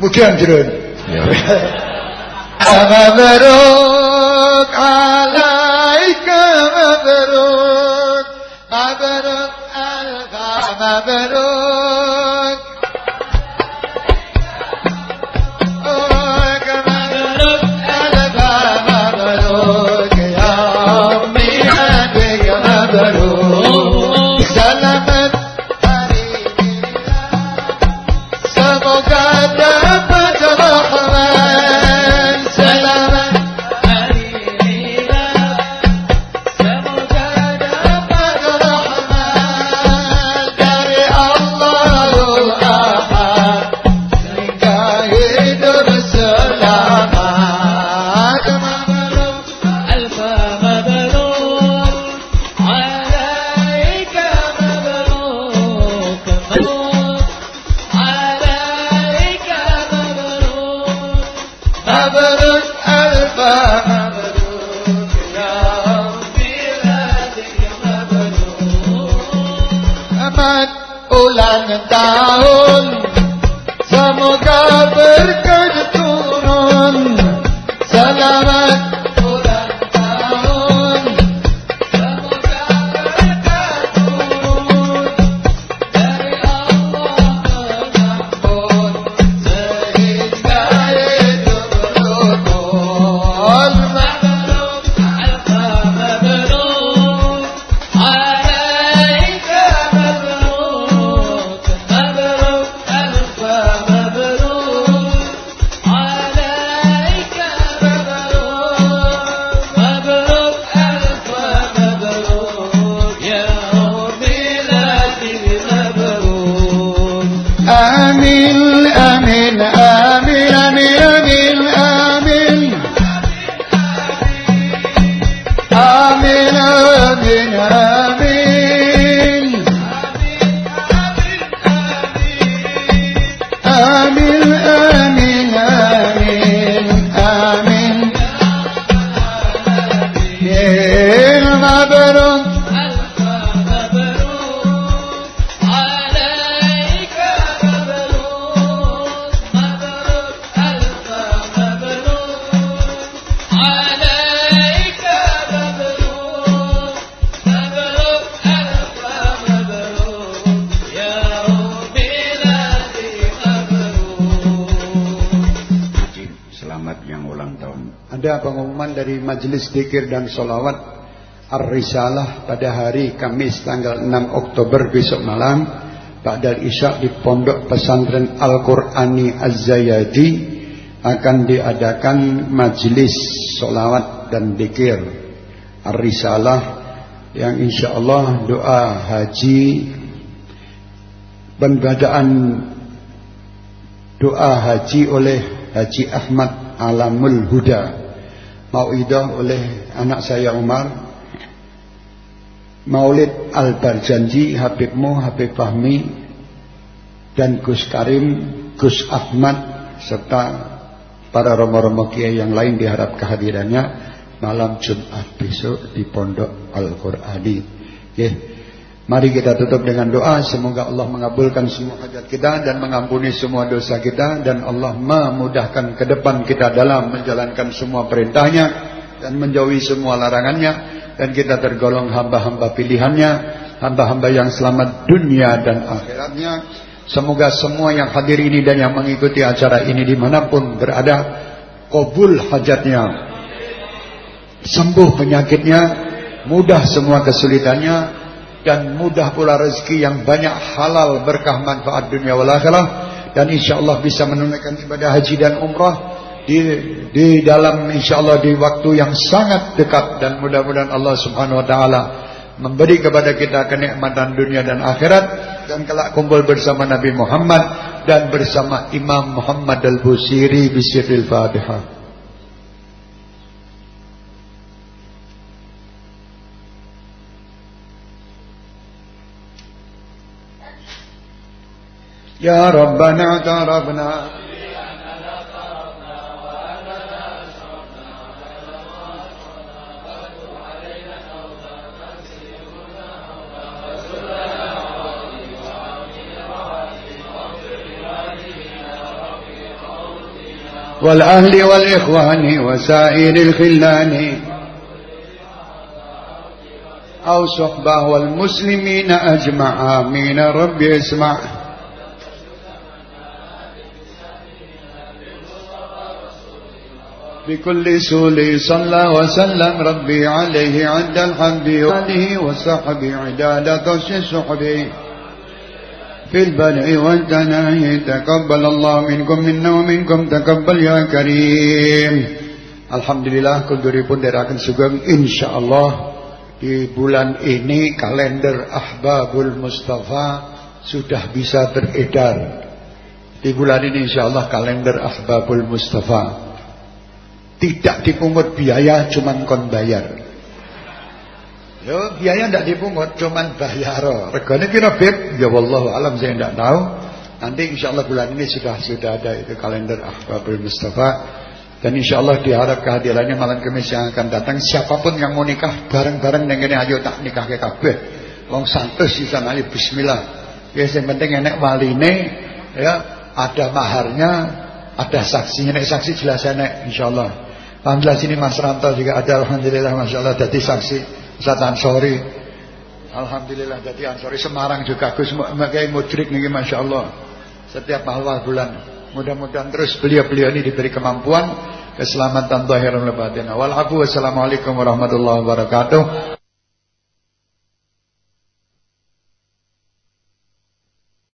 [SPEAKER 1] Kemudian jerun ya. *laughs* Amabaruk alaika mabaruk Mabaruk al mabaruk مبروك مبروك dari majelis dikir dan solawat Ar-Risalah pada hari Kamis tanggal 6 Oktober besok malam Ba'dal Isyak di Pondok Pesantren Al-Qur'ani Az-Zayadi akan diadakan majelis solawat dan dikir. Ar-Risalah yang insya Allah doa haji pembacaan doa haji oleh Haji Ahmad Alamul Huda. Mau'idah oleh anak saya Umar Maulid Al-Barjanji Habibmu, Habib Fahmi Dan Gus Karim Gus Ahmad Serta para romo-romo kiai yang lain diharap kehadirannya Malam Jumat besok di Pondok Al-Qur'ani okay. Mari kita tutup dengan doa. Semoga Allah mengabulkan semua hajat kita Dan mengampuni semua dosa kita Dan Allah memudahkan ke depan kita Dalam menjalankan semua perintahnya Dan menjauhi semua larangannya. Dan kita tergolong hamba-hamba pilihannya Hamba-hamba yang selamat dunia dan akhiratnya. Semoga semua yang hadir ini dan yang mengikuti acara ini Di mana pun berada Kobul hajatnya Sembuh penyakitnya Mudah semua kesulitannya dan mudah pula rezeki yang banyak halal berkah manfaat dunia wal akhirah. Dan insyaallah bisa menunaikan ibadah haji dan umrah di di dalam insyaallah di waktu yang sangat dekat. Dan mudah-mudahan Allah Subhanahu wa taala memberi kepada kita kenikmatan dunia dan akhirat. Dan kelak kumpul bersama Nabi Muhammad dan bersama Imam Muhammad Al-Busiri bisirril Fatihah يا ربنا اعترفنا. والأهل والإخوان وسائر الخلان. أو صحبة والمسلمين أجمع آمين ربي اسمع. بكل سول صلى وسلم ربي عليه عند الحمد وآله وصحبه عدادة الصحبه في البدء والتناهي تقبل الله منكم منا ومنكم تقبل يا كريم Alhamdulillah kunduripun derakan sugeng insyaallah di bulan ini kalender Ahbabul Mustafa sudah bisa beredar. Di bulan ini insyaallah kalender Ahbabul Mustafa tidak dipungut biaya cuman kon bayar. Yo biaya ndak dipungut, cuman bayar. Regane kira beb? Ya wallahu alam saya ndak tahu. Nanti insyaallah bulan ini sudah sudah ada itu kalender Ahbabul Mustafa dan insyaallah diharap kehadirannya malam Kamis yang akan datang siapa pun yang mau nikah bareng-bareng dengan ayo tak nikah ke kabeh. Wong santus sana ayo bismillah. Ya yang penting enek waline ya ada maharnya, ada saksinya, nek saksi jelas enek insyaallah. Alhamdulillah sini Mas Ranto juga ada. Alhamdulillah masyaallah jadi saksi. Ustaz Ansori. Alhamdulillah jadi Ansori Semarang juga. Gus Makai Mudrik nih Masya Allah. Setiap awal bulan. Mudah-mudahan terus beliau-beliau ini diberi kemampuan Keselamatan Tuhan Wassalamualaikum warahmatullahi wabarakatuh